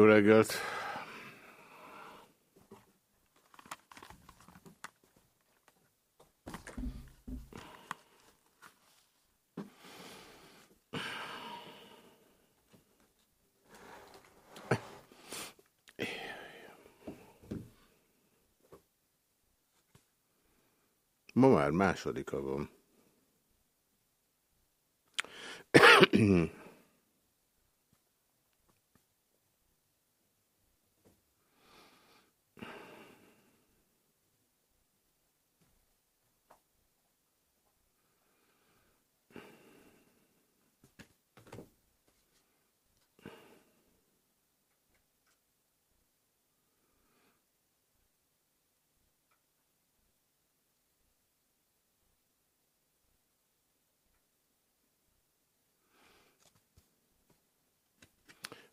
Jó reggelt! Ma már másodika van.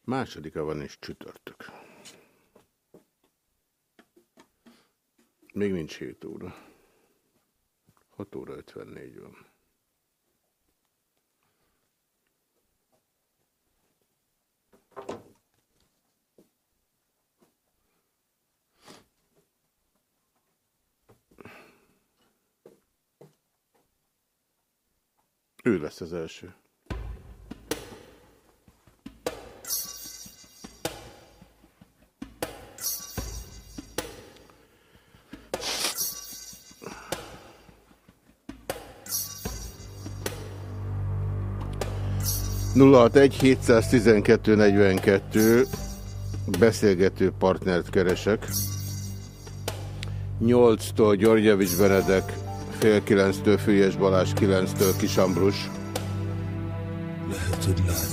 Másodika van és csütörtök. Még nincs 7 óra. 6 óra 54 van. Ő lesz az első. 061 712 42 beszélgető partnert keresek. 8-tól Györgyevics Benedek, fél 9-től Fülyes Balázs, 9-től Kisambrus. Lehet, hogy látsz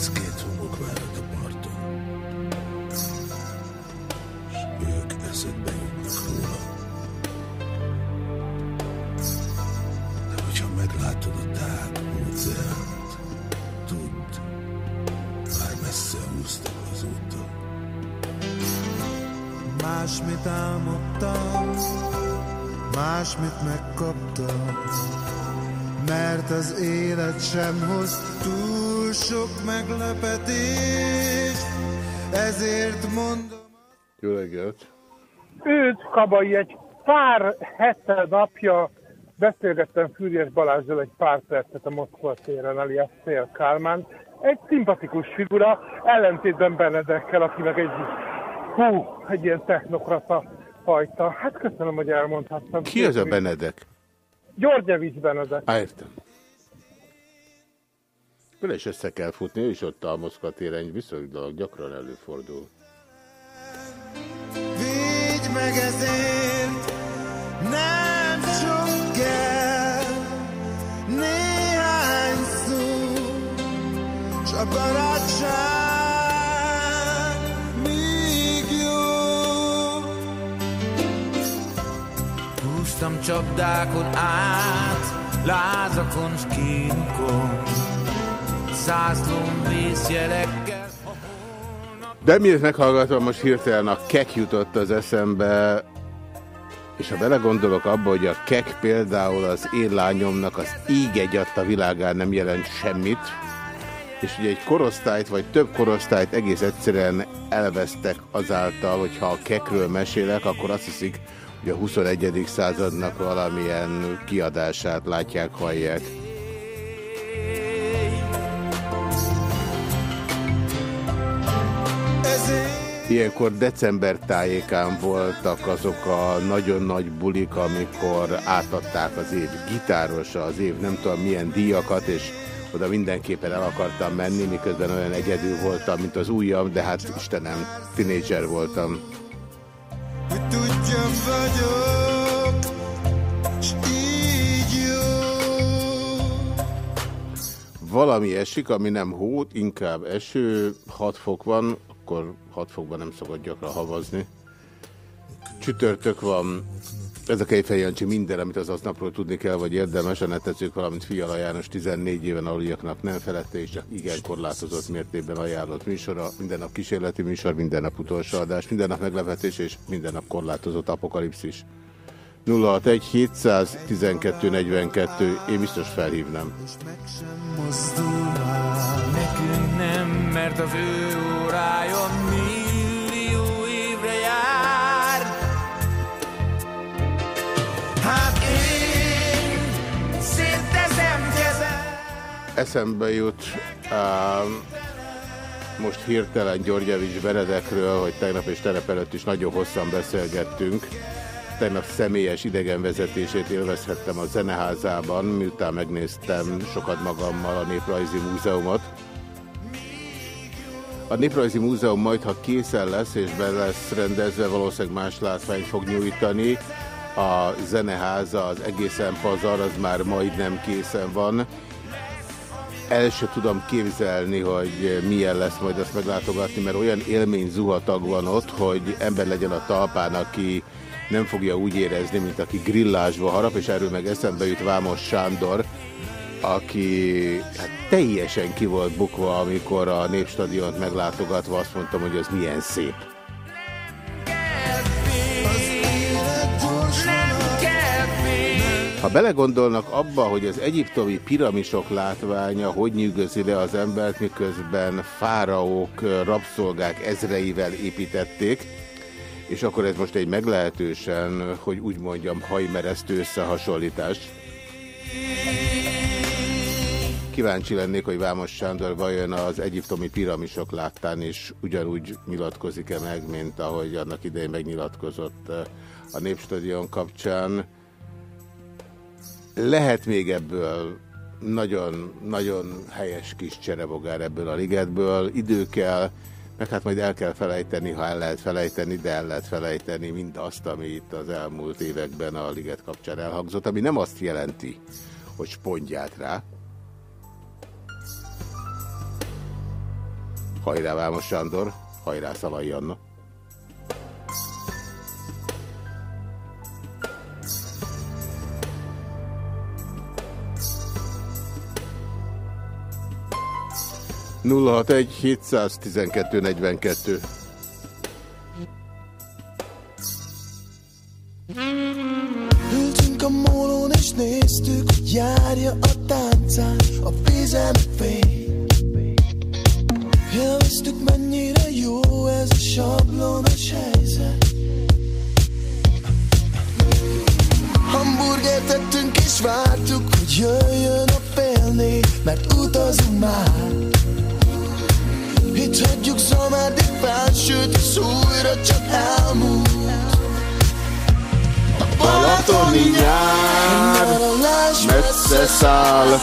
reggelt! Őt, Kabai, egy pár hete napja beszélgettem Fűrjes Balázsral egy pár percet a Moszkva téren, alias Szél Kálmán. Egy szimpatikus figura, ellentétben Benedekkel, aki meg egy, hú, egy ilyen technokrata fajta. Hát köszönöm, hogy elmondhattam. Ki az a Benedek? Györgyevics Benedek. Á, értem. Vele is össze kell futni, ő is ott a Moszkva téren viszonylag gyakran előfordul. Meg ezért, nem sok kell, néhány szó, s a barátság még jó. Húztam csapdákon át, lázakon s kínokon, zászlón vészjelekkel. De miért meghallgatva most hirtelen a kek jutott az eszembe, és ha belegondolok abba, hogy a kek például az én lányomnak az íg egyadt a világán nem jelent semmit, és ugye egy korosztályt, vagy több korosztályt egész egyszerűen elvesztek azáltal, hogyha a kekről mesélek, akkor azt hiszik, hogy a 21. századnak valamilyen kiadását látják, hallják. Ilyenkor december tájékán voltak azok a nagyon nagy bulik, amikor átadták az év gitárosa, az év nem tudom milyen díjakat, és oda mindenképpen el akartam menni, miközben olyan egyedül voltam, mint az ujjam, de hát Istenem, tinédzser voltam. Hogy tudjam vagyok, így jó. Valami esik, ami nem hó, inkább eső, 6 fok van, akkor 6 fokban nem szokott gyakran havazni. Csütörtök van, ez a Kejfej Jancsi minden, amit az aznapról tudni kell, vagy érdemes, a netezők, valamint Fiala János 14 éven aluljaknak nem felette, és csak igen korlátozott mértékben ajánlott műsora, minden nap kísérleti műsor, minden nap utolsó adás, minden nap meglepetés, és minden nap korlátozott apokalipszis. 061 712 42, én biztos felhívnám. Nekünk nem, mert az ő eszembe jut um, most hirtelen Györgyevics Benedekről, hogy tegnap és terep előtt is nagyon hosszan beszélgettünk. Tegnap személyes idegenvezetését élvezhettem a zeneházában, miután megnéztem sokat magammal a Néprajzi Múzeumot. A Néprajzi Múzeum majd, ha készen lesz és be lesz rendezve, valószínűleg más látványt fog nyújtani. A zeneháza, az egészen pazar, az már majdnem készen van. El se tudom képzelni, hogy milyen lesz majd ezt meglátogatni, mert olyan élmény zuhatag van ott, hogy ember legyen a talpán, aki nem fogja úgy érezni, mint aki grillásba harap, és erről meg eszembe jut Vámos Sándor, aki hát teljesen ki volt bukva, amikor a Népstadiont meglátogatva azt mondtam, hogy az milyen szép. Ha belegondolnak abba, hogy az egyiptomi piramisok látványa hogy nyűgözi le az embert, miközben fáraók, rabszolgák ezreivel építették, és akkor ez most egy meglehetősen, hogy úgy mondjam, hajmeresztő összehasonlítás. Kíváncsi lennék, hogy Vámos Sándor vajon az egyiptomi piramisok láttán is ugyanúgy nyilatkozik-e meg, mint ahogy annak idején megnyilatkozott a Népstadion kapcsán. Lehet még ebből nagyon-nagyon helyes kis cserebogár ebből a ligetből. Idő kell, meg hát majd el kell felejteni, ha el lehet felejteni, de el lehet felejteni mindazt, ami itt az elmúlt években a liget kapcsán elhangzott, ami nem azt jelenti, hogy spontját rá. Hajrá Vámos Sándor, hajrá Szalai Anna. Nulla hat egy 712 42. Ültünk a mólón és néztük, hogy járja a táncán a vízen fény. Élveztük mennyire jó ez a sablonos helyzet. Hamburgert tettünk és vártuk, hogy jöjjön a fél mert utazunk már. Itt hagyjuk Zamárdi fel, sőt az újra csak elmúlt. A Balatoni nyár messze száll,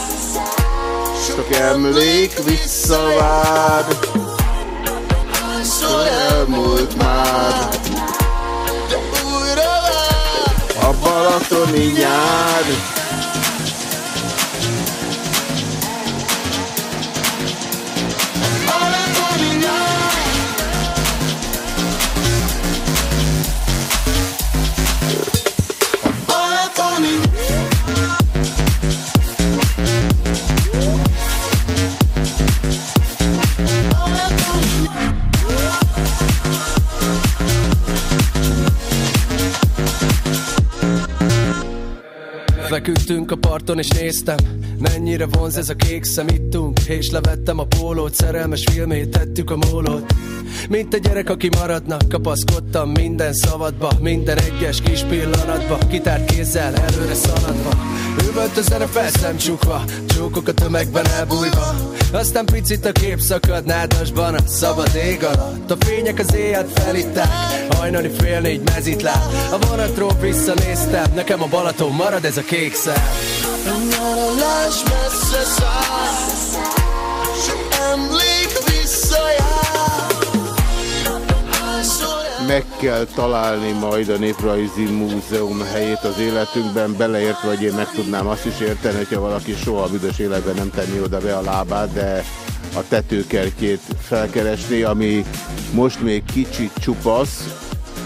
sok emlék visszavár, Hányszor elmúlt már de újra vár. a balatoni nyár. Feküdtünk a parton és néztem Mennyire vonz ez a kék szem ittunk És levettem a pólót, szerelmes filmét tettük a mólót Mint egy gyerek, aki maradna Kapaszkodtam minden szavadba Minden egyes kis pillanatba Kitárt kézzel előre szaladva. Üvölt a zene felszem csukva Csókok a tömegben elbújva. Aztán picit a kép szakad nádasban A szabad ég alatt. A fények az éjjel felitták Hajnali fél négy mezitláb. A vonatról visszanéztem Nekem a Balaton marad ez a kék szem A nyaralás messze száll emlék visszajár Meg kell találni majd a Néprajzi Múzeum helyét az életünkben, beleértve, hogy én meg tudnám azt is érteni, hogyha valaki soha a büdös életben nem tenni oda be a lábát, de a tetőkertjét felkeresni, ami most még kicsit csupasz,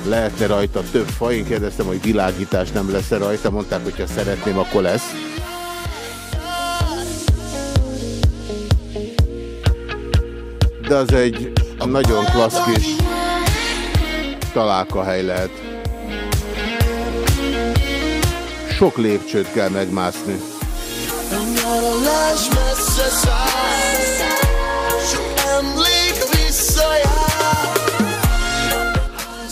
lehetne rajta több fa. Én kérdeztem, hogy világítás nem lesz -e rajta, mondták, hogy ha szeretném, akkor lesz. De az egy nagyon klassz kis találkahely lehet. Sok lépcsőt kell megmászni.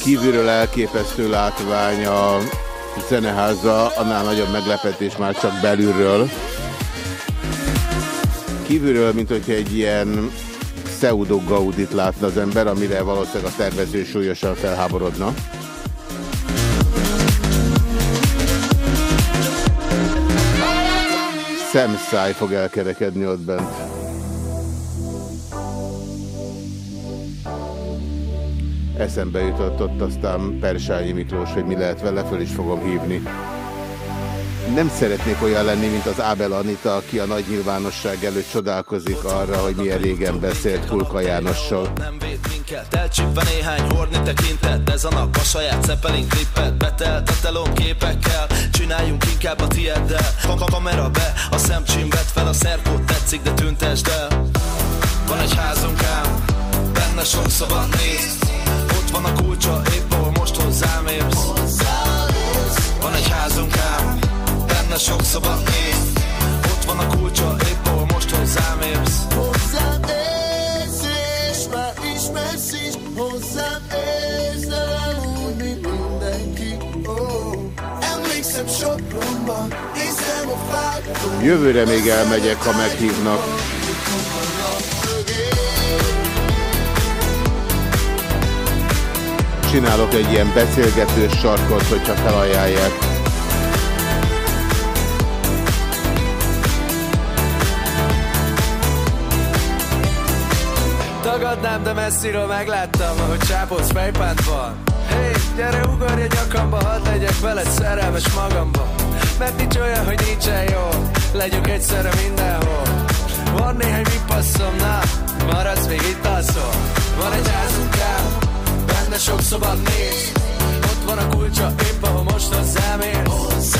Kívülről elképesztő látvány a zeneháza, annál nagyobb meglepetés már csak belülről. Kívülről, mint hogyha egy ilyen pseudo gaudit látna az ember, amire valószínűleg a tervező súlyosan felháborodna. Szemszáj fog elkerekedni ott bent. Eszembe jutott ott aztán Persányi Miklós, hogy mi lehet vele, föl is fogom hívni. Nem szeretnék olyan lenni, mint az Ábel Anita, aki a nagy nyilvánosság előtt csodálkozik arra, hogy milyen régen beszélt Kulka Jánossal. Nem véd minket, elcsípve néhány horni tekintet, ez a nap a saját Zeppelin klippet, betelt a telom képekkel, csináljunk inkább a tieddel. A kamera be, a szemcsim vett fel, a szerkót tetszik, de tüntesd el. Van egy házunk ám, benne sok szoba néz, ott van a kulcsa, épp ahol most hozzám érsz. Van egy házunk ám, benne sok szoba néz, ott van a kulcsa, épp ahol most hozzám érsz. Hozzám érsz, és már ismersz is, hozzám érsz, de nem úgy, mint mindenki. Oh. Emlékszem Sopronban, nézem a fákon, Jövőre még elmegyek, ha meghívnak. Csinálok egy ilyen beszélgetős sarkot, hogyha felajánlják. Tagadnám, de messziről megláttam, ahogy csápolsz fejpántban Hé, hey, gyere ugorj a nyakamba, hadd legyek veled szerelmes magamba. Mert nincs olyan, hogy nincsen jó, legyünk egyszerre mindenhol. Van néhány mi passzom, na, maradsz még itt alszol. Van egy házunk ám, benne sok szoba néz. Ott van a kulcsa, épp ahol most hozzám érsz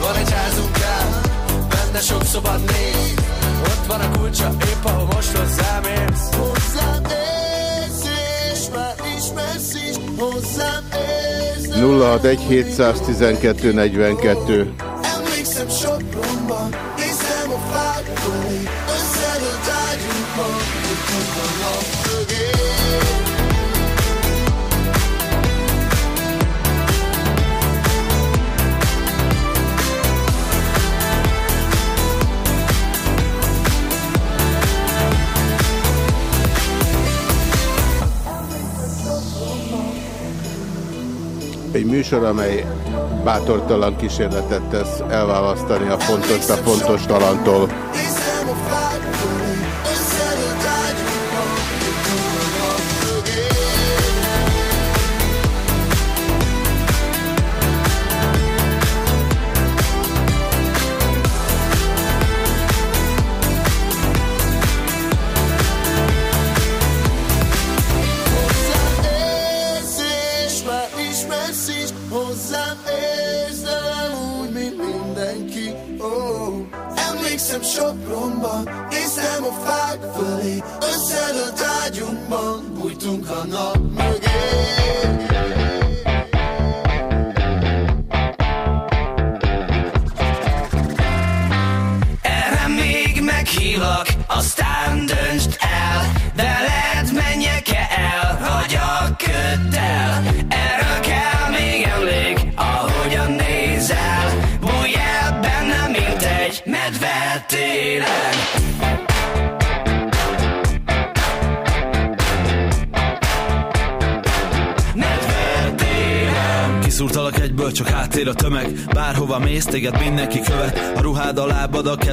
Van egy házunk ám, benne sok szoba néz Ott van a kulcsa, épp ahol most hozzám érsz. Hozzám érsz, és már ismersz is, hozzám érsz, de 061 712 42 Emlékszem Sopronban, Egy műsor, amely bátortalan kísérletet tesz elválasztani a fontos a fontos talantól.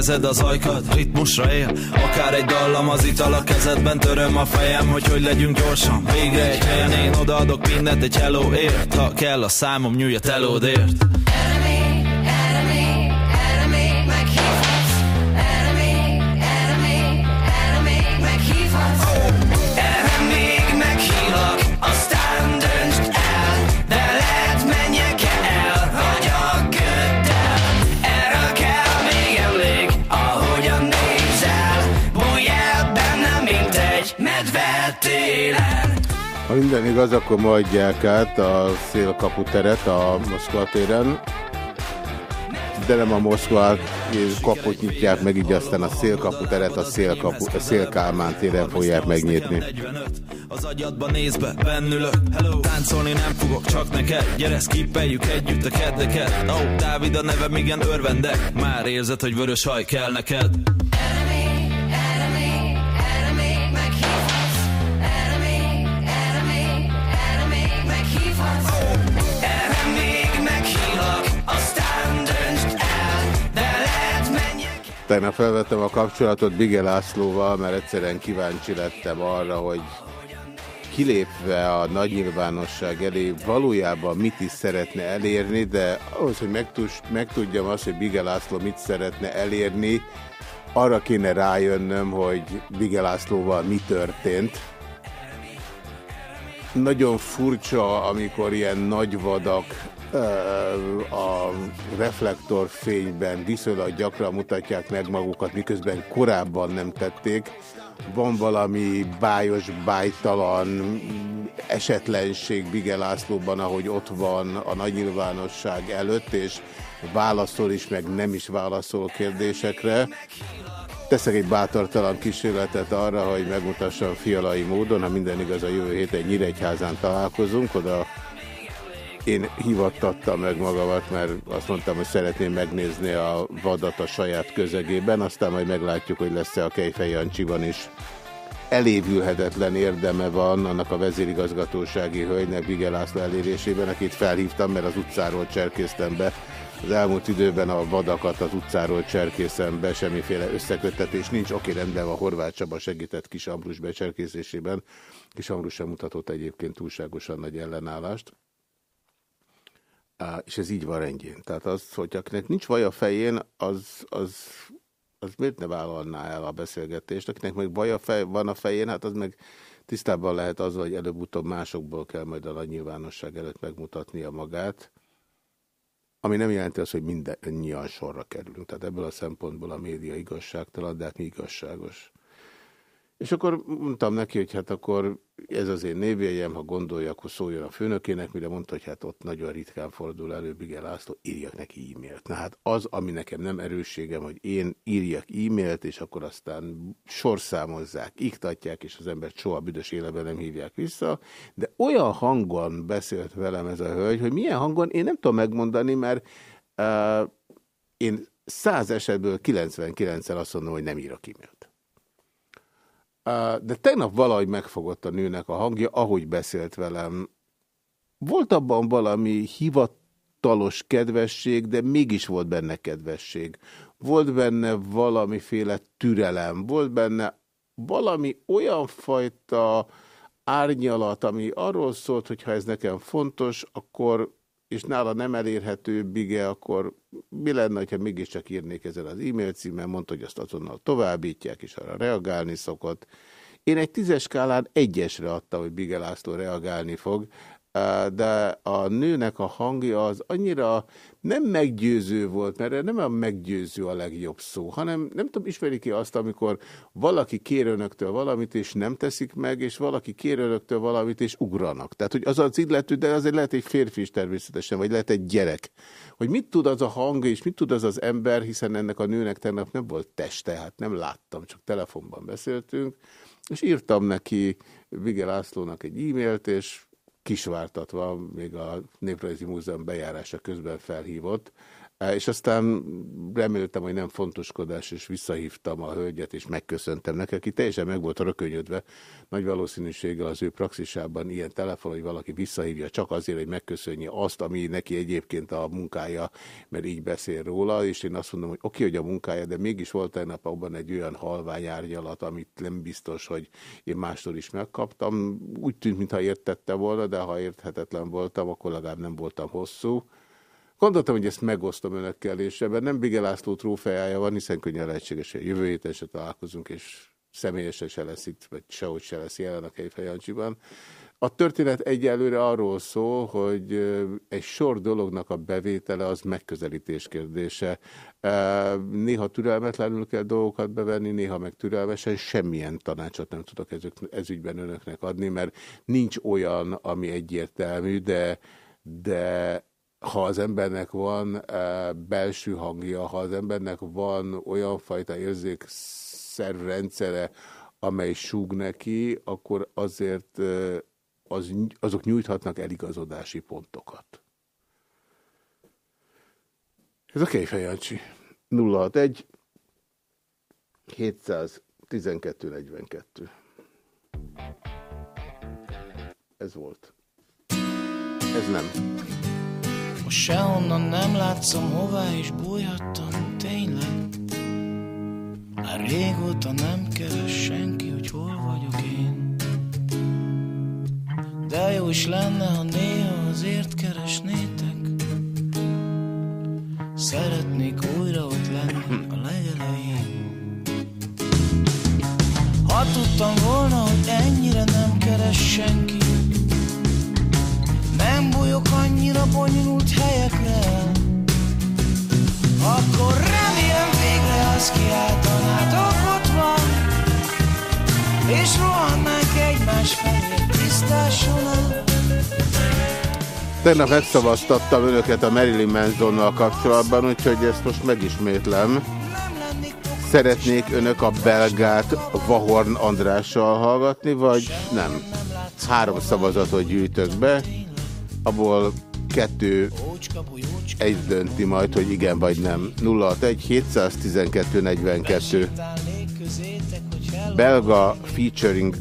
Kezed az ajkad Ritmusra él, akár egy dallam Az ital a kezedben, töröm a fejem Hogy hogy legyünk gyorsan, végre egy helyen Én odaadok mindent egy hello ért. Ha kell a számom, nyújj a telódért igaz, akkor ma adják át a szélkapu teret a Moszkva téren, de nem a Moszkva kaput nyitják meg, így aztán a szélkapu teret a, szélkapu, a szélkálmán téren fogják megnyitni. 45, az agyadba néz be, bennülök. Hello. Táncolni nem fogok, csak neked. Gyere, skippeljük együtt a kedveket oh, Dávid a nevem, igen örvendek. Már érzed, hogy vörös haj kell neked Tegnap felvettem a kapcsolatot Bige Lászlóval, mert egyszerűen kíváncsi lettem arra, hogy kilépve a nagy nyilvánosság elé valójában mit is szeretne elérni, de ahhoz, hogy megtudjam azt, hogy Bige László mit szeretne elérni, arra kéne rájönnöm, hogy Bige Lászlóval mi történt. Nagyon furcsa, amikor ilyen nagy vadak a reflektorfényben viszonylag gyakran mutatják meg magukat, miközben korábban nem tették. Van valami bájos, bájtalan esetlenség Bige ahogy ott van a nagy nyilvánosság előtt, és válaszol is, meg nem is válaszol kérdésekre. Teszek egy bátortalan kísérletet arra, hogy megmutassam fialai módon, ha minden igaz a jövő héten Nyíregyházán találkozunk, oda én hivattattam meg magamat, mert azt mondtam, hogy szeretném megnézni a vadat a saját közegében, aztán majd meglátjuk, hogy lesz-e a Kejfej Jancsiban is. Elévülhetetlen érdeme van annak a vezérigazgatósági hölgynek Bige László elérésében, akit felhívtam, mert az utcáról cserkésztem be. Az elmúlt időben a vadakat az utcáról cserkészem be, semmiféle összeköttetés nincs. Oké, rendben a Horváth Csaba segített Kis Ambrus becserkészésében. Kis Ambrus sem mutatott egyébként túlságosan nagy ellenállást és ez így van rendjén. Tehát az, hogy akinek nincs vaj a fején, az, az, az miért ne vállalná el a beszélgetést? Akinek meg baj a fej, van a fején, hát az meg tisztában lehet azzal, hogy előbb-utóbb másokból kell majd a nyilvánosság előtt megmutatnia magát, ami nem jelenti azt, hogy mindannyian sorra kerülünk. Tehát ebből a szempontból a média igazságtalan, de hát mi igazságos. És akkor mondtam neki, hogy hát akkor ez az én névjegyem, ha gondolja, akkor szóljon a főnökének, mire mondta, hogy hát ott nagyon ritkán fordul elő Bigel László, írjak neki e-mailt. Na hát az, ami nekem nem erősségem, hogy én írjak e-mailt, és akkor aztán sorszámozzák, iktatják, és az embert soha büdös életben nem hívják vissza, de olyan hangon beszélt velem ez a hölgy, hogy milyen hangon, én nem tudom megmondani, mert uh, én száz esetből 99-el azt mondom, hogy nem írok e-mailt. De tegnap valahogy megfogott a nőnek a hangja, ahogy beszélt velem. Volt abban valami hivatalos kedvesség, de mégis volt benne kedvesség. Volt benne valamiféle türelem, volt benne valami olyan fajta árnyalat, ami arról szólt, hogy ha ez nekem fontos, akkor, és nála nem elérhető bige, akkor mi lenne, ha mégiscsak írnék ezen az e-mail címen, mondta, hogy azt azonnal továbbítják, és arra reagálni szokott. Én egy tízes skálán egyesre adtam, hogy Bige László reagálni fog, de a nőnek a hangja az annyira nem meggyőző volt, mert nem a meggyőző a legjobb szó, hanem nem tudom, ismerik ki azt, amikor valaki kér önöktől valamit, és nem teszik meg, és valaki kér önöktől valamit, és ugranak. Tehát, hogy az az illető, de azért lehet egy férfi is természetesen, vagy lehet egy gyerek. Hogy mit tud az a hang, és mit tud az az ember, hiszen ennek a nőnek tegnap nem volt teste, hát nem láttam, csak telefonban beszéltünk, és írtam neki Vige Lászlónak egy e-mailt, és kisvártatva, még a Néprajzi Múzeum bejárása közben felhívott, és aztán reméltem, hogy nem fontoskodás, és visszahívtam a hölgyet, és megköszöntem neki, aki teljesen meg volt rökönyödve. Nagy valószínűséggel az ő praxisában ilyen telefon, hogy valaki visszahívja csak azért, hogy megköszönje azt, ami neki egyébként a munkája, mert így beszél róla, és én azt mondom, hogy oké, hogy a munkája, de mégis volt tegnap abban egy olyan halvány árnyalat, amit nem biztos, hogy én mástól is megkaptam. Úgy tűnt, mintha értette volna, de ha érthetetlen voltam, akkor legalább nem voltam hosszú. Gondoltam, hogy ezt megosztom önökkel, és ebben nem Bige László trófeája van, hiszen könnyen lehetséges, hogy jövő héten se találkozunk, és személyesen se lesz itt, vagy sehogy se lesz jelen a Kejfejancsiban. A történet egyelőre arról szól, hogy egy sor dolognak a bevétele az megközelítés kérdése. Néha türelmetlenül kell dolgokat bevenni, néha meg türelmesen. Semmilyen tanácsot nem tudok ezügyben önöknek adni, mert nincs olyan, ami egyértelmű, de, de ha az embernek van belső hangja, ha az embernek van olyan fajta érzékszerrendszere, amely súg neki, akkor azért az, azok nyújthatnak eligazodási pontokat. Ez a Kejfejancsi. 061 712 42. Ez volt. Ez nem. Most sehonnan nem látszom, hová is bújhattam, tényleg Már régóta nem keres senki, hogy hol vagyok én. De jó is lenne, ha néha azért keresnétek. Szeretnék újra ott lenni a legelején. Ha tudtam volna, hogy ennyire nem keres senki, nem bújok annyira bonyolult akkor remélem végre azt kiáltanátok ott van, és rohannánk egymás felé tisztáson át. Tegnap megszavaztattam önöket a Marilyn Mansonnal kapcsolatban, úgyhogy ezt most megismétlem. Szeretnék önök a belgát Vahorn Andrással hallgatni, vagy nem? Három szavazatot gyűjtök be, abból kettő egy dönti majd, hogy igen vagy nem. 061 712 42 Belga featuring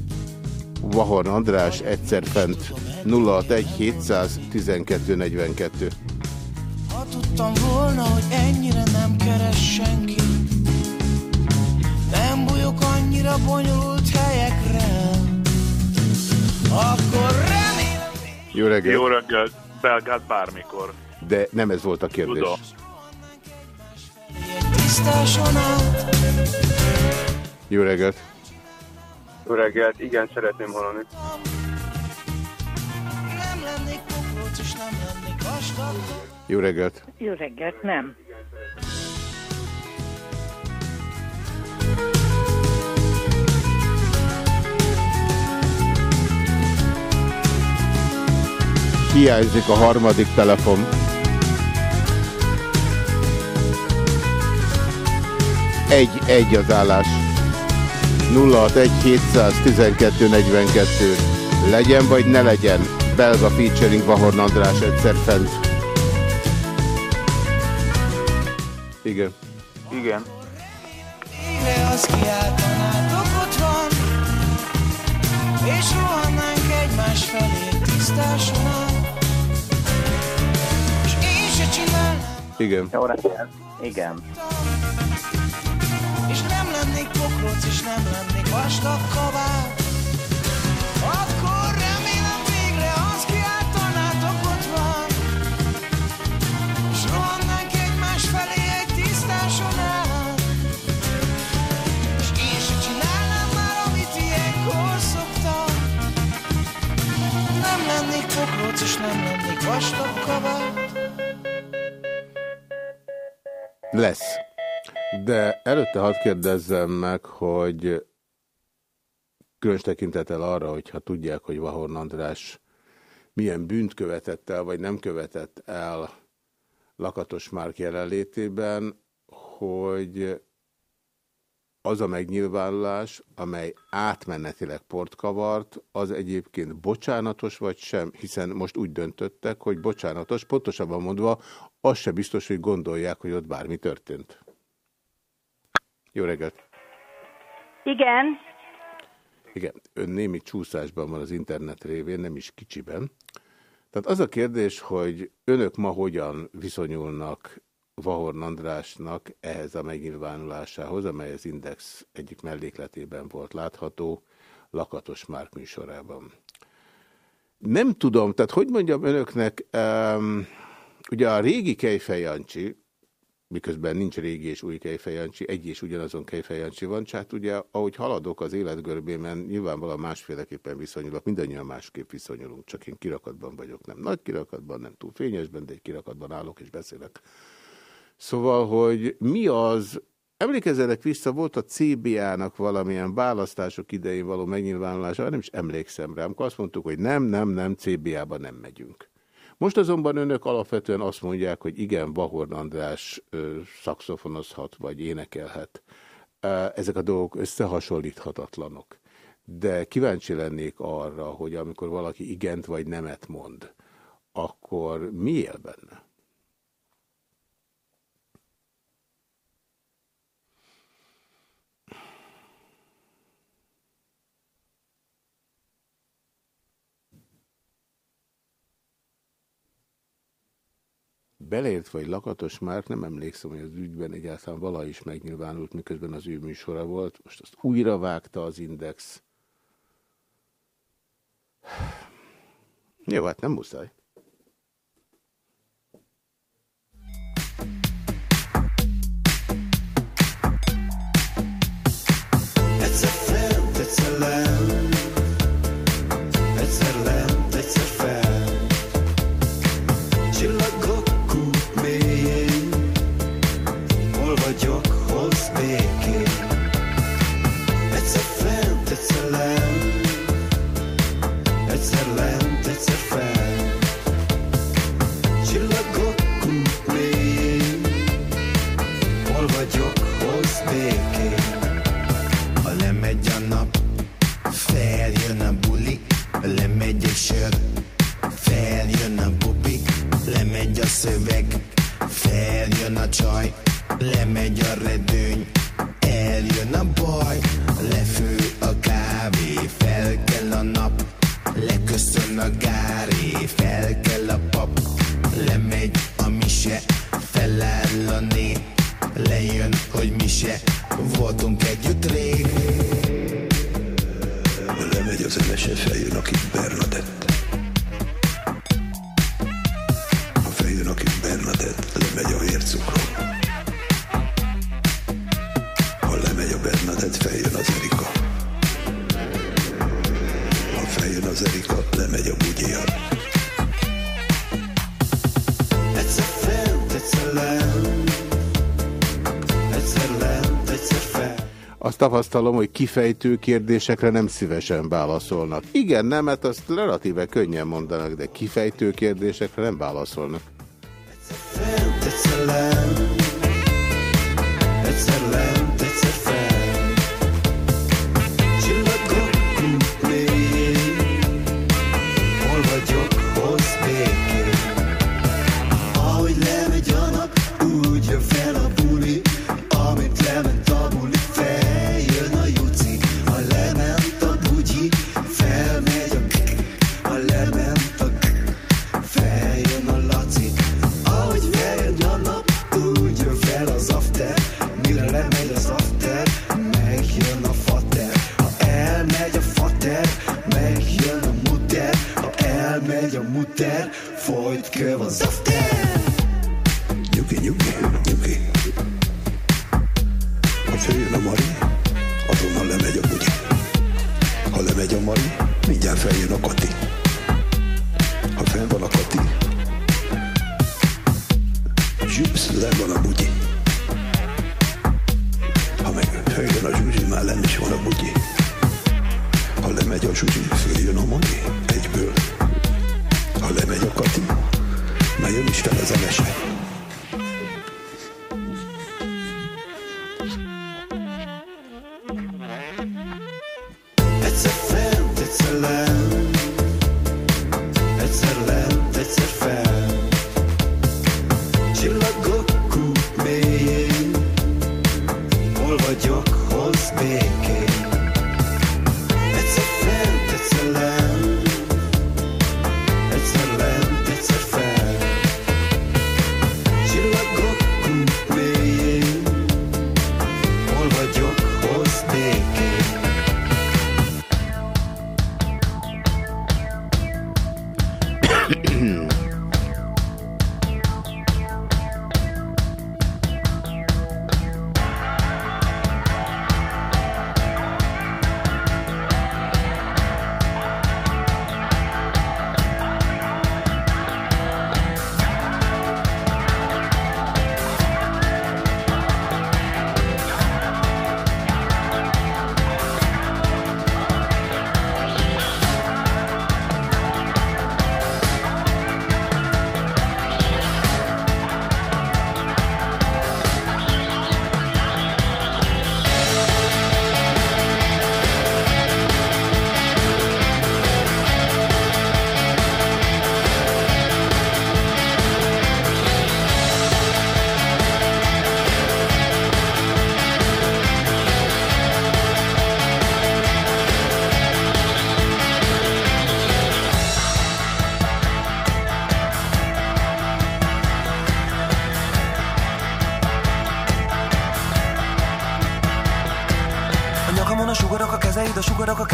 Vahorn András egyszer fent 061 712 42 Ha tudtam volna, hogy ennyire nem keres senki, nem bújok annyira bonyolult helyekre, akkor remélem Jó reggelt! Jó reggelt, belgát bármikor. De nem ez volt a kérdés. Tudom. Jó reggelt! Jó reggelt, igen, szeretném hallani. Jó reggelt! Jó reggelt, nem. Hiányzik a harmadik telefon. Egy-egy az állás. 061 712 42. Legyen vagy ne legyen. Belga featuring Vahorn András egyszer fent. Igen. Igen. És rohannánk egymás felé tisztáson Igen. Jó reggelt. Igen. és nem lennék pokróc, és nem lennék vastag kabát. Akkor remélem végre azt kiáltanátok ott van, és rohannánk egymás felé egy tisztáson át. És én se csinálnám már, amit ilyenkor szoktam. Nem lennék pokróc, és nem lennék vastag kabát. Lesz. De előtte hadd kérdezzem meg, hogy különös tekintettel arra, hogyha tudják, hogy Vahorn András milyen bűnt követett el, vagy nem követett el Lakatos Márk jelenlétében, hogy az a megnyilvánulás, amely átmenetileg port kavart, az egyébként bocsánatos vagy sem, hiszen most úgy döntöttek, hogy bocsánatos, pontosabban mondva, az se biztos, hogy gondolják, hogy ott bármi történt. Jó reggelt! Igen, Igen, ön némi csúszásban van az internet révén, nem is kicsiben. Tehát az a kérdés, hogy önök ma hogyan viszonyulnak Vahorn Andrásnak ehhez a megnyilvánulásához, amely az Index egyik mellékletében volt látható, Lakatos Márk műsorában. Nem tudom, tehát hogy mondjam önöknek, um, ugye a régi Kejfej Jancsi, miközben nincs régi és új Kejfej Jancsi, egy és ugyanazon Kejfej Jancsi van, csak hát ugye ahogy haladok az életgörbében, nyilvánvalóan másféleképpen viszonyulok, mindannyian másképp viszonyulunk, csak én kirakatban vagyok, nem nagy kirakatban, nem túl fényesben, de egy kirakatban állok és beszélek. Szóval, hogy mi az, emlékezzenek vissza, volt a CBA-nak valamilyen választások idején való megnyilvánulása, nem is emlékszem rá, amikor azt mondtuk, hogy nem, nem, nem, CBA-ba nem megyünk. Most azonban önök alapvetően azt mondják, hogy igen, Vahorn András szakszofonozhat, vagy énekelhet. Ezek a dolgok összehasonlíthatatlanok. De kíváncsi lennék arra, hogy amikor valaki igent vagy nemet mond, akkor mi él benne? beleértve, vagy Lakatos Márk, nem emlékszem, hogy az ügyben egyáltalán valaha is megnyilvánult, miközben az ő műsora volt. Most azt újra vágta az Index. Jó, hát nem muszáj. tapasztalom, hogy kifejtő kérdésekre nem szívesen válaszolnak. Igen, nemet azt relatíve könnyen mondanak, de kifejtő kérdésekre nem válaszolnak.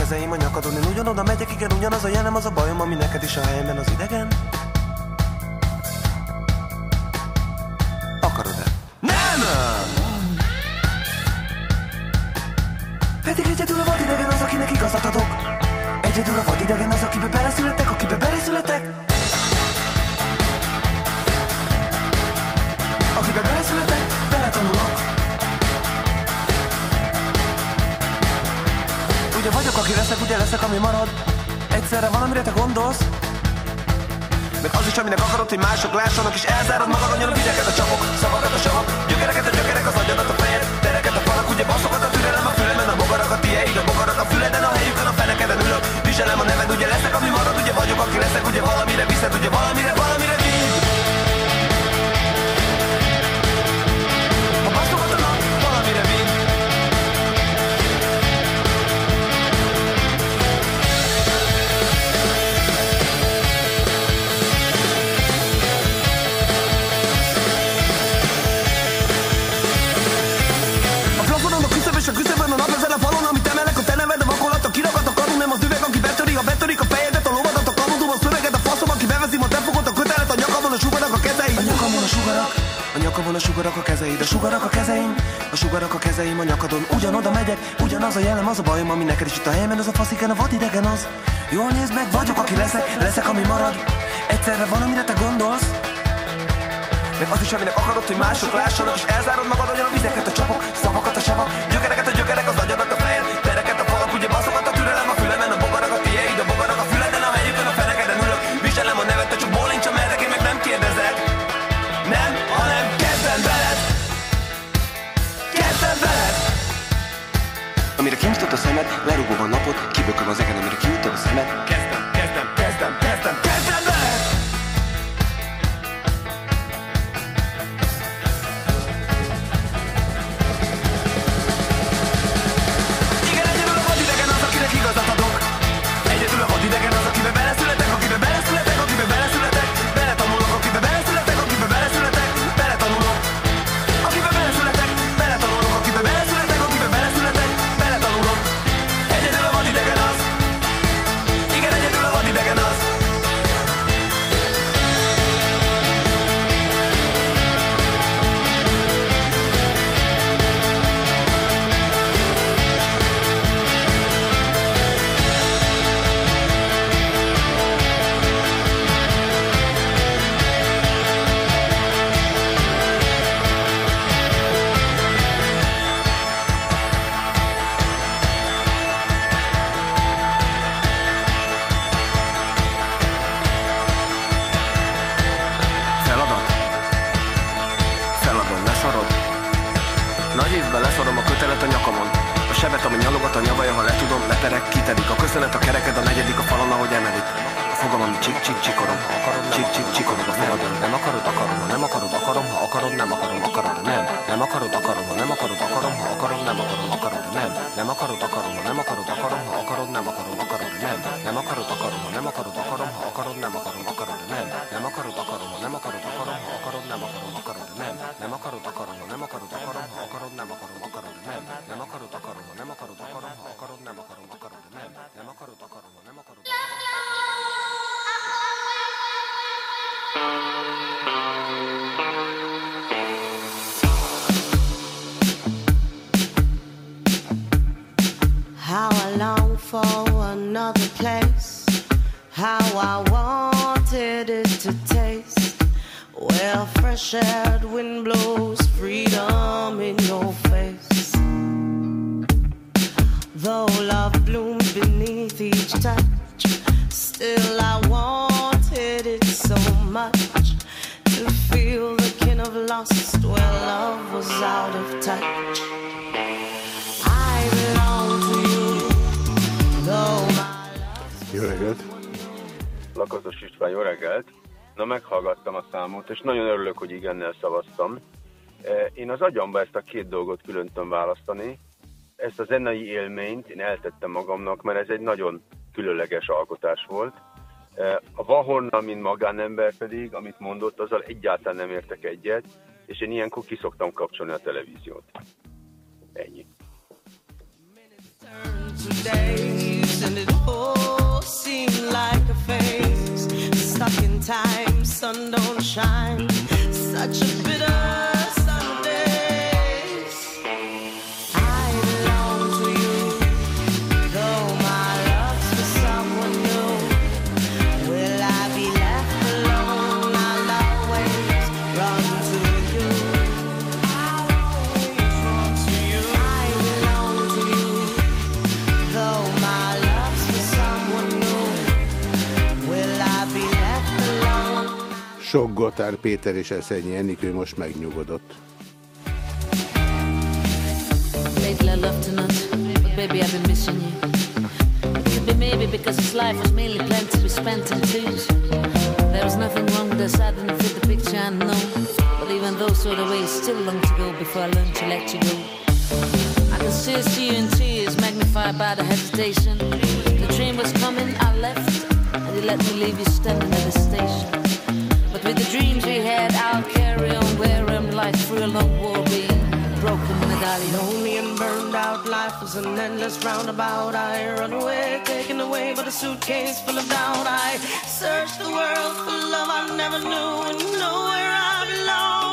Kezeim a nyakadon Én ugyanoda megyek, igen, ugyanaz a jelem, az a bajom, ami neked is a helyemben az idegen aki leszek, ugye leszek, ami marad. Egyszerre valamire te gondolsz. Meg az is, aminek akarod, hogy mások lássanak És elzárod magad annyira videket a csapok. Szavakat a savak, gyökereket a gyökerek Az agyadat a fejed, tereket a falak Ugye baszokat a türelem a fülemen A bogarak a tieid, a bogarak a füleden A helyükön a fenekeden ülök. Viselem a neved, ugye leszek, ami marad Ugye vagyok, aki leszek, ugye valamire viszed Ugye valamire, nyakamon a sugarak a kezeid, a sugarak a kezeim, a sugarak a kezeim a nyakadon. Ugyanoda megyek, ugyanaz a jelem, az a bajom, ami neked is itt a helyemen, az a fasziken, a vadidegen az. Jól nézd meg, vagyok, aki leszek, leszek, ami marad. Egyszerre van, amire te gondolsz, meg az is, aminek akarod, hogy mások lássanak És elzárod magad olyan a vizeket, a csapok, szavakat a savak Gyökereket a 僕も酒飲める君とおさめ választani. Ezt a zenei élményt én eltettem magamnak, mert ez egy nagyon különleges alkotás volt. Eh, A Vahorna, mint magánember pedig, amit mondott, azzal egyáltalán nem értek egyet, és én ilyenkor kiszoktam kapcsolni a televíziót. Ennyi. sun such a bitter summer Sok Gotár Péter és Eszenyi Enikő most megnyugodott. I. There was nothing wrong with us, I didn't fit the picture, I know. But even those sort of ways still long to go before I learn to let you go. I can still see you in tears, magnified by the hesitation. The train was coming, I left, and you let me leave you standing at the station. With the dreams we had, I'll carry on wearing life through a long war being broken medallion. Lonely and burned out, life was an endless roundabout. I run away, taken away by the suitcase full of doubt. I searched the world for love I never knew, and know where I belong.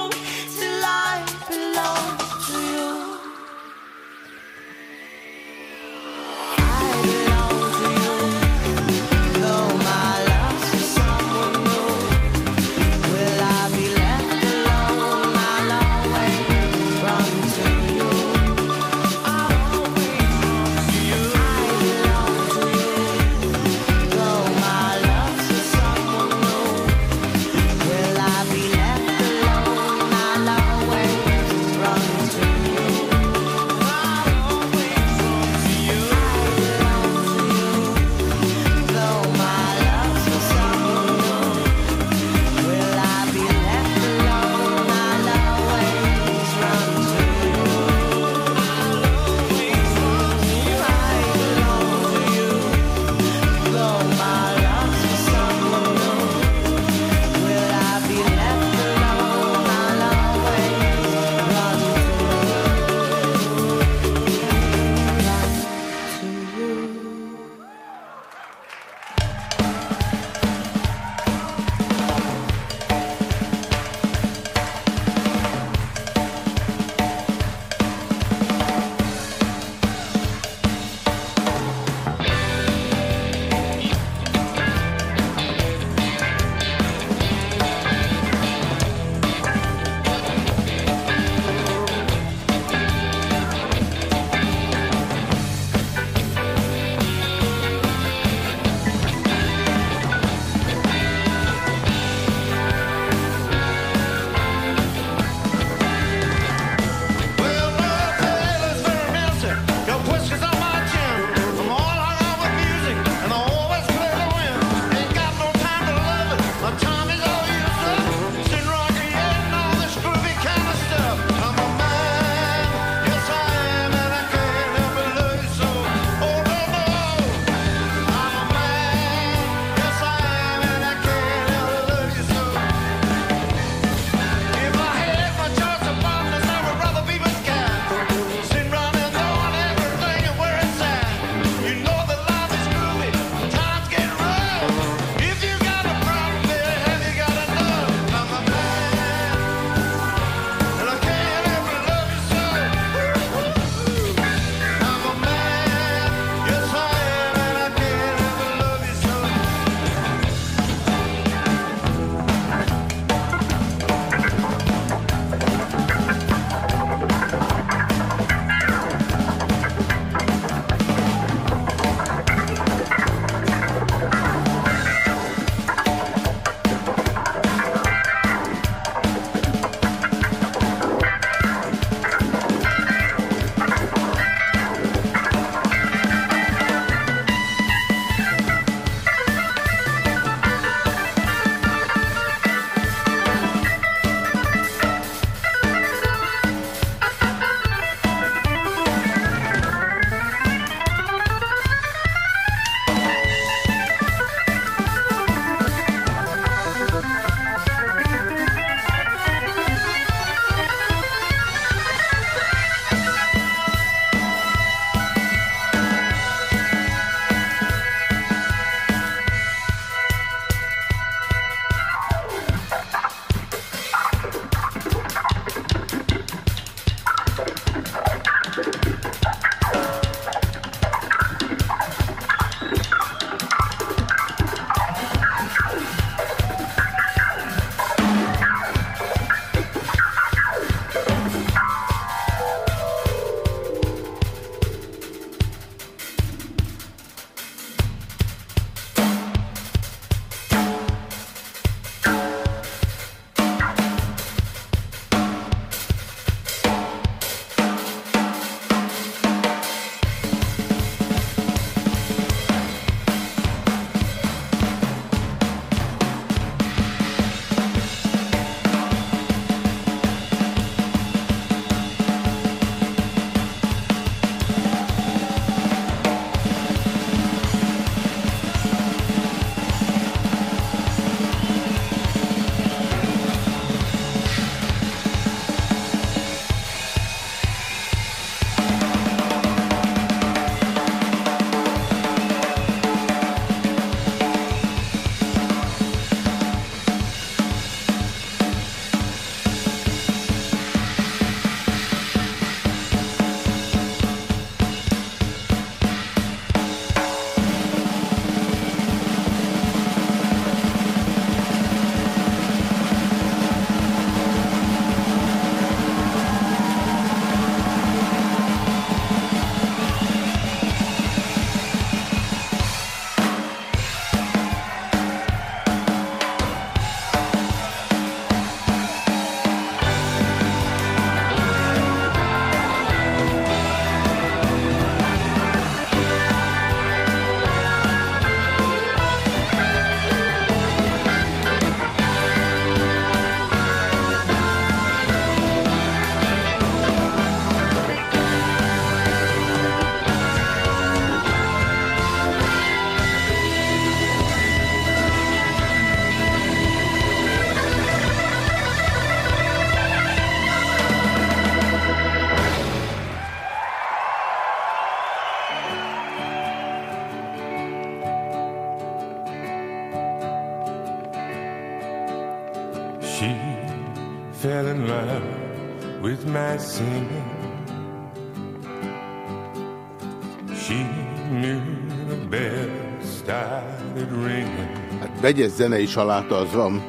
Vegyes zenei saláta az van.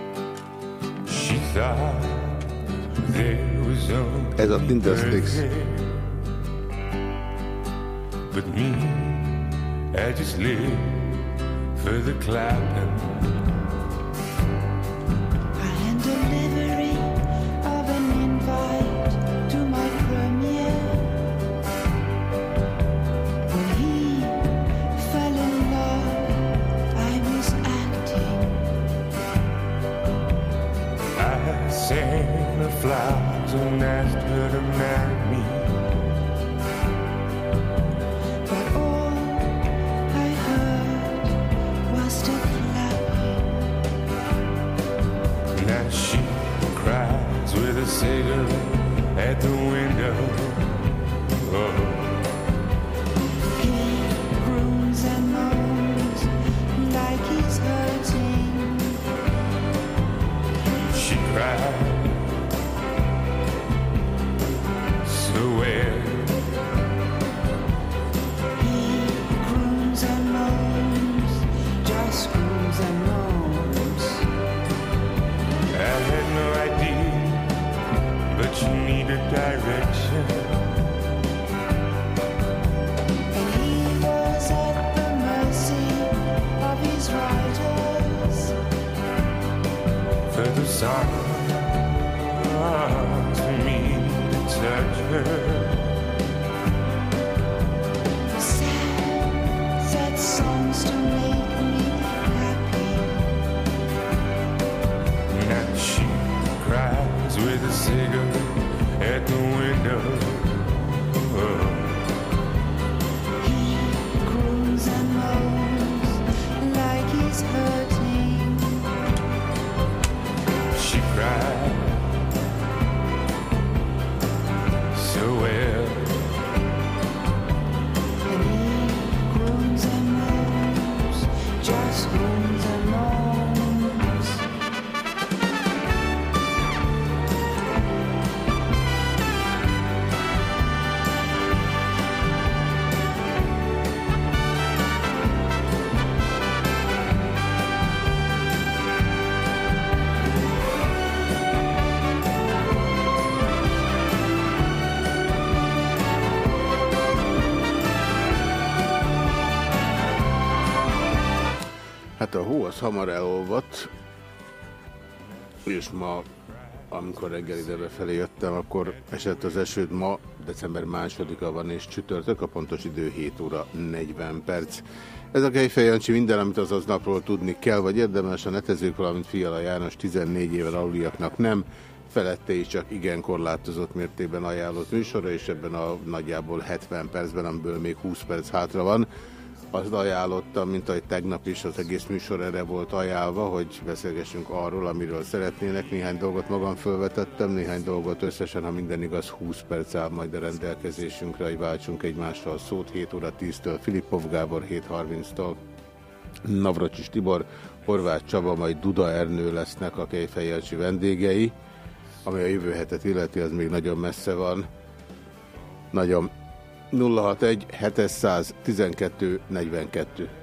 Ez a Tindersticks. But me, I just live for the clapping. Az hamar elolvadt, és ma, amikor reggel ide befelé jöttem, akkor esett az esőt ma, december másodika van és csütörtök, a pontos idő 7 óra 40 perc. Ez a Kejfej minden, amit azaz napról tudni kell, vagy érdemes a netezők, valamint Fiala János 14 éven aluliaknak nem, felette is csak igen korlátozott mértékben ajánlott műsora, és ebben a nagyjából 70 percben, amiből még 20 perc hátra van, azt ajánlottam, mint ahogy tegnap is az egész műsor erre volt ajánlva, hogy beszélgessünk arról, amiről szeretnének. Néhány dolgot magam felvetettem, néhány dolgot összesen, ha minden igaz, 20 perc áll majd a rendelkezésünkre, hogy váltsunk egymással szót 7 óra 10-től, Filippov Gábor 7.30-tól, Navracsis Tibor, Horváth Csaba, majd Duda Ernő lesznek a Kejfejelcsi vendégei, ami a jövő hetet illeti, az még nagyon messze van. Nagyon 061 712 42.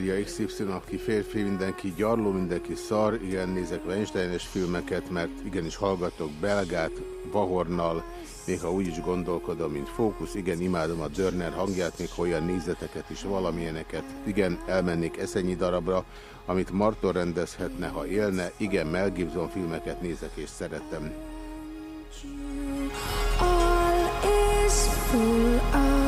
írja XY, aki férfi, mindenki gyarló, mindenki szar, igen, nézek Weinstein-es filmeket, mert igenis hallgatok belgát, Vahornal, még ha úgy is gondolkodom, mint Fókusz, igen, imádom a Dörner hangját, még olyan nézeteket is, valamilyeneket, igen, elmennék eszenyi darabra, amit Marton rendezhetne, ha élne, igen, Mel Gibson filmeket nézek és szeretem. all is full of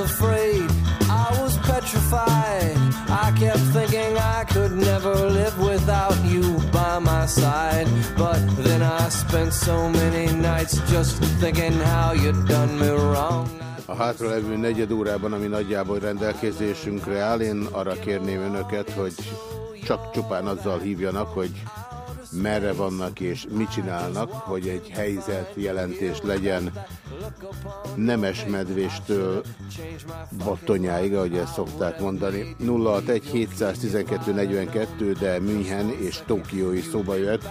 afraid, I was petrified. I kept thinking I could never live without you by my side. But then I spent so many nights just thinking how you'd done me wrong. A hátralevő negyed órában, ami nagyjából rendelkezésünkre áll, én arra kérném önöket, hogy csak csupán azzal hívjanak, hogy merre vannak és mit csinálnak, hogy egy helyzet jelentés legyen Nemes Medvéstől Battonyáig, ahogy ezt szokták mondani. 061 712 42, de München és Tokió is szóba jött.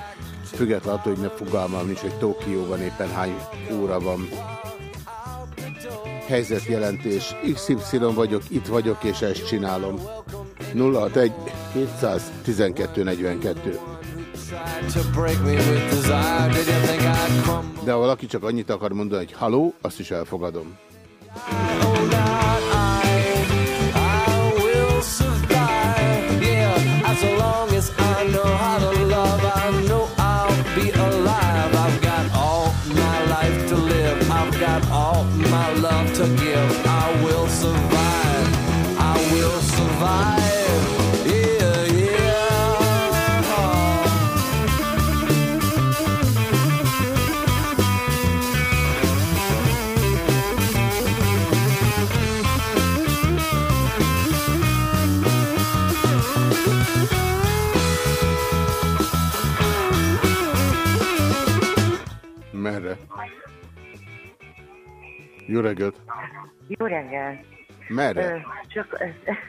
Függetlenül attól, hogy ne fogalmam nincs, hogy Tokióban éppen hány óra van. Helyzetjelentés. XY vagyok, itt vagyok, és ezt csinálom. 061 712 42. De ha valaki csak annyit akar mondani, hogy haló, azt is elfogadom. Jó reggelt! Jó reggel! Merre? Ö, Csak,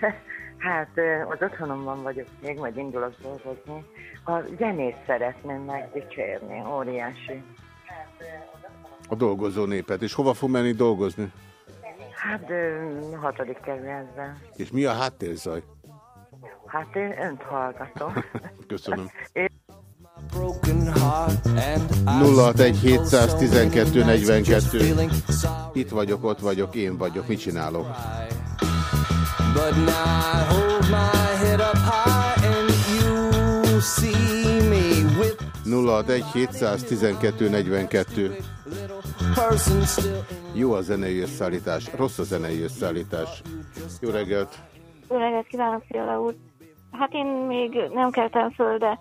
hát ö, az otthonomban vagyok még, majd indulok dolgozni. A zenét szeretném megdicsérni, óriási. A dolgozó népet. És hova fog menni dolgozni? Hát ö, hatodik kerületben. És mi a háttérzaj? Hát én önt hallgatom. Köszönöm. I 061 712 42. Itt vagyok, ott vagyok, én vagyok. Mit csinálok? But now I hold my head up high and you see me with 061 712 42. person still Jó a zenei összeállítás, rossz a zenei összeállítás. Jó reggelt! Jó reggelt kívánok, Fiala úr! Hát én még nem keltem föl, de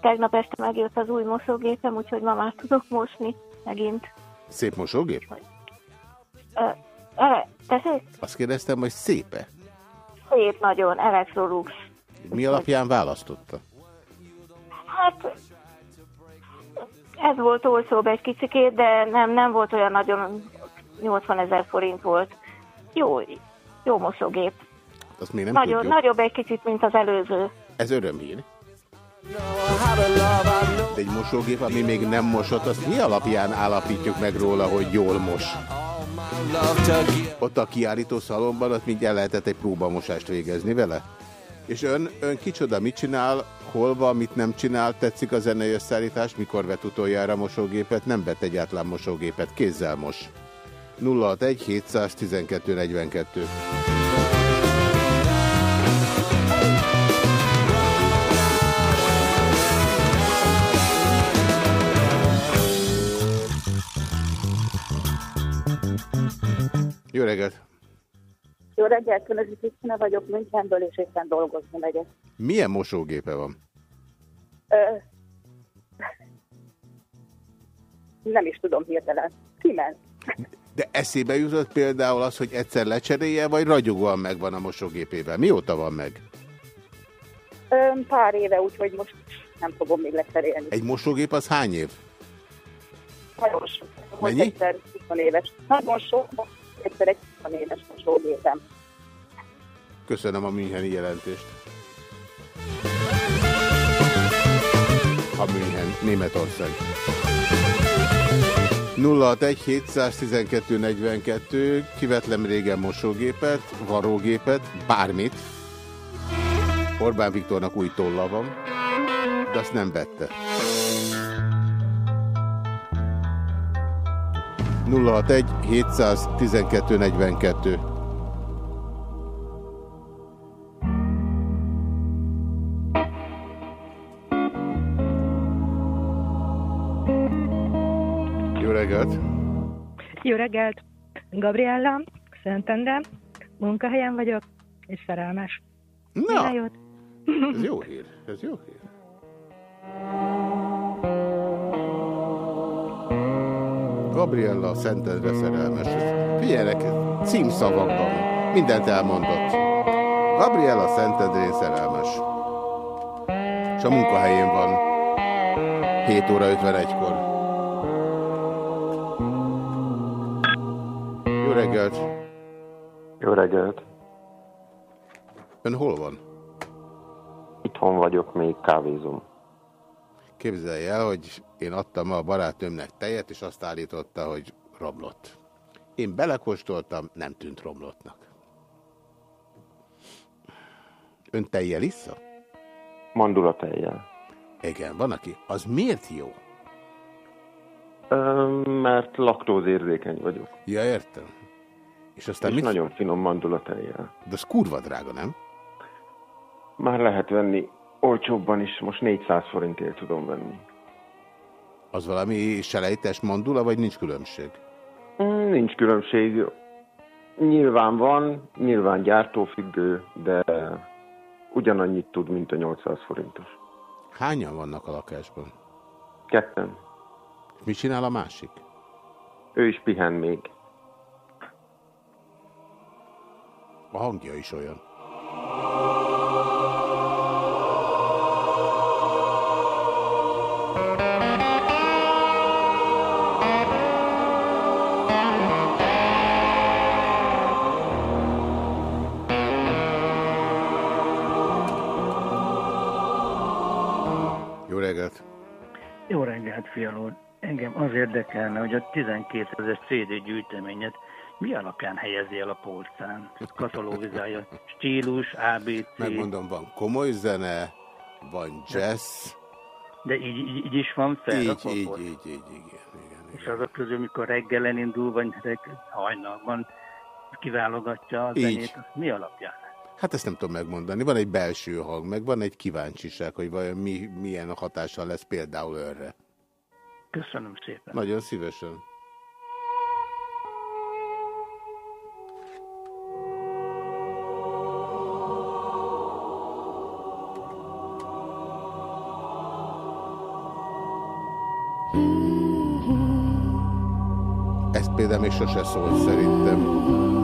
tegnap este megjött az új mosógépem, úgyhogy ma már tudok mosni megint. Szép mosógép? Ele, tessék? Azt kérdeztem, hogy szépe. Szép nagyon, Electrolux. Mi alapján választotta? Hát ez volt olcsóbb egy kicsikét, de nem, nem volt olyan nagyon, 80 ezer forint volt. Jó, jó mosógép. Azt még nem Nagyon, tudjuk. nagyobb egy kicsit, mint az előző. Ez örömhír. De egy mosógép, ami még nem mosott, azt mi alapján állapítjuk meg róla, hogy jól mos? Ott a kiállító szalomban, ott mindjárt lehetett egy próbamosást végezni vele? És ön, ön kicsoda, mit csinál, hol van, mit nem csinál, tetszik a zenei összeállítás, mikor vett utoljára mosógépet, nem vett egyáltalán mosógépet, kézzel mos. 061 712 42. Jó reggelt! Jó reggelt, Könözi Krisztina vagyok Münchenből, és éppen dolgozni megyek. Milyen mosógépe van? Ö, nem is tudom hirtelen. Kiment. De eszébe jutott például az, hogy egyszer lecserélje, vagy ragyogóan megvan a mosógépében? Mióta van meg? Ö, pár éve, úgyhogy most nem fogom még lecserélni. Egy mosógép az hány év? Nagyon sok. Most Mennyi? egyszer 20 éves. Nagyon sok, egyszer egy 20 éves mosógépem. Köszönöm a Müncheni jelentést. A München, Németország. 061 712 42, kivetlem régen mosógépet, varógépet, bármit. Orbán Viktornak új tolla van, de azt nem vette. 061 712 42. Jó reggelt! Jó reggelt! Gabriella, Szentendre, munkahelyen vagyok, és szerelmes. Na! Ez jó hír, ez jó hír. Gabriella Szentendre szerelmes. Figyeljenek, címszavakban. Mindent elmondott. Gabriella Szentendrén szerelmes. És a munkahelyén van. 7 óra 51-kor. Jó reggelt! Jó reggelt! Ön hol van? Itthon vagyok, még kávézom. Képzelje el, hogy én adtam a barátnőmnek tejet, és azt állította, hogy romlott. Én belekóstoltam, nem tűnt romlottnak. Ön tejjel issza? Mandula tejjel. Igen, van aki. Az miért jó? Ö, mert laktózérzékeny vagyok. Ja, értem. És aztán És mit? nagyon finom mandula tejjel. De az kurva drága, nem? Már lehet venni olcsóbban is, most 400 forintért tudom venni. Az valami selejtes mandula, vagy nincs különbség? Mm, Nincs különbség. Nyilván van, nyilván gyártófüggő, de ugyanannyit tud, mint a 800 forintos. Hányan vannak a lakásban? Ketten. Mit csinál a másik? Ő is pihen még. A hangja is olyan. Reggelt, fialó. Engem az érdekelne, hogy a 12 ezer CD gyűjteményet mi alapján helyezi el a polcán? Katalógizálja stílus, ABC, Megmondom, van komoly zene, van jazz. de így, így, így is van fel. Így, így, így, így, így, igen. És azok közül, mikor reggel elindul, vagy reg- hajnalban kiválogatja a Így. zenét, mi alapján? Hát ezt nem tudom megmondani. Van egy belső hang, meg van egy kíváncsiság, hogy vajon mi, milyen hatással lesz például őrre. Köszönöm szépen. Nagyon szívesen. Ez például még sose szólt szerintem.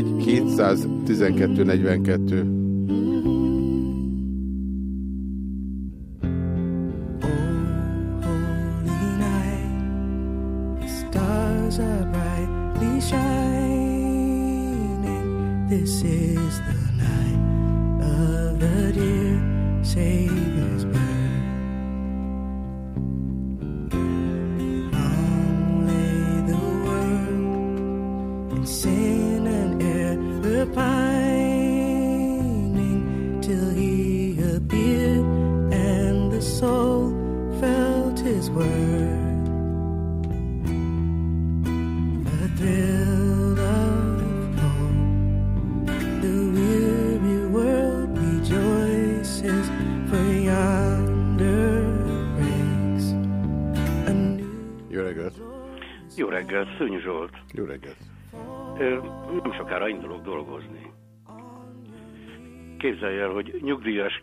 Nulla hat egy 712 42.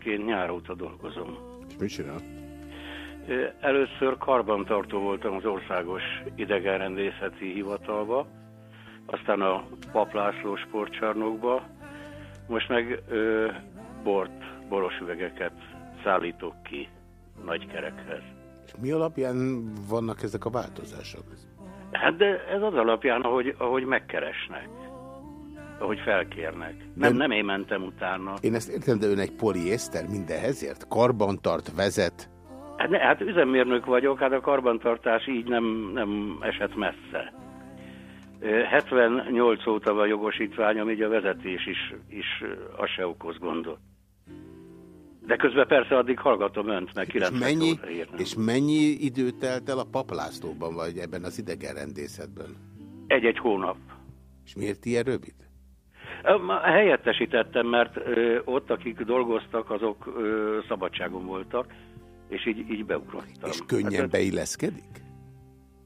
nyugdíjasként nyár óta dolgozom. És mit csinál? Először karbantartó voltam az Országos Idegenrendészeti Hivatalba, aztán a Paplászló sportcsarnokba, most meg ö, bort, boros üvegeket szállítok ki nagy kerekhez. És mi alapján vannak ezek a változások? Hát de ez az alapján, ahogy, ahogy megkeresnek, ahogy felkérnek. Nem, nem én mentem utána. Én ezt értem, de ön egy poliészter mindenhez ért? Karbantarт, vezet. Hát, ne, hát üzemmérnök vagyok, hát a karbantartás így nem, nem esett messze. Ö, 78 óta van jogosítványom, így a vezetés is, is az se okoz gondot. De közben persze addig hallgatom önt, meg És 90 mennyi, óta írnak. és mennyi idő telt el a paplászlóban, vagy ebben az idegenrendészetben? Egy-egy hónap. És miért ilyen rövid? Helyettesítettem, mert ott, akik dolgoztak, azok szabadságon voltak, és így, így beugrottam. És könnyen Hát, beilleszkedik?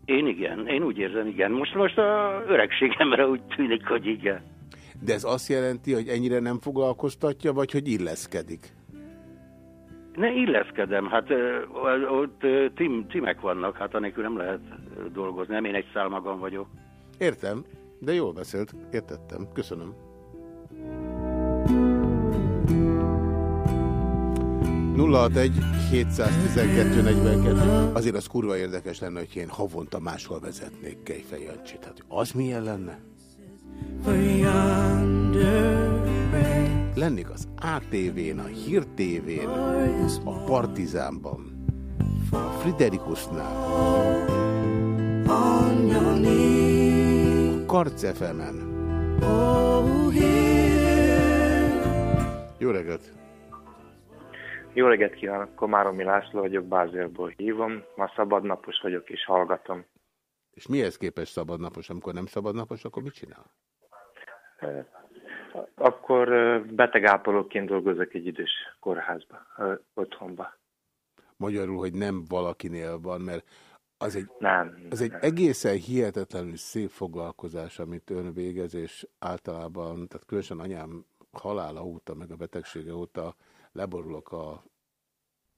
Én igen, én úgy érzem, igen. Most, most a öregségemre úgy tűnik, hogy igen. De ez azt jelenti, hogy ennyire nem foglalkoztatja, vagy hogy illeszkedik? Ne illeszkedem, hát ott tim, timek vannak, hát anélkül nem lehet dolgozni, nem én egy szál magam vagyok. Értem, de jól beszélt, értettem. Köszönöm. Egy 712 42. Azért az kurva érdekes lenne, hogy én havonta máshol vezetnék Kejfej Jancsit. Hát az milyen lenne? Lennék az ATV-n, a Hír TV-n, a Partizánban, a Friderikusnál, a Karcefemen. Jó reggelt! Jó reggelt kívánok, Komáromi László vagyok, Bázélból hívom. Ma szabadnapos vagyok és hallgatom. És mihez képest szabadnapos? Amikor nem szabadnapos, akkor mit csinál? Eh, Akkor eh, betegápolóként dolgozok egy idős kórházba, eh, otthonba. Magyarul, hogy nem valakinél van, mert az egy, nem, az egy egészen hihetetlenül szép foglalkozás, amit ön végez, és általában, tehát különösen anyám halála óta, meg a betegsége óta leborulok a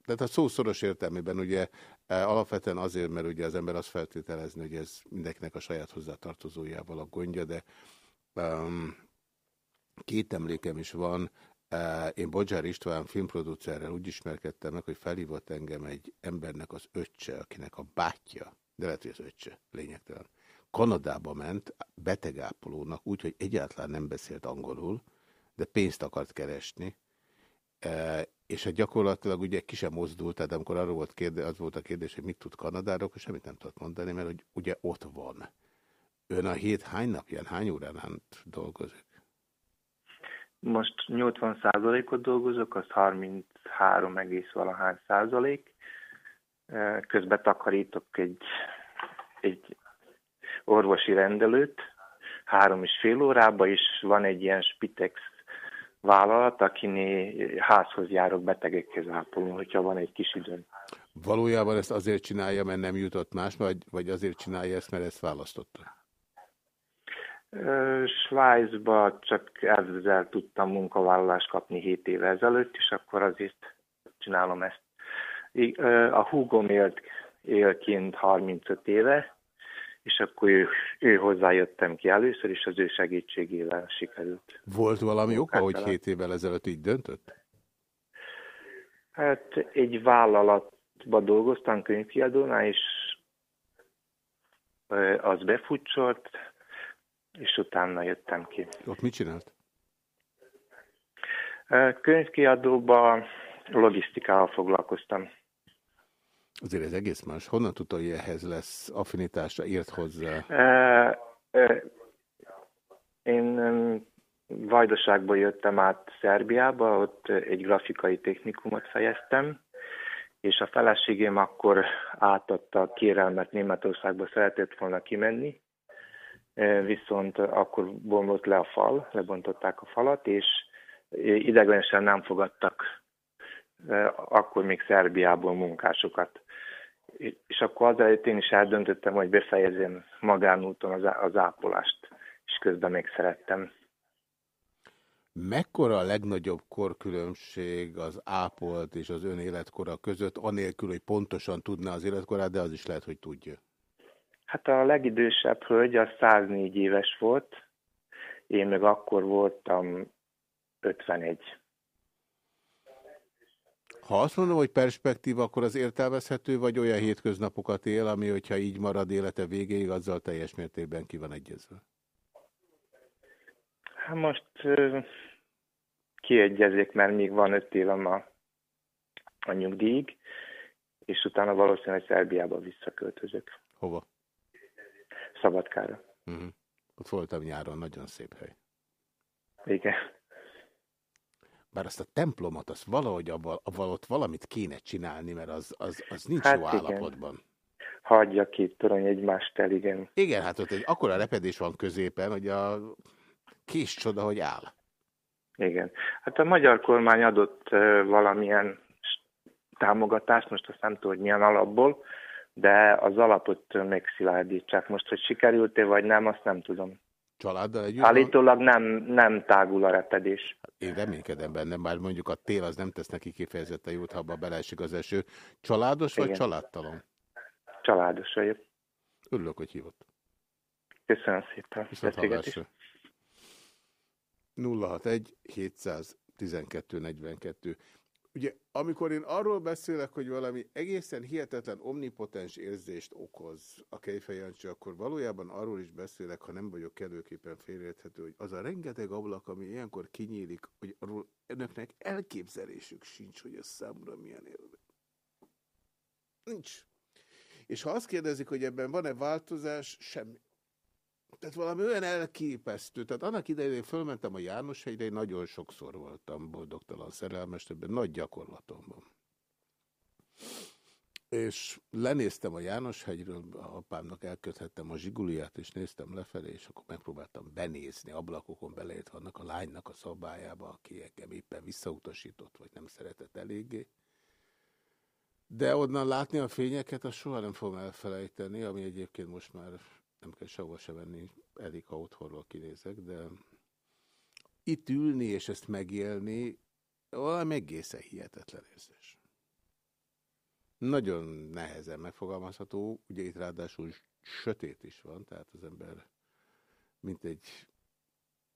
tehát a szószoros értelmében ugye e, alapvetően azért, mert ugye az ember azt feltételezni, hogy ez mindenkinek a saját hozzátartozójával a gondja, de um, két emlékem is van. Eh, Én Bodzsár István filmproducerrel úgy ismerkedtem meg, hogy felhívott engem egy embernek az öccse, akinek a bátyja, de lehet, hogy az öccse, lényegtelen, Kanadába ment betegápolónak, úgyhogy egyáltalán nem beszélt angolul, de pénzt akart keresni, E, és hát gyakorlatilag ugye ki sem mozdult, tehát amikor arról volt kérdés, az volt a kérdés, hogy mit tud Kanadáról, akkor semmit nem tudott mondani, mert hogy ugye ott van. Ön a hét hány napján, hány órán át dolgozik? Most 80%-ot dolgozok, az 33, egész valahány százalék. Eh, Közben takarítok egy, egy orvosi rendelőt, három és fél órába, és van egy ilyen Spitex vállalat, akiné házhoz járok betegekhez ápolni, hogyha van egy kis időm. Valójában ezt azért csinálja, mert nem jutott más, vagy, vagy azért csinálja ezt, mert ezt választotta? Svájcba csak ezzel tudtam munkavállalást kapni 7 éve ezelőtt, és akkor azért csinálom ezt. A húgom élt, él kint 35 éve, és akkor ő, ő hozzájöttem ki először, és az ő segítségével sikerült. Volt valami oka, hogy talán. hét évvel ezelőtt így döntött? Hát egy vállalatba dolgoztam könyvkiadónál, és az befutcsolt, és utána jöttem ki. Ott mit csinált? Ö, Könyvkiadóba logisztikával foglalkoztam. Azért ez egész más. Honnan tudta, hogy ehhez lesz affinitásra, írt hozzá? Én Vajdaságból jöttem át Szerbiába, ott egy grafikai technikumot fejeztem, és a feleségém akkor átadta a kérelmet Németországba, szeretett volna kimenni, viszont akkor bomlott le a fal, lebontották a falat, és ideglenesen nem fogadtak akkor még Szerbiából munkásokat. És akkor azelőtt én is eldöntöttem, hogy befejezem magánúton az, az ápolást, és közben még szerettem. Mekkora a legnagyobb korkülönbség az ápolt és az ön életkora között, anélkül, hogy pontosan tudná az életkorát, de az is lehet, hogy tudja. Hát a legidősebb hölgy az 104 éves volt, én meg akkor voltam 51. Ha azt mondom, hogy perspektíva, akkor az értelmezhető, vagy olyan hétköznapokat él, ami, hogyha így marad élete végéig, azzal teljes mértékben ki van egyezve. Hát most ö, kiegyezik, mert még van 5 évem a, a nyugdíjig, és utána valószínűleg Szerbiába visszaköltözök, Hova? Szabadkára. Uh -huh. Ott voltam nyáron, nagyon szép hely. Igen. Bár azt a templomot, azt valahogy abban, abban ott valamit kéne csinálni, mert az, az, az nincs Hát jó igen. állapotban. Hagyja két torony egymást el, igen. Igen, hát ott egy akkora repedés van középen, hogy a kés csoda, hogy áll. Igen. Hát a magyar kormány adott valamilyen támogatást, most azt nem tudom, hogy milyen alapból, de az alapot megszilárdítsák. Most, hogy sikerült-e vagy nem, azt nem tudom. Családdal együtt? Állítólag nem, nem tágul a repedés. Én reménykedem benne, bár mondjuk a tél az nem tesz neki kifejezetten jót, ha abba beleesik az eső. Családos vagy Igen. családtalan? Családos vagyok. Örülök, hogy hívott. Köszönöm szépen. Viszont hallásra. 061 712 42. Ugye, amikor én arról beszélek, hogy valami egészen hihetetlen omnipotens érzést okoz a Kejfejancsi, akkor valójában arról is beszélek, ha nem vagyok kellőképpen félreérthető, hogy az a rengeteg ablak, ami ilyenkor kinyílik, hogy arról önöknek elképzelésük sincs, hogy ez számomra milyen élmény. Nincs. És ha azt kérdezik, hogy ebben van-e változás, semmi. Tehát valami olyan elképesztő. Tehát annak idején én fölmentem a Jánoshegyre, én nagyon sokszor voltam boldogtalan szerelmes, ebben nagy gyakorlatom van. És lenéztem a Jánoshegyről, a apámnak elköthettem a zsiguliát, és néztem lefelé, és akkor megpróbáltam benézni, ablakokon belejött vannak a lánynak a szobájába, aki engem éppen visszautasított, vagy nem szeretett eléggé. De onnan látni a fényeket, azt soha nem fogom elfelejteni, ami egyébként most már nem kell sehova se venni, elég, ha otthonról kinézek, de itt ülni és ezt megélni, valami egészen hihetetlen érzés. Nagyon nehezen megfogalmazható, ugye itt ráadásul sötét is van, tehát az ember mint egy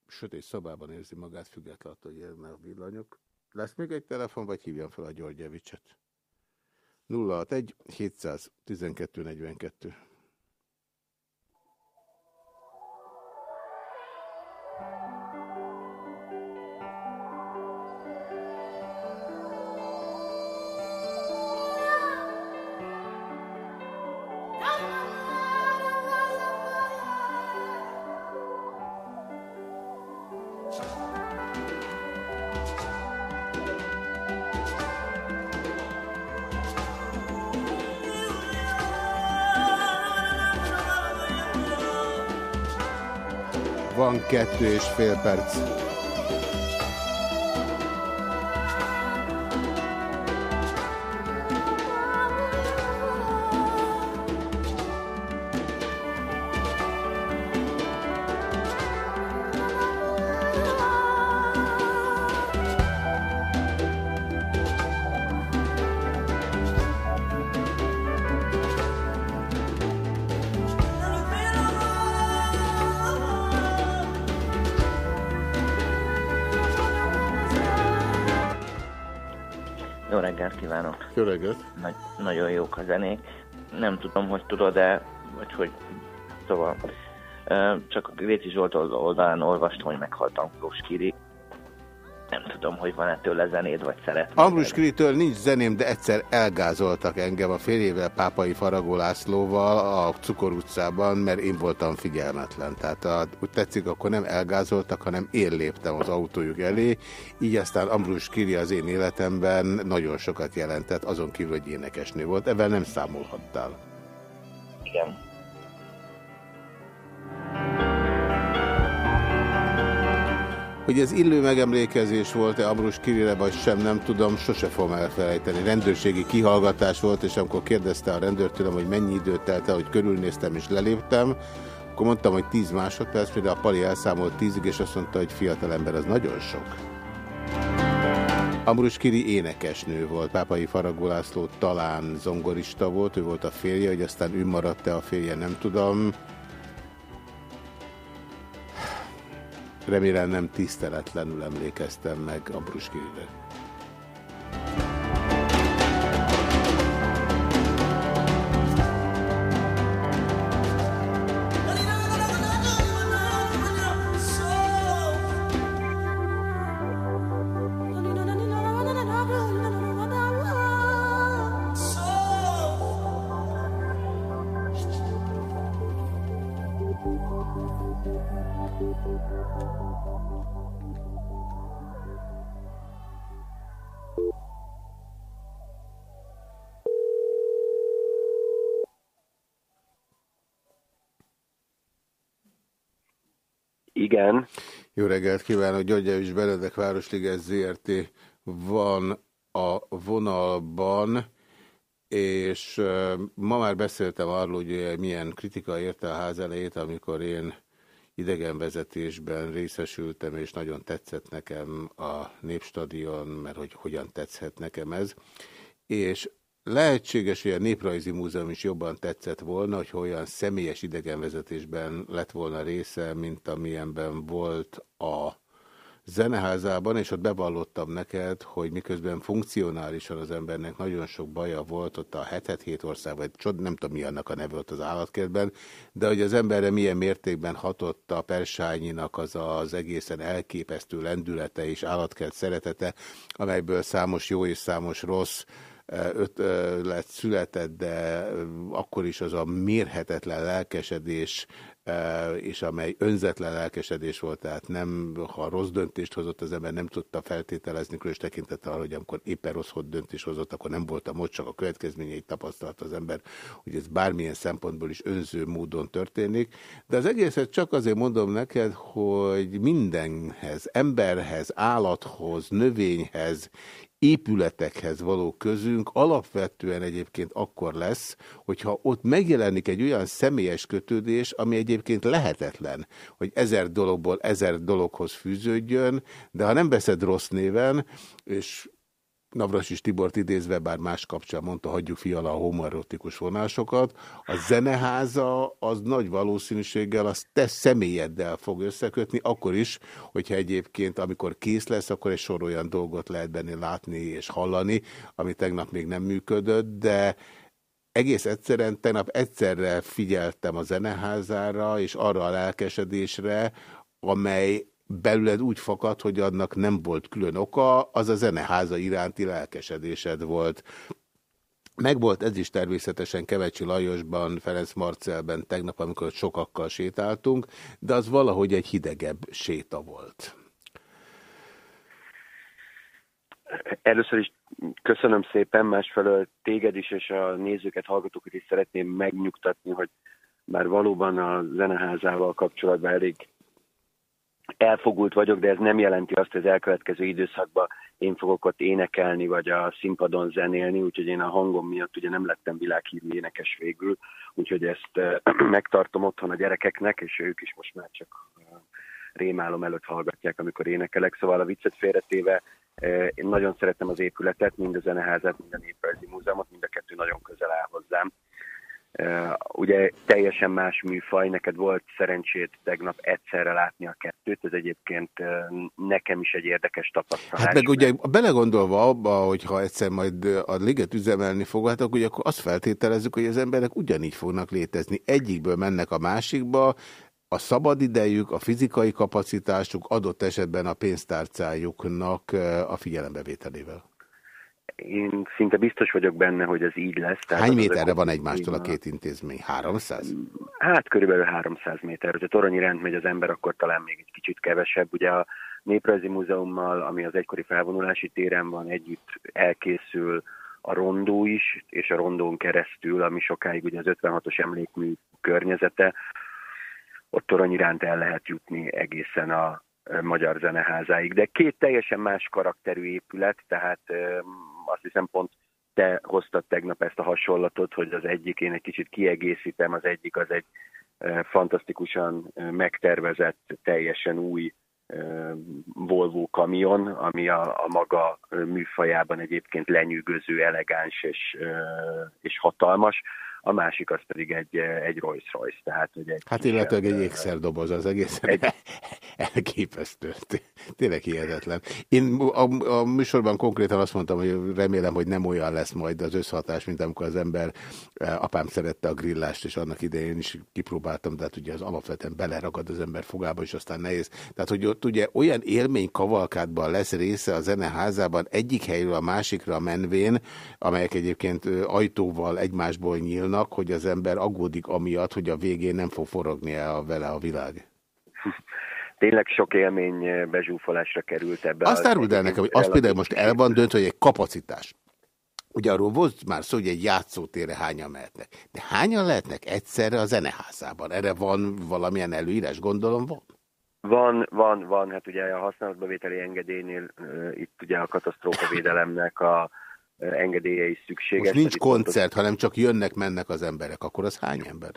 sötét szobában érzi magát, függetlenül, hogy jönnek a villanyok. Lesz még egy telefon, vagy hívjam fel a Györgyevicset? 061 712 42. Van kettő és fél perc. Jó! Nagy, nagyon jók a zenék. Nem tudom, hogy tudod-e, vagy hogy... Szóval... ö, Csak a Gréci Zsolt old- oldalán olvastam, hogy meghalt Ambrós Kiri. Hogy van-e tőle zenéd, vagy szeret. Ambrus Kiritől nincs zeném, de egyszer elgázoltak engem a fél évvel Pápai Faragó Lászlóval a Cukor utcában, mert én voltam figyelmetlen. Tehát a, úgy tetszik, akkor nem elgázoltak, hanem én léptem az autójuk elé. Így aztán Ambrus Kiri az én életemben nagyon sokat jelentett, azon kívül, hogy énekesnő volt. Ebben nem számolhattál. Igen. Hogy ez illő megemlékezés volt-e Ambrus Kirire, vagy sem, nem tudom, sose fogom elfelejteni. Rendőrségi kihallgatás volt, és amikor kérdezte a rendőr tőlem, hogy mennyi időt telt el, hogy körülnéztem és leléptem, akkor mondtam, hogy 10 másodperc, mire a Pali elszámolt 10-ig, és azt mondta, hogy fiatalember, az nagyon sok. Ambrus Kiri énekesnő volt, Pápai Faragó László talán zongorista volt, ő volt a férje, hogy aztán ő maradt-e a férje, nem tudom. Remélem nem tiszteletlenül emlékeztem meg Ambrus Kirire. Igen. Jó reggelt kívánok, György és Benedek Városliges ZRT van a vonalban, és ma már beszéltem arról, hogy milyen kritika érte a ház elejét, amikor én idegenvezetésben részesültem, és nagyon tetszett nekem a Népstadion, mert hogy hogyan tetszhet nekem ez. És lehetséges, hogy a Néprajzi Múzeum is jobban tetszett volna, hogy olyan személyes idegenvezetésben lett volna része, mint amilyenben volt a zeneházában, és ott bevallottam neked, hogy miközben funkcionálisan az embernek nagyon sok baja volt ott a 7 ország, vagy csod, nem tudom mi annak a neve ott az állatkertben, de hogy az emberre milyen mértékben hatott a persányinak az az egészen elképesztő lendülete és állatkert szeretete, amelyből számos jó és számos rossz öt lett született, de akkor is az a mérhetetlen lelkesedés, és amely önzetlen lelkesedés volt, tehát nem, ha rossz döntést hozott az ember, nem tudta feltételezni, különös tekintettel arra, hogy amikor éppen rossz döntést hozott, akkor nem voltam ott, csak a következményeit tapasztalta az ember, hogy ez bármilyen szempontból is önző módon történik. De az egészet csak azért mondom neked, hogy mindenhez, emberhez, állathoz, növényhez, épületekhez való közünk alapvetően egyébként akkor lesz, hogyha ott megjelenik egy olyan személyes kötődés, ami egyébként lehetetlen, hogy ezer dologból ezer dologhoz fűződjön, de ha nem veszed rossz néven, és Navrasis Tibort idézve, bár más kapcsán mondta, hagyjuk fiala a homoerotikus vonásokat, a zeneháza az nagy valószínűséggel az te személyeddel fog összekötni, akkor is, hogyha egyébként, amikor kész lesz, akkor egy sor olyan dolgot lehet benne látni és hallani, ami tegnap még nem működött, de egész egyszerűen tegnap egyszerre figyeltem a zeneházára, és arra a lelkesedésre, amely belőled úgy fakad, hogy annak nem volt külön oka, az a zeneháza iránti lelkesedésed volt. Megvolt ez is természetesen Kevecsi Lajosban, Ferenc Marcelben tegnap, amikor sokakkal sétáltunk, de az valahogy egy hidegebb séta volt. Először is köszönöm szépen, másfelől téged is és a nézőket, hallgatókat is szeretném megnyugtatni, hogy már valóban a zeneházával kapcsolatban elég elfogult vagyok, de ez nem jelenti azt, hogy az elkövetkező időszakban én fogok ott énekelni, vagy a színpadon zenélni, úgyhogy én a hangom miatt ugye nem lettem világhírű énekes végül, úgyhogy ezt megtartom otthon a gyerekeknek, és ők is most már csak rémálom előtt hallgatják, amikor énekelek. Szóval a viccet félretéve én nagyon szeretem az épületet, mind a zeneházat, mind a néprajzi múzeumot, mind a kettő nagyon közel áll hozzám. Ugye teljesen más műfaj, neked volt szerencsét tegnap egyszerre látni a kettőt, ez egyébként nekem is egy érdekes tapasztalás. Hát meg ugye belegondolva abba, hogy ha egyszer majd a liget üzemelni foghatok, ugye akkor azt feltételezzük, hogy az emberek ugyanígy fognak létezni. Egyikből mennek a másikba, a szabadidejük, a fizikai kapacitásuk, adott esetben a pénztárcájuknak a figyelembevételével én szinte biztos vagyok benne, hogy ez így lesz. Tehát Hány méterre van egymástól a két intézmény? 300? Hát körülbelül 300 méter. Hogyha toronyi rend megy az ember, akkor talán még egy kicsit kevesebb. Ugye a Néprajzi Múzeummal, ami az egykori felvonulási téren van, együtt elkészül a rondó is, és a rondón keresztül, ami sokáig ugye az 56-os emlékmű környezete, ott torony iránt el lehet jutni egészen a Magyar Zeneházáig. De két teljesen más karakterű épület, tehát azt hiszem pont te hoztad tegnap ezt a hasonlatot, hogy az egyik, én egy kicsit kiegészítem, az egyik az egy fantasztikusan megtervezett, teljesen új Volvo kamion, ami a, a maga műfajában egyébként lenyűgöző, elegáns és, és hatalmas a másik az pedig egy, egy Rolls Royce. Tehát, hogy egy hát illetve egy ékszerdoboz az egész egy... elképesztő. Tényleg hihetetlen. Én a, a műsorban konkrétan azt mondtam, hogy remélem, hogy nem olyan lesz majd az összhatás, mint amikor az ember, apám szerette a grillást, és annak idején is kipróbáltam, de hát ugye az alapvetően beleragad az ember fogába, és aztán nehéz. Tehát, hogy ott ugye olyan élmény kavalkádban lesz része a zeneházában egyik helyről a másikra menvén, amelyek egyébként ajtóval egymásból nyílnak, annak, hogy az ember aggódik amiatt, hogy a végén nem fog forogni el vele a világ? Tényleg sok élmény bezsúfolásra került ebbe. Azt áruld el nekem, hogy az például most el van döntve, hogy egy kapacitás. Ugye arról volt már szó, hogy egy játszótére hányan mehetnek. De hányan lehetnek egyszerre a zeneházában? Erre van valamilyen előírás, gondolom van? Van, van, van. Hát ugye a használatbevételi engedélynél uh, itt ugye a katasztrófavédelemnek a engedélye is szükséges. Most nincs koncert, pontos... hanem csak jönnek-mennek az emberek, akkor az hány ember?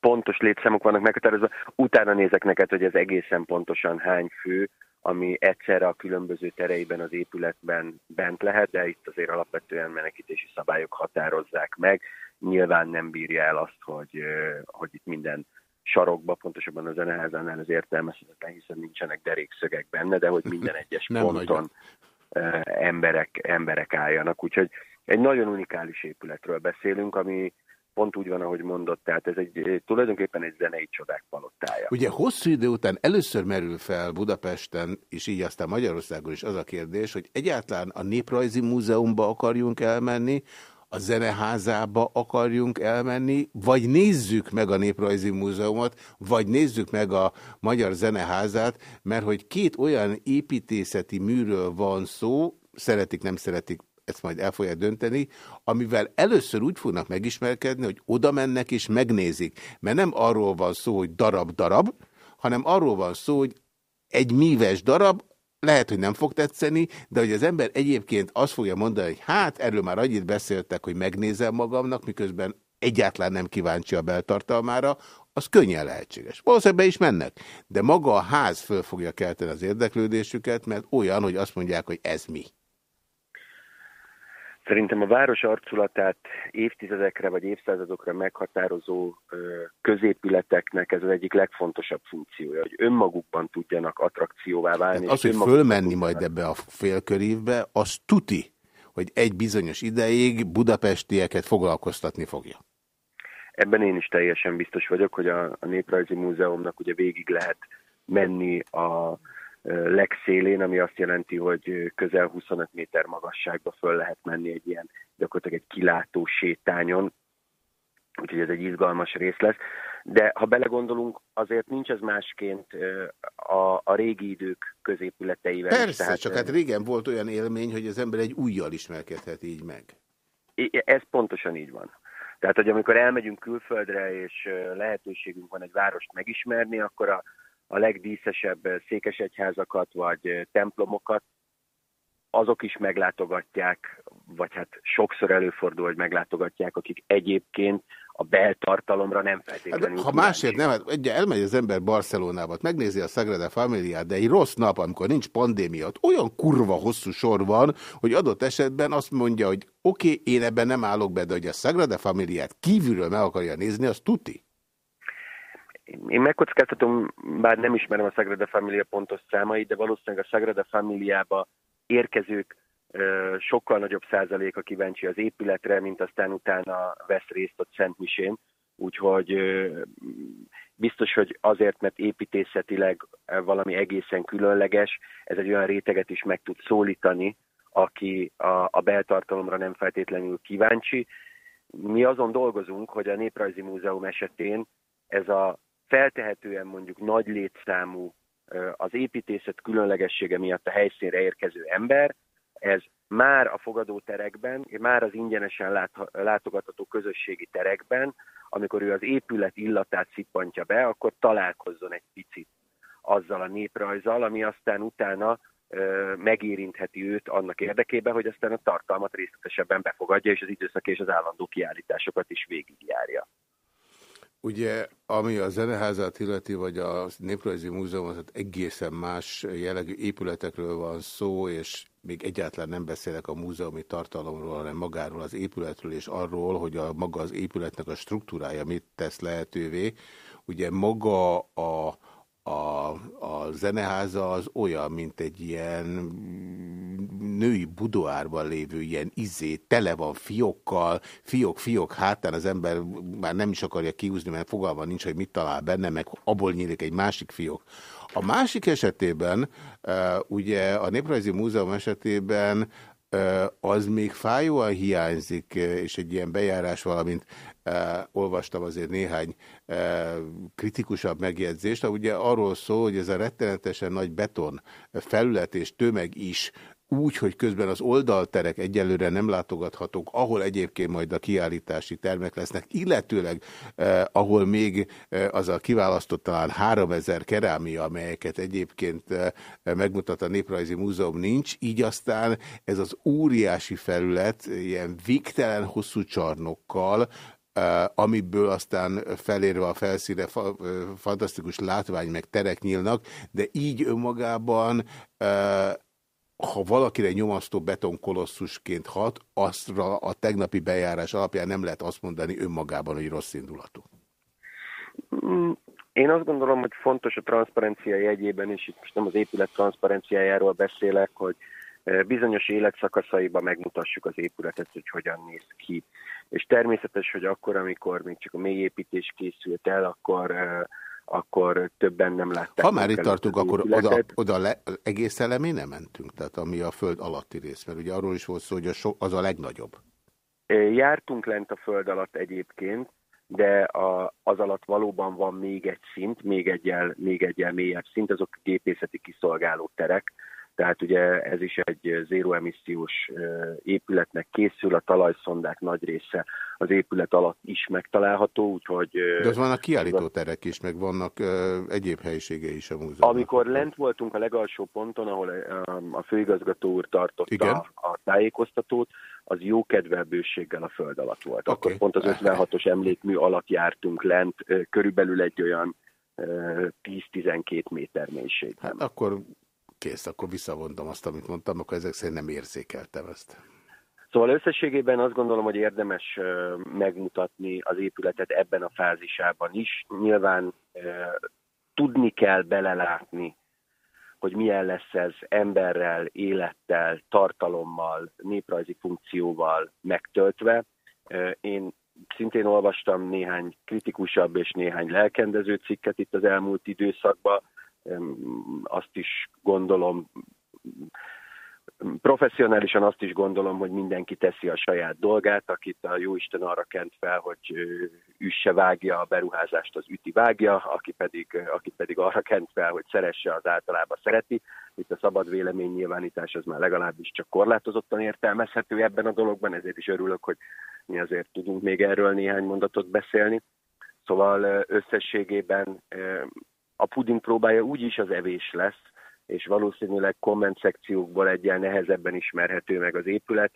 Pontos létszámok vannak meghatározva. Utána nézek neked, hogy ez egészen pontosan hány fő, ami egyszerre a különböző tereiben az épületben bent lehet, de itt azért alapvetően menekítési szabályok határozzák meg. Nyilván nem bírja el azt, hogy, hogy itt minden sarokba, pontosabban a zeneházánál az értelmezhetetlen, hiszen nincsenek derékszögek benne, de hogy minden egyes ponton emberek, emberek álljanak. Úgyhogy egy nagyon unikális épületről beszélünk, ami pont úgy van, ahogy mondott, tehát ez egy, tulajdonképpen egy zenei csodák palottája. Ugye hosszú idő után először merül fel Budapesten, és így aztán Magyarországon is az a kérdés, hogy egyáltalán a Néprajzi Múzeumba akarjunk elmenni, a zeneházába akarjunk elmenni, vagy nézzük meg a Néprajzi Múzeumot, vagy nézzük meg a Magyar Zeneházát, mert hogy két olyan építészeti műről van szó, szeretik, nem szeretik, ezt majd el fogják dönteni, amivel először úgy fognak megismerkedni, hogy oda mennek és megnézik. Mert nem arról van szó, hogy darab-darab, hanem arról van szó, hogy egy míves darab, lehet, hogy nem fog tetszeni, de hogy az ember egyébként azt fogja mondani, hogy hát erről már annyit beszéltek, hogy megnézem magamnak, miközben egyáltalán nem kíváncsi a beltartalmára, az könnyen lehetséges. Valószínűleg be is mennek, de maga a ház föl fogja kelteni az érdeklődésüket, mert olyan, hogy azt mondják, hogy ez mi. Szerintem a város arculatát évtizedekre vagy évszázadokra meghatározó középületeknek ez az egyik legfontosabb funkciója, hogy önmagukban tudjanak attrakcióvá válni. Tehát az, hogy fölmenni majd ebbe a félkörívbe, az tuti, hogy egy bizonyos ideig budapestieket foglalkoztatni fogja. Ebben én is teljesen biztos vagyok, hogy a, a Néprajzi Múzeumnak ugye végig lehet menni a legszélén, ami azt jelenti, hogy közel 25 méter magasságba föl lehet menni egy ilyen gyakorlatilag egy kilátó sétányon, úgyhogy ez egy izgalmas rész lesz. De ha belegondolunk, azért nincs ez másként a, a régi idők középületeivel. Persze, Tehát, csak hát régen volt olyan élmény, hogy az ember egy újjal ismerkedhet így meg. Ez pontosan így van. Tehát, hogy amikor elmegyünk külföldre, és lehetőségünk van egy várost megismerni, akkor a, a legdíszesebb székesegyházakat vagy templomokat azok is meglátogatják, vagy hát sokszor előfordul, hogy meglátogatják, akik egyébként a beltartalomra nem Hát, feltétlenül. de ha másért nem, hát ugye elmegy az ember Barcelonába, megnézi a Sagrada Familiát, de egy rossz nap, amikor nincs pandémia, ott olyan kurva hosszú sor van, hogy adott esetben azt mondja, hogy oké, okay, én ebben nem állok be, de hogy a Sagrada Familiát kívülről meg akarja nézni, az tuti. Én megkockáztatom, bár nem ismerem a Sagrada Familia pontos számait, de valószínűleg a Sagrada Familiába érkezők sokkal nagyobb százaléka kíváncsi az épületre, mint aztán utána vesz részt ott Szent Misén. Úgyhogy biztos, hogy azért, mert építészetileg valami egészen különleges, ez egy olyan réteget is meg tud szólítani, aki a, a beltartalomra nem feltétlenül kíváncsi. Mi azon dolgozunk, hogy a Néprajzi Múzeum esetén ez a feltehetően mondjuk nagy létszámú az építészet különlegessége miatt a helyszínre érkező ember, ez már a fogadóterekben, már az ingyenesen lát, látogatható közösségi terekben, amikor ő az épület illatát szippantja be, akkor találkozzon egy picit azzal a néprajzal, ami aztán utána ö, megérintheti őt annak érdekében, hogy aztán a tartalmat részletesebben befogadja, és az időszak és az állandó kiállításokat is végigjárja. Ugye, ami a zeneházát illeti, vagy a Néprajzi Múzeumot, hát egészen más jellegű épületekről van szó, és még egyáltalán nem beszélek a múzeumi tartalomról, hanem magáról az épületről, és arról, hogy a maga az épületnek a struktúrája mit tesz lehetővé. Ugye maga a, a, a zeneháza az olyan, mint egy ilyen női budoárban lévő ilyen izé, tele van fiokkal, fiók, fiók hátán az ember már nem is akarja kiúzni, mert fogalma nincs, hogy mit talál benne, meg abból nyílik egy másik fiók. A másik esetében, ugye a Néprajzi Múzeum esetében az még fájóan hiányzik, és egy ilyen bejárás, valamint olvastam azért néhány kritikusabb megjegyzést, ugye arról szól, hogy ez a rettenetesen nagy beton felület és tömeg is úgy, hogy közben az oldalterek egyelőre nem látogathatók, ahol egyébként majd a kiállítási termek lesznek, illetőleg eh, ahol még eh, az a kiválasztott talán 3000 kerámia, amelyeket egyébként eh, megmutat a Néprajzi Múzeum nincs, így aztán ez az óriási felület ilyen végtelen hosszú csarnokkal, amiből aztán felérve a felszíne fa, uh, fantasztikus látvány meg terek nyílnak, de így önmagában uh, ha valakire nyomasztó betonkolosszusként hat, azra a tegnapi bejárás alapján nem lehet azt mondani önmagában, hogy rossz indulatú. Mm, Én azt gondolom, hogy fontos a transzparencia jegyében, és itt most nem az épület transzparenciájáról beszélek, hogy eh, bizonyos életszakaszaiban megmutassuk az épületet, hogy hogyan néz ki. És természetes, hogy akkor, amikor még csak a mélyépítés készült el, akkor akkor többen nem látták. Ha már itt tartunk, akkor oda, oda le, egész elemé nem mentünk, tehát ami a föld alatti rész, mert ugye arról is volt szó, hogy a so, az a legnagyobb. Jártunk lent a föld alatt egyébként, de a, az alatt valóban van még egy szint, még egyel, még egyel mélyebb szint, azok gépészeti kiszolgáló terek, tehát ugye ez is egy zéró emissziós ö, épületnek készül, a talajszondák nagy része az épület alatt is megtalálható, úgyhogy... De az vannak kiállítóterek is, meg vannak egyéb helyiségei is a múzeumnak. Amikor lent voltunk a legalsó ponton, ahol a főigazgató úr tartotta Igen. a, a tájékoztatót, az jó kedvel bőséggel a föld alatt volt. Akkor pont az 56-os emlékmű alatt jártunk lent, körülbelül egy olyan ö, 10-12 méter mélységben. Hát akkor kész, akkor visszavontam azt, amit mondtam, akkor ezek szerint nem érzékeltem ezt. Szóval összességében azt gondolom, hogy érdemes megmutatni az épületet ebben a fázisában is. Nyilván tudni kell belelátni, hogy milyen lesz ez emberrel, élettel, tartalommal, néprajzi funkcióval megtöltve. Én szintén olvastam néhány kritikusabb és néhány lelkendező cikket itt az elmúlt időszakban. Azt is gondolom, professzionálisan azt is gondolom, hogy mindenki teszi a saját dolgát, akit a Jóisten arra kent fel, hogy üsse vágja a beruházást, az üti vágja, aki pedig, aki pedig arra kent fel, hogy szeresse, az általában szereti. Itt a szabad vélemény nyilvánítás az már legalábbis csak korlátozottan értelmezhető ebben a dologban, ezért is örülök, hogy mi azért tudunk még erről néhány mondatot beszélni. Szóval összességében a puding próbája úgyis az evés lesz, és valószínűleg komment szekciókból egyen nehezebben ismerhető meg az épület.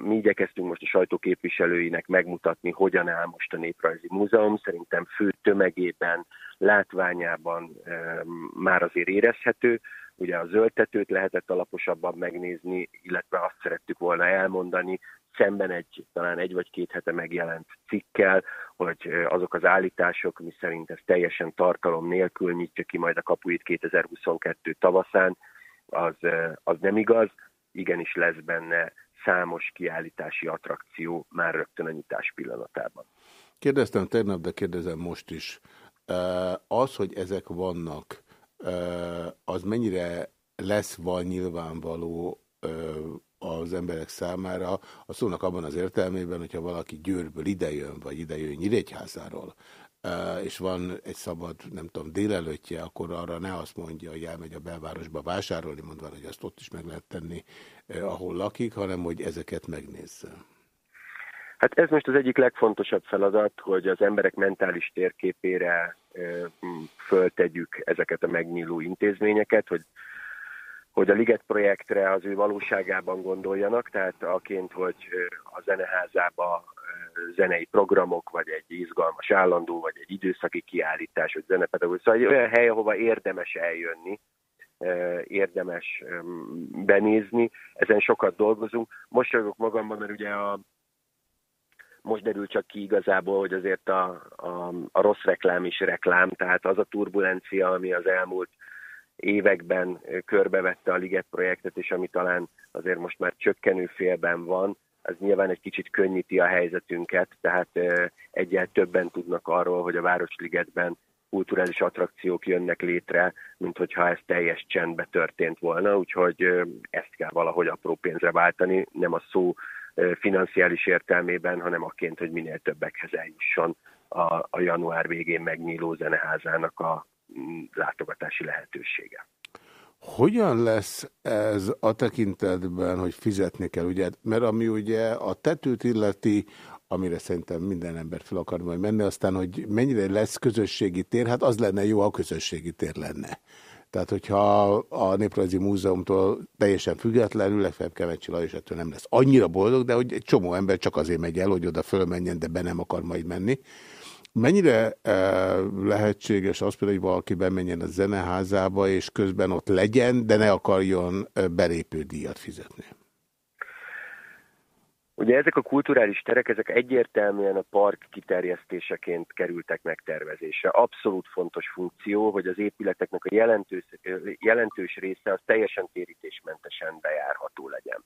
Mi igyekeztünk most a sajtóképviselőinek megmutatni, hogyan áll most a Néprajzi Múzeum. Szerintem fő tömegében, látványában um, már azért érezhető. Ugye a zöldtetőt lehetett alaposabban megnézni, illetve azt szerettük volna elmondani, szemben egy, talán egy vagy két hete megjelent cikkel, hogy azok az állítások, mi szerint ez teljesen tartalom nélkül nyitja ki majd a kapuit 2022 tavaszán, az, az nem igaz. Igenis lesz benne számos kiállítási attrakció már rögtön a nyitás pillanatában. Kérdeztem tegnap, de kérdezem most is. Az, hogy ezek vannak, az mennyire lesz val nyilvánvaló az emberek számára, a szónak abban az értelmében, hogyha valaki Győrből idejön, vagy idejön Nyíregyházáról, és van egy szabad, nem tudom, délelőttje, akkor arra ne azt mondja, hogy elmegy a belvárosba vásárolni, mondva, hogy azt ott is meg lehet tenni, ahol lakik, hanem hogy ezeket megnézze. Hát ez most az egyik legfontosabb feladat, hogy az emberek mentális térképére föltegyük ezeket a megnyíló intézményeket, hogy hogy a Liget projektre az ő valóságában gondoljanak, tehát aként, hogy a zeneházába zenei programok, vagy egy izgalmas állandó, vagy egy időszaki kiállítás, vagy zenepedagógus. Szóval egy olyan hely, ahova érdemes eljönni, érdemes benézni, ezen sokat dolgozunk. Most vagyok magamban, mert ugye a, most derül csak ki igazából, hogy azért a, a, a rossz reklám is reklám, tehát az a turbulencia, ami az elmúlt években körbevette a Liget projektet, és ami talán azért most már csökkenő félben van, az nyilván egy kicsit könnyíti a helyzetünket, tehát egyel többen tudnak arról, hogy a Városligetben kulturális attrakciók jönnek létre, mint hogyha ez teljes csendbe történt volna, úgyhogy ezt kell valahogy apró pénzre váltani, nem a szó financiális értelmében, hanem akként, hogy minél többekhez eljusson a, a január végén megnyíló zeneházának a látogatási lehetősége. Hogyan lesz ez a tekintetben, hogy fizetni kell? Ugye, mert ami ugye a tetőt illeti, amire szerintem minden ember fel akar majd menni, aztán, hogy mennyire lesz közösségi tér, hát az lenne jó, ha közösségi tér lenne. Tehát, hogyha a Néprajzi Múzeumtól teljesen függetlenül, legfeljebb Kemencsi Lajos ettől nem lesz annyira boldog, de hogy egy csomó ember csak azért megy el, hogy oda fölmenjen, de be nem akar majd menni. Mennyire uh, lehetséges az például, hogy valaki bemenjen a zeneházába, és közben ott legyen, de ne akarjon uh, belépődíjat fizetni? Ugye ezek a kulturális terek, ezek egyértelműen a park kiterjesztéseként kerültek megtervezésre. Abszolút fontos funkció, hogy az épületeknek a jelentős, jelentős része az teljesen térítésmentesen bejárható legyen.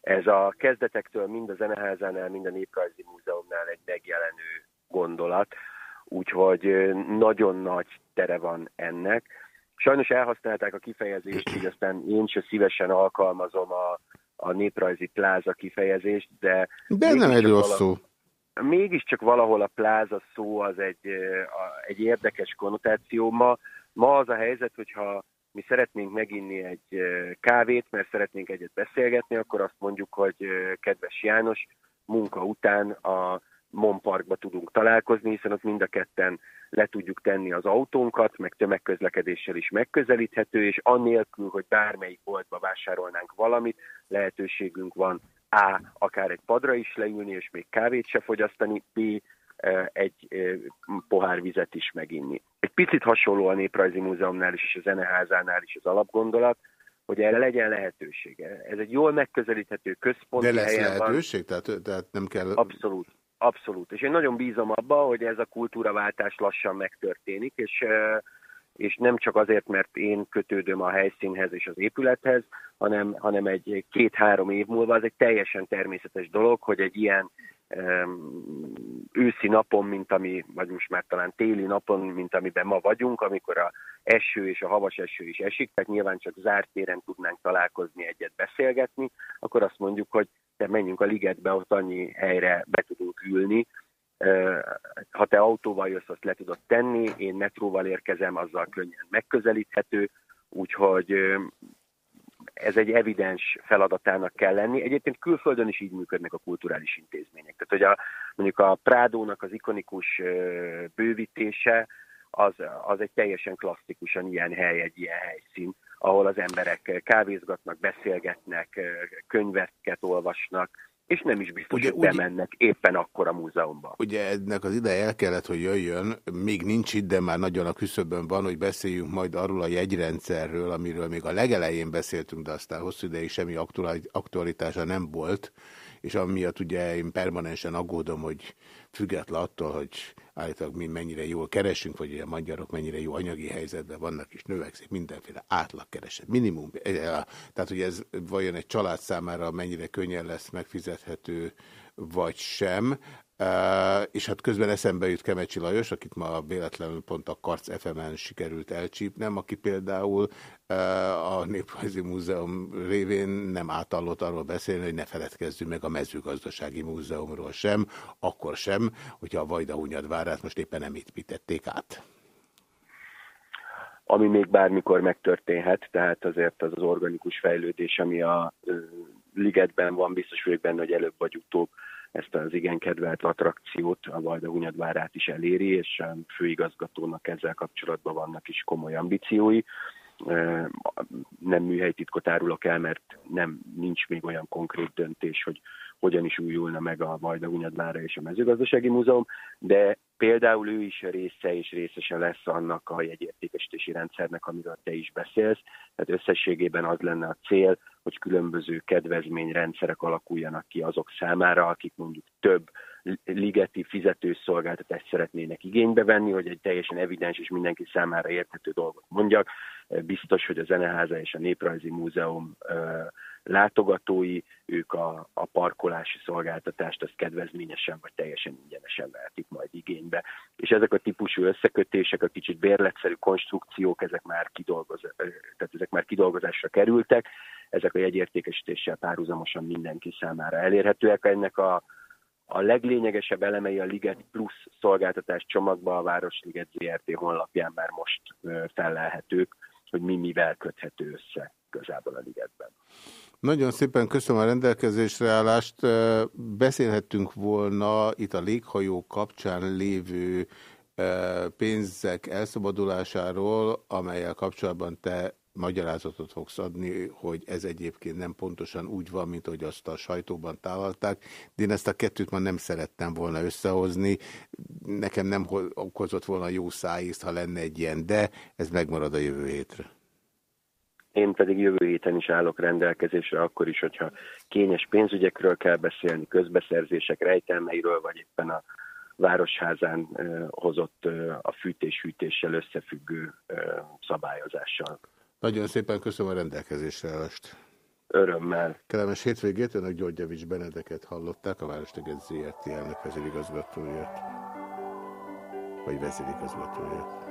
Ez a kezdetektől mind a Zeneházánál, mind a Néprajzi Múzeumnál egy megjelenő gondolat, úgyhogy nagyon nagy tere van ennek. Sajnos elhasználták a kifejezést, így aztán én sem szívesen alkalmazom a, a néprajzi pláza kifejezést, de... De nem egy rossz szó. Mégiscsak valahol a pláza szó az egy, a, egy érdekes konnotáció. Ma, ma az a helyzet, hogyha mi szeretnénk meginni egy kávét, mert szeretnénk egyet beszélgetni, akkor azt mondjuk, hogy kedves János, munka után a Mon Parkba tudunk találkozni, hiszen ott mind a ketten le tudjuk tenni az autónkat, meg tömegközlekedéssel is megközelíthető, és annélkül, hogy bármelyik boltba vásárolnánk valamit, lehetőségünk van A. akár egy padra is leülni, és még kávét se fogyasztani, B. egy pohár vizet is meginni. Egy picit hasonló a Néprajzi Múzeumnál is, és a Zeneházánál is az alapgondolat, hogy erre legyen lehetősége. Ez egy jól megközelíthető központi De lesz helyen van. lehetőség? Tehát, tehát nem kell... Abszolút. Abszolút. És én nagyon bízom abba, hogy ez a kultúraváltás lassan megtörténik, és, és nem csak azért, mert én kötődöm a helyszínhez és az épülethez, hanem, hanem egy két-három év múlva az egy teljesen természetes dolog, hogy egy ilyen őszi napon, mint ami, vagy most már talán téli napon, mint amiben ma vagyunk, amikor a eső és a havas eső is esik, tehát nyilván csak zárt téren tudnánk találkozni, egyet beszélgetni, akkor azt mondjuk, hogy de menjünk a ligetbe, ott annyi helyre be tudunk ülni. Ha te autóval jössz, azt le tudod tenni, én metróval érkezem, azzal könnyen megközelíthető, úgyhogy ez egy evidens feladatának kell lenni. Egyébként külföldön is így működnek a kulturális intézmények. Tehát, hogy a, mondjuk a Prádónak az ikonikus bővítése, az, az egy teljesen klasszikusan ilyen hely, egy ilyen helyszín, ahol az emberek kávézgatnak, beszélgetnek, könyveket olvasnak, és nem is biztos, Ugye hogy bemennek éppen akkor a múzeumba. Ugye ennek az ideje el kellett, hogy jöjjön, még nincs itt, de már nagyon a küszöbön van, hogy beszéljünk majd arról a jegyrendszerről, amiről még a legelején beszéltünk, de aztán hosszú ideig semmi aktuali- aktualitása nem volt, és amiatt ugye én permanensen aggódom, hogy független attól, hogy állítólag mi mennyire jól keresünk, vagy a magyarok mennyire jó anyagi helyzetben vannak, és növekszik mindenféle átlagkereset, minimum. eh, Tehát, hogy ez vajon egy család számára mennyire könnyen lesz megfizethető, vagy sem. És hát közben eszembe jut Kemecsi Lajos, akit ma véletlenül pont a Karc FM-en sikerült elcsípnem, aki például a Néprajzi Múzeum révén nem átallott arról beszélni, hogy ne feledkezzünk meg a mezőgazdasági múzeumról sem, akkor sem, hogyha a Vajda Hunyadvárát most éppen nem építették át. ami még bármikor megtörténhet, tehát azért az az organikus fejlődés, ami a ligetben van, biztos vagyok benne, hogy előbb vagy utóbb ezt az igen kedvelt attrakciót, a Vajda Hunyadvárát is eléri, és a főigazgatónak ezzel kapcsolatban vannak is komoly ambíciói. Nem műhelytitkot árulok el, mert nem, nincs még olyan konkrét döntés, hogy hogyan is újulna meg a Vajda Hunyadvára és a mezőgazdasági múzeum, de például ő is része és részese lesz annak a jegyértékesítési rendszernek, amiről te is beszélsz. Tehát összességében az lenne a cél, hogy különböző kedvezményrendszerek alakuljanak ki azok számára, akik mondjuk több ligeti fizetőszolgáltatást szeretnének igénybe venni, hogy egy teljesen evidens és mindenki számára érthető dolgot mondjak. Biztos, hogy a Zeneháza és a Néprajzi Múzeum látogatói, ők a, a parkolási szolgáltatást azt kedvezményesen vagy teljesen ingyenesen vehetik majd igénybe. És ezek a típusú összekötések, a kicsit bérletszerű konstrukciók, ezek már, kidolgoz, tehát ezek már kidolgozásra kerültek, ezek a jegyértékesítéssel párhuzamosan mindenki számára elérhetőek. Ennek a, a leglényegesebb elemei a Liget Plus szolgáltatás csomagban a Városliget ZRT honlapján már most ö, fellelhetők, hogy mi mivel köthető össze igazából a ligetben. Nagyon szépen köszönöm a rendelkezésre állást. Beszélhettünk volna itt a léghajó kapcsán lévő pénzek elszabadulásáról, amelyel kapcsolatban te magyarázatot fogsz adni, hogy ez egyébként nem pontosan úgy van, mint ahogy azt a sajtóban tálalták, de én ezt a kettőt már nem szerettem volna összehozni. Nekem nem okozott volna jó szájízt, ha lenne egy ilyen, de ez megmarad a jövő hétre. Én pedig jövő héten is állok rendelkezésre, akkor is, hogyha kényes pénzügyekről kell beszélni, közbeszerzések rejtelmeiről, vagy éppen a Városházán hozott a fűtés-hűtéssel összefüggő szabályozással. Nagyon szépen köszönöm a rendelkezésre állást. Örömmel. Kellemes hétvégét, önök Györgyevics Benedeket hallották, a Városliget ZRT elnök vezérigazgatóját. Vagy vezérigazgatóját.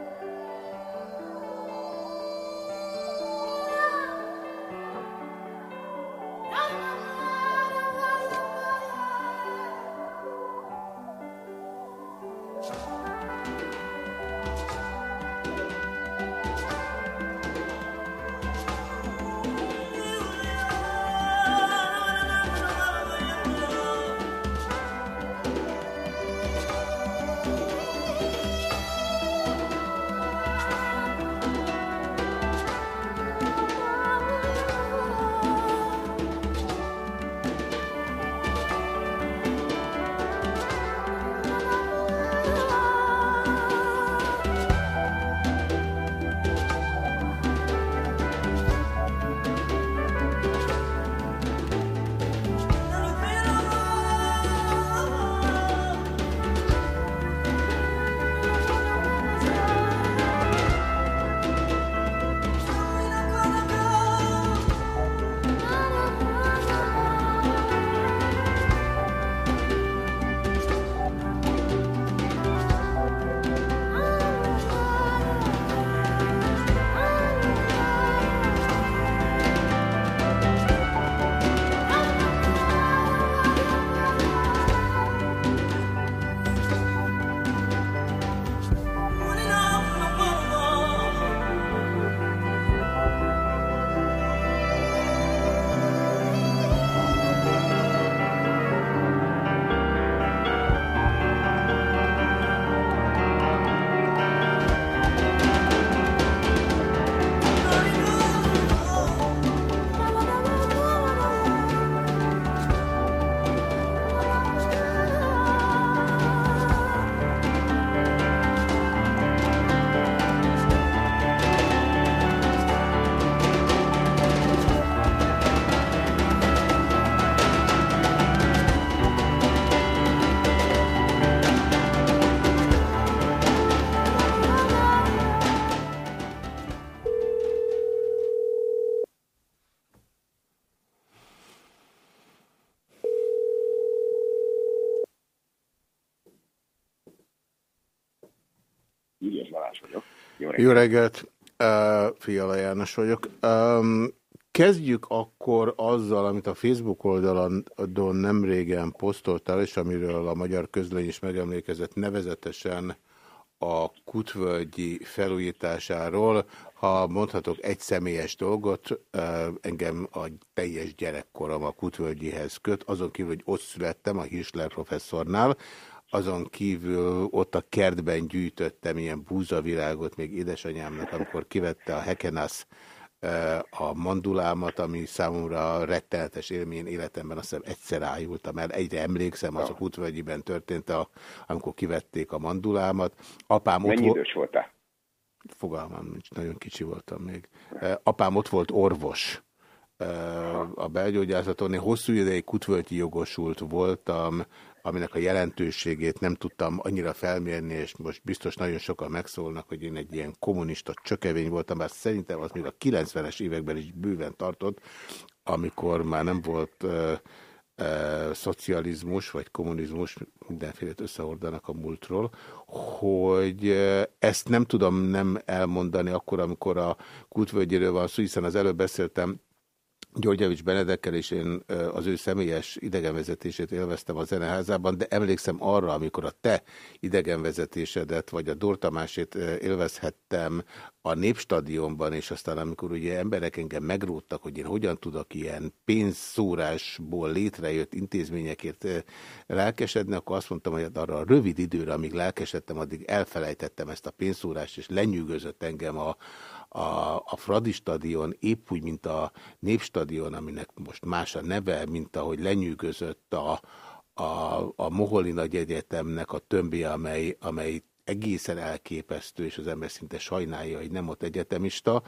Jó reggelt, Fiala János vagyok. Kezdjük akkor azzal, amit a Facebook oldalon nem régen posztoltál, és amiről a magyar közlény is megemlékezett, nevezetesen a kutvölgyi felújításáról. Ha mondhatok egy személyes dolgot, engem a teljes gyerekkorom a kutvölgyihez köt, azon kívül, hogy ott születtem a Hirsler professzornál, azon kívül ott a kertben gyűjtöttem ilyen búzavirágot még édesanyámnak, amikor kivette a Hekenász a mandulámat, ami számomra rettenetes élmény életemben, azt hiszem egyszer ájultam el, egyre emlékszem, az a Kutvölgyiben történt, a, amikor kivették a mandulámat. Apám ott Mennyi idős voltál? Fogalmam nincs, nagyon kicsi voltam még. Apám ott volt orvos a belgyógyászaton. Én hosszú ideig kutvölgyi jogosult voltam, aminek a jelentőségét nem tudtam annyira felmérni, és most biztos nagyon sokan megszólnak, hogy én egy ilyen kommunista csökevény voltam, bár szerintem az még a 90-es években is bőven tartott, amikor már nem volt uh, uh, szocializmus vagy kommunizmus, mindenféle összehordanak a múltról, hogy uh, ezt nem tudom nem elmondani akkor, amikor a kultvölgyéről van szó, hiszen az előbb beszéltem Györgyevics Benedekkel, és én az ő személyes idegenvezetését élveztem a zeneházában, de emlékszem arra, amikor a te idegenvezetésedet, vagy a Dortamásét élvezhettem a Népstadionban, és aztán amikor ugye emberek engem megróttak, hogy én hogyan tudok ilyen pénzszórásból létrejött intézményekért lelkesedni, akkor azt mondtam, hogy arra a rövid időre, amíg lelkesedtem, addig elfelejtettem ezt a pénzszórást, és lenyűgözött engem a, a, a Fradi stadion épp úgy, mint a Népstadion, aminek most más a neve, mint ahogy lenyűgözött a, a, a Moholi Nagy Egyetemnek a tömbi, amely, amely egészen elképesztő, és az ember szinte sajnálja, hogy nem ott egyetemista.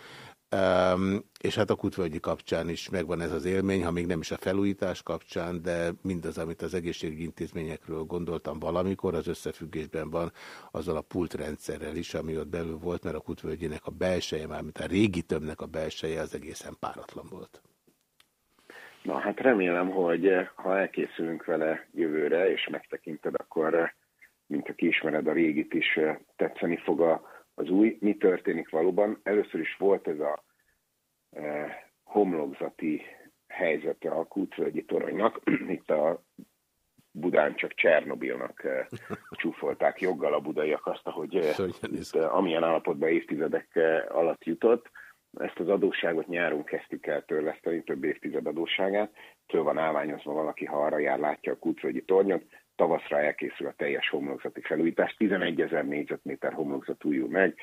Um, és hát a kutvölgyi kapcsán is megvan ez az élmény, ha még nem is a felújítás kapcsán, de mindaz, amit az egészségügyi intézményekről gondoltam valamikor, az összefüggésben van azzal a pultrendszerrel is, ami ott belül volt, mert a kutvölgyének a belseje, mármint a régi tömnek a belseje, az egészen páratlan volt. Na hát remélem, hogy eh, ha elkészülünk vele jövőre, és megtekinted, akkor eh, mint aki ismered a régit is, eh, tetszeni fog a, az új. Mi történik valóban? Először is volt ez a e, homlokzati helyzete a Kútvölgyi toronynak. Itt a Budán csak Csernobilnak e, csúfolták joggal a budaiak azt, hogy e, e, amilyen állapotban évtizedek e, alatt jutott. Ezt az adósságot nyáron kezdtük el törleszteni, több évtized adósságát. Föl van állványozva valaki, ha arra jár, látja a Kútvölgyi tornyot tavaszra elkészül a teljes homlokzati felújítás, 11 ezer négyzetméter homlokzat újul meg,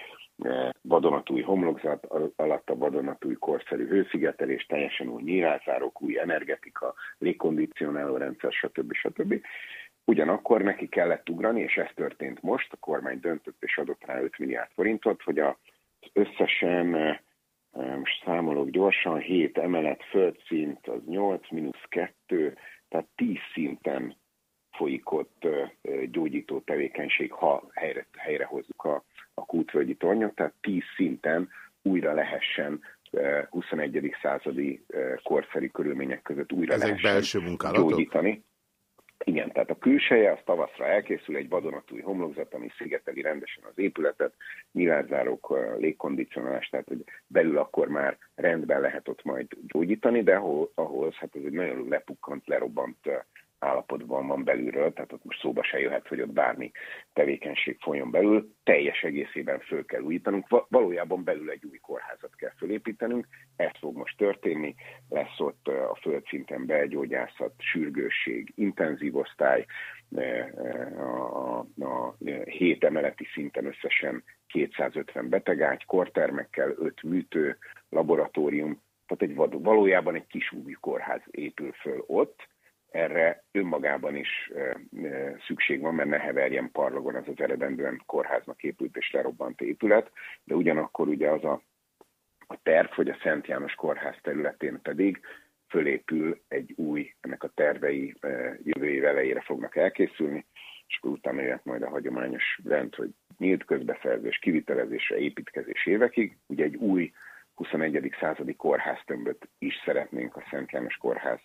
vadonatúj homlokzat, alatt a vadonatúj korszerű hőszigetelés, teljesen új nyírászárók, új energetika, légkondicionáló rendszer, stb. stb. Ugyanakkor neki kellett ugrani, és ez történt most, a kormány döntött és adott rá 5 milliárd forintot, hogy az összesen most számolok gyorsan, 7 emelet földszint, az 8 mínusz 2, tehát 10 szinten folyik ott gyógyító tevékenység, ha helyre, helyre hozzuk a, a kútvölgyi tornyot, tehát 10 szinten újra lehessen 21. századi korszeri körülmények között újra Ezek lehessen belső munkálatok? gyógyítani. Igen, tehát a külseje az tavaszra elkészül egy vadonatúj homlokzat, ami szigeteli rendesen az épületet, nyilázárók, légkondicionálás, tehát hogy belül akkor már rendben lehet ott majd gyógyítani, de ahol, ahhoz hát ez egy nagyon lepukkant, lerobbant állapotban van belülről, tehát ott most szóba se jöhet, hogy ott bármi tevékenység folyjon belül, teljes egészében föl kell újítanunk, valójában belül egy új kórházat kell fölépítenünk, ez fog most történni, lesz ott a földszinten belgyógyászat, sürgősség, intenzív osztály, a, a, a hét emeleti szinten összesen 250 betegágy, kortermekkel, 5 műtő, laboratórium, tehát egy valójában egy kis új kórház épül föl ott, erre önmagában is szükség van, mert ne heverjen parlagon az az eredendően kórháznak épült és lerobbant épület, de ugyanakkor ugye az a, a terv, hogy a Szent János kórház területén pedig fölépül egy új, ennek a tervei jövő év elejére fognak elkészülni, és akkor utána jöhet majd a hagyományos rend, hogy nyílt közbeszerzés, kivitelezésre, építkezés évekig. Ugye egy új 21. századi kórháztömböt is szeretnénk a Szent János kórház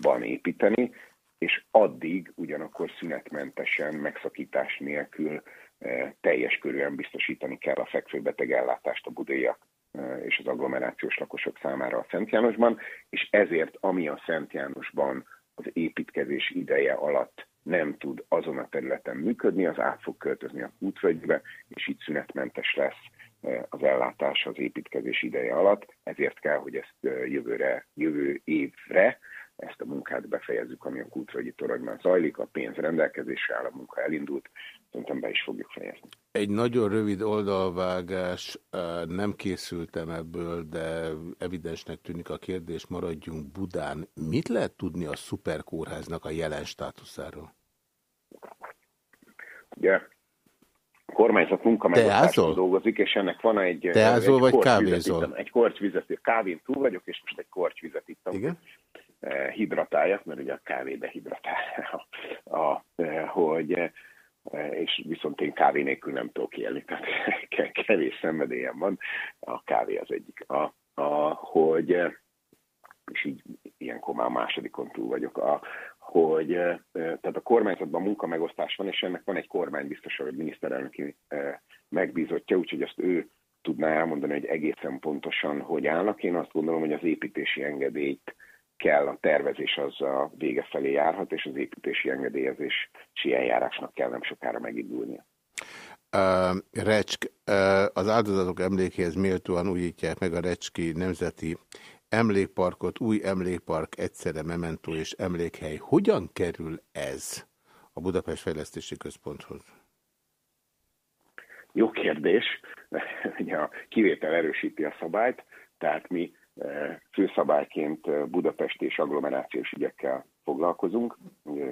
ban építeni. és addig ugyanakkor szünetmentesen, megszakítás nélkül eh, teljes körűen biztosítani kell a fekvőbeteg ellátást a budaiak eh, és az agglomerációs lakosok számára a Szent Jánosban, és ezért ami a Szent Jánosban az építkezés ideje alatt nem tud azon a területen működni, az át fog költözni a útvölgybe, és így szünetmentes lesz eh, az ellátás az építkezés ideje alatt, ezért kell, hogy ezt jövőre, jövő évre ezt a munkát befejezzük, ami a Kútvölgyi toronyban zajlik, a pénz rendelkezésre áll, a munka elindult, szerintem be is fogjuk fejezni. Egy nagyon rövid oldalvágás, nem készültem ebből, de evidensnek tűnik a kérdés, maradjunk Budán. Mit lehet tudni a szuperkórháznak a jelen státuszáról? Ugye a kormányzat munkamegosztáson dolgozik, és ennek van egy... Teázol egy vagy kávézol? Egy kortyvizet, kávén túl vagyok, és most egy kortyvizet ittam. Igen? Eh, hidratáljak, mert ugye a kávé dehidratálja, a, eh, hogy eh, és viszont én kávé nélkül nem tudok élni, tehát ke- kevés szenvedélyem van, a kávé az egyik. A, a, hogy, és így ilyenkor már a másodikon túl vagyok, a, hogy eh, tehát a kormányzatban munkamegosztás van, és ennek van egy kormánybiztos, vagy miniszterelnöki megbízottja, úgyhogy azt ő tudná elmondani, hogy egészen pontosan hogy állnak. Én azt gondolom, hogy az építési engedélyt kell, a tervezés az a vége felé járhat, és az építési engedélyezési eljárásnak kell nem sokára megindulnia. Uh, Recsk, uh, az áldozatok emlékéhez méltóan újítják meg a Recski Nemzeti Emlékparkot, új emlékpark, egyszerre mementó és emlékhely. Hogyan kerül ez a Budapest Fejlesztési Központhoz? Jó kérdés. Ugye a kivétel erősíti a szabályt, tehát mi főszabályként Budapest és agglomerációs ügyekkel foglalkozunk,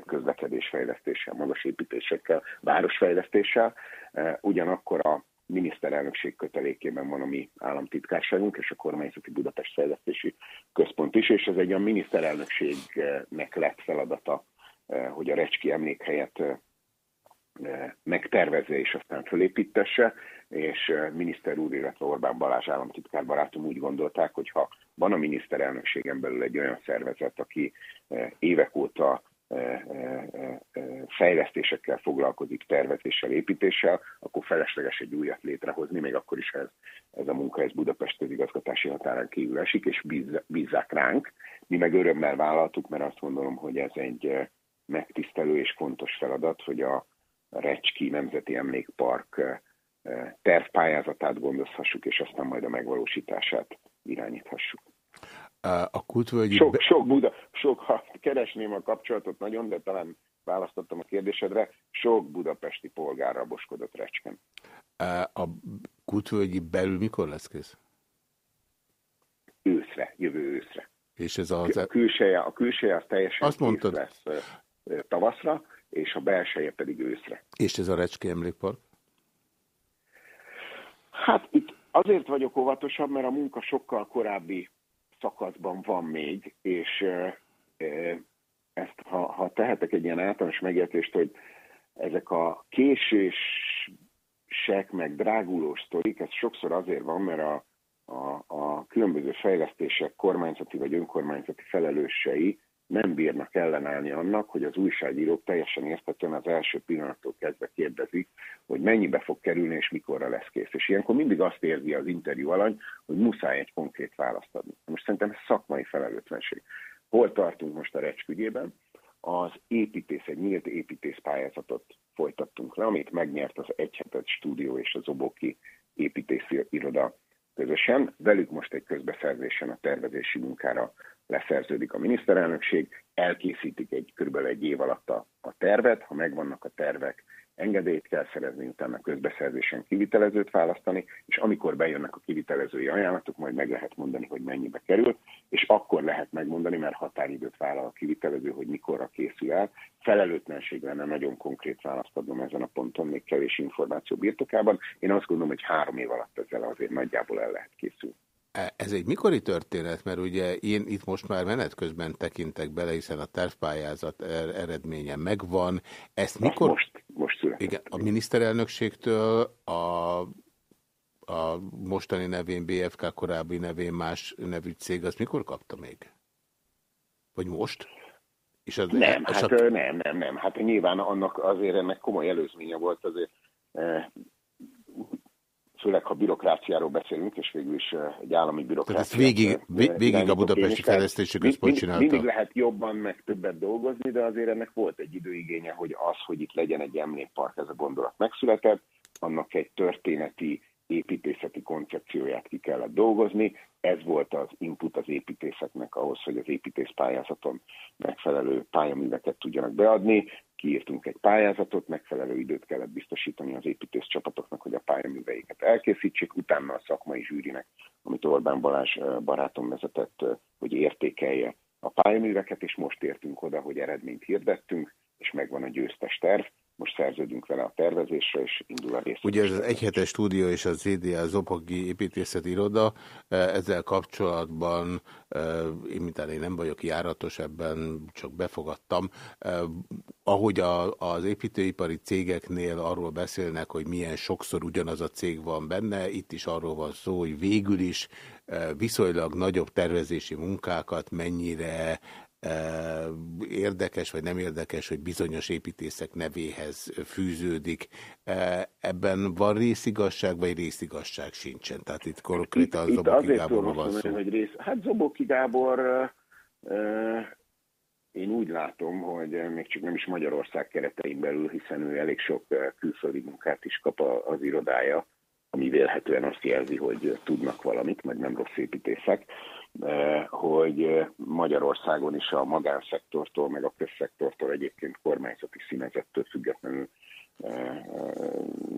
közlekedésfejlesztéssel, magasépítésekkel, városfejlesztéssel. Eh, Ugyanakkor a miniszterelnökség kötelékében van a mi államtitkárságunk és a kormányzati Budapest Fejlesztési Központ is, és ez egy a miniszterelnökségnek lett feladata, hogy a Recski emlékhelyet megtervezze és aztán fölépítesse, és miniszter úr, illetve Orbán Balázs államtitkár barátom úgy gondolták, hogy ha van a miniszterelnökségen belül egy olyan szervezet, aki évek óta fejlesztésekkel foglalkozik, tervezéssel, építéssel, akkor felesleges egy újat létrehozni, még akkor is ez, ez a munka ez Budapest közigazgatási határán kívül esik, és bíz, bízzák ránk. Mi meg örömmel vállaltuk, mert azt gondolom, hogy ez egy megtisztelő és fontos feladat, hogy a Recski Nemzeti Emlékpark eh, eh, tervpályázatát gondozhassuk, és aztán majd a megvalósítását irányíthassuk. A kultvölgyi... Sok, sok Buda, sok, ha keresném a kapcsolatot nagyon, de talán választottam a kérdésedre, sok budapesti polgár raboskodott Recsken. A kultvölgyi belül mikor lesz kész? Őszre, jövő őszre. És ez az... A külseje, a külseje az teljesen Azt mondtad. lesz ö, tavaszra, és a belseje pedig őszre. És ez a Recski Emlékpark? Hát itt azért vagyok óvatosabb, mert a munka sokkal korábbi szakaszban van még, és ezt, ha, ha tehetek egy ilyen általános megértést, hogy ezek a késések, meg drágulós sztorik, ez sokszor azért van, mert a, a, a különböző fejlesztések kormányzati vagy önkormányzati felelősei nem bírnak ellenállni annak, hogy az újságírók teljesen értetően az első pillanattól kezdve kérdezik, hogy mennyibe fog kerülni és mikorra lesz kész. És ilyenkor mindig azt érzi az interjú alany, hogy muszáj egy konkrét választ adni. Most szerintem ez szakmai felelőtlenség. Hol tartunk most a Recsk ügyében? Az építész, egy nyílt építészpályázatot folytattunk le, amit megnyert az Egyhetet stúdió és az Oboki építészi iroda közösen. Velük most egy közbeszerzésen a tervezési munkára leszerződik a miniszterelnökség, elkészítik egy kb. egy év alatt a, a tervet, ha megvannak a tervek, engedélyt kell szerezni, utána közbeszerzésen kivitelezőt választani, és amikor bejönnek a kivitelezői ajánlatok, majd meg lehet mondani, hogy mennyibe kerül, és akkor lehet megmondani, mert határidőt vállal a kivitelező, hogy mikorra készül el. Felelőtlenség lenne nagyon konkrét választ adnom ezen a ponton, még kevés információ birtokában. Én azt gondolom, hogy három év alatt ezzel azért nagyjából el lehet készülni. Ez egy mikori történet, mert ugye én itt most már menet közben tekintek bele, hiszen a tervpályázat er- eredménye megvan. Ezt mikor... Most, most született. Igen, a miniszterelnökségtől a, a mostani nevén BFK, korábbi nevén más nevű cég, azt mikor kapta még? Vagy most? És az, Nem, és hát a- nem, nem, nem. Hát nyilván annak azért ennek komoly előzménye volt azért, főleg ha bürokráciáról beszélünk, és végül is eh, egy állami bürokrácia. Tehát ezt végig- vég- végig a Budapesti Fejlesztési Központ csinálta. Mindig lehet jobban, meg többet dolgozni, de azért ennek volt egy időigénye, hogy az, hogy itt legyen egy emlékpark, ez a gondolat megszületett, annak egy történeti, építészeti koncepcióját ki kellett dolgozni. Ez volt az input az építészeknek ahhoz, hogy az építészpályázaton megfelelő pályaműveket tudjanak beadni. Kiírtunk egy pályázatot, megfelelő időt kellett biztosítani az építész csapatoknak, hogy a pályaműveiket elkészítsék, utána a szakmai zsűrinek, amit Orbán Balázs barátom vezetett, hogy értékelje a pályaműveket, és most értünk oda, hogy eredményt hirdettünk, és megvan a győztes terv. Most szerződünk vele a tervezésre, és indul a rész. Ugye ez az egyhetes stúdió és a ZDA Zopagi építészeti iroda, eh, ezzel kapcsolatban eh, én mintán én nem vagyok járatos, ebben csak befogadtam. Eh, Ahogy a, az építőipari cégeknél arról beszélnek, hogy milyen sokszor ugyanaz a cég van benne, itt is arról van szó, hogy végül is viszonylag nagyobb tervezési munkákat mennyire érdekes vagy nem érdekes, hogy bizonyos építészek nevéhez fűződik. Ebben van részigasság, vagy részigasság sincsen? Tehát itt konkrétan Itt Zoboki azért Gáborról van szó. hogy rész... Hát Zoboki Gábor, én úgy látom, hogy még csak nem is Magyarország keretein belül, hiszen ő elég sok külföldi munkát is kap az irodája, ami vélhetően azt jelzi, hogy tudnak valamit, meg nem rossz építészek, hogy ö, Magyarországon is a magánszektortól, meg a közszektortól egyébként kormányzati színezettől függetlenül ö,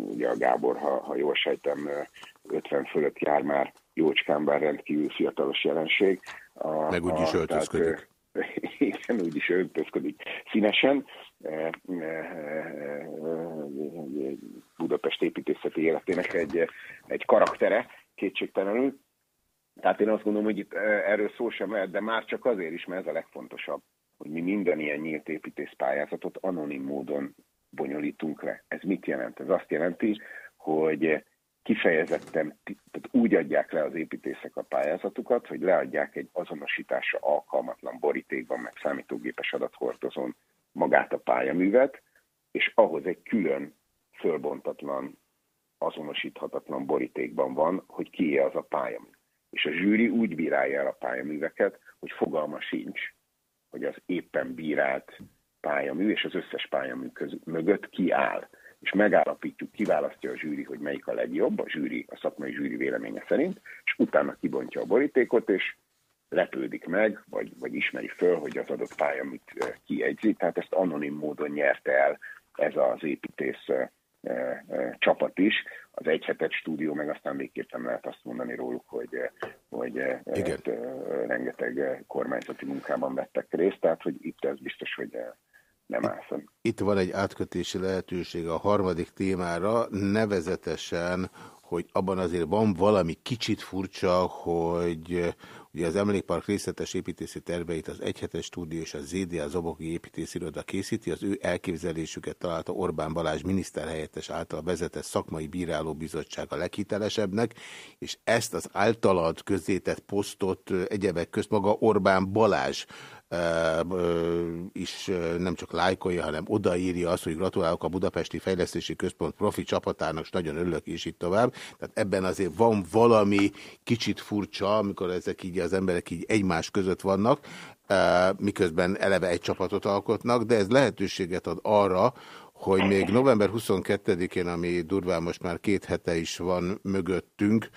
ugye a Gábor, ha, ha jól sejtem, ö, 50 fölött jár már jócskán, bár rendkívül fiatalos jelenség. A, Meg úgy is a- öltözködik. Igen, úgy is öltözködik színesen. Budapest építészeti életének egy, egy karaktere, kétségtelenül. Tehát én azt gondolom, hogy itt erről szó sem lehet, de már csak azért is, mert ez a legfontosabb, hogy mi minden ilyen nyílt építészpályázatot anonim módon bonyolítunk le. Ez mit jelent? Ez azt jelenti, hogy kifejezetten tehát úgy adják le az építészek a pályázatukat, hogy leadják egy azonosításra alkalmatlan borítékban, meg számítógépes adathordozón magát a pályaművet, és ahhoz egy külön fölbontatlan, azonosíthatatlan borítékban van, hogy kié az a pályamű. És a zsűri úgy bírálja el a pályaműveket, hogy fogalma sincs, hogy az éppen bírált pályamű és az összes pályamű köz, mögött ki áll. És megállapítjuk, kiválasztja a zsűri, hogy melyik a legjobb, a zsűri, a szakmai zsűri véleménye szerint, és utána kibontja a borítékot, és lepődik meg, vagy, vagy ismeri föl, hogy az adott pályaműt eh, kijegyzi. Tehát ezt anonim módon nyerte el ez az építész eh, eh, csapat is. Az egyhetet stúdió, meg aztán végképpen lehet azt mondani róluk, hogy, hogy Igen. rengeteg kormányzati munkában vettek részt, tehát hogy itt ez biztos, hogy nem áll fönn. Itt van egy átkötési lehetőség a harmadik témára, nevezetesen, hogy abban azért van valami kicsit furcsa, hogy ugye az emlékpark részletes építési terveit az Egyhetes Stúdió és a ZDA Zobogi Építésziroda készíti, az ő elképzelésüket találta Orbán Balázs miniszterhelyettes által vezetett szakmai bírálóbizottság a leghitelesebbnek, és ezt az általad közzétett posztot egyebek közt maga Orbán Balázs is nem csak lájkolja, hanem odaírja azt, hogy gratulálok a Budapesti Fejlesztési Központ profi csapatának, és nagyon örülök, és így tovább. Tehát ebben azért van valami kicsit furcsa, amikor ezek így az emberek így egymás között vannak, miközben eleve egy csapatot alkotnak, de ez lehetőséget ad arra, hogy még november 22-én, ami durván most már két hete is van mögöttünk,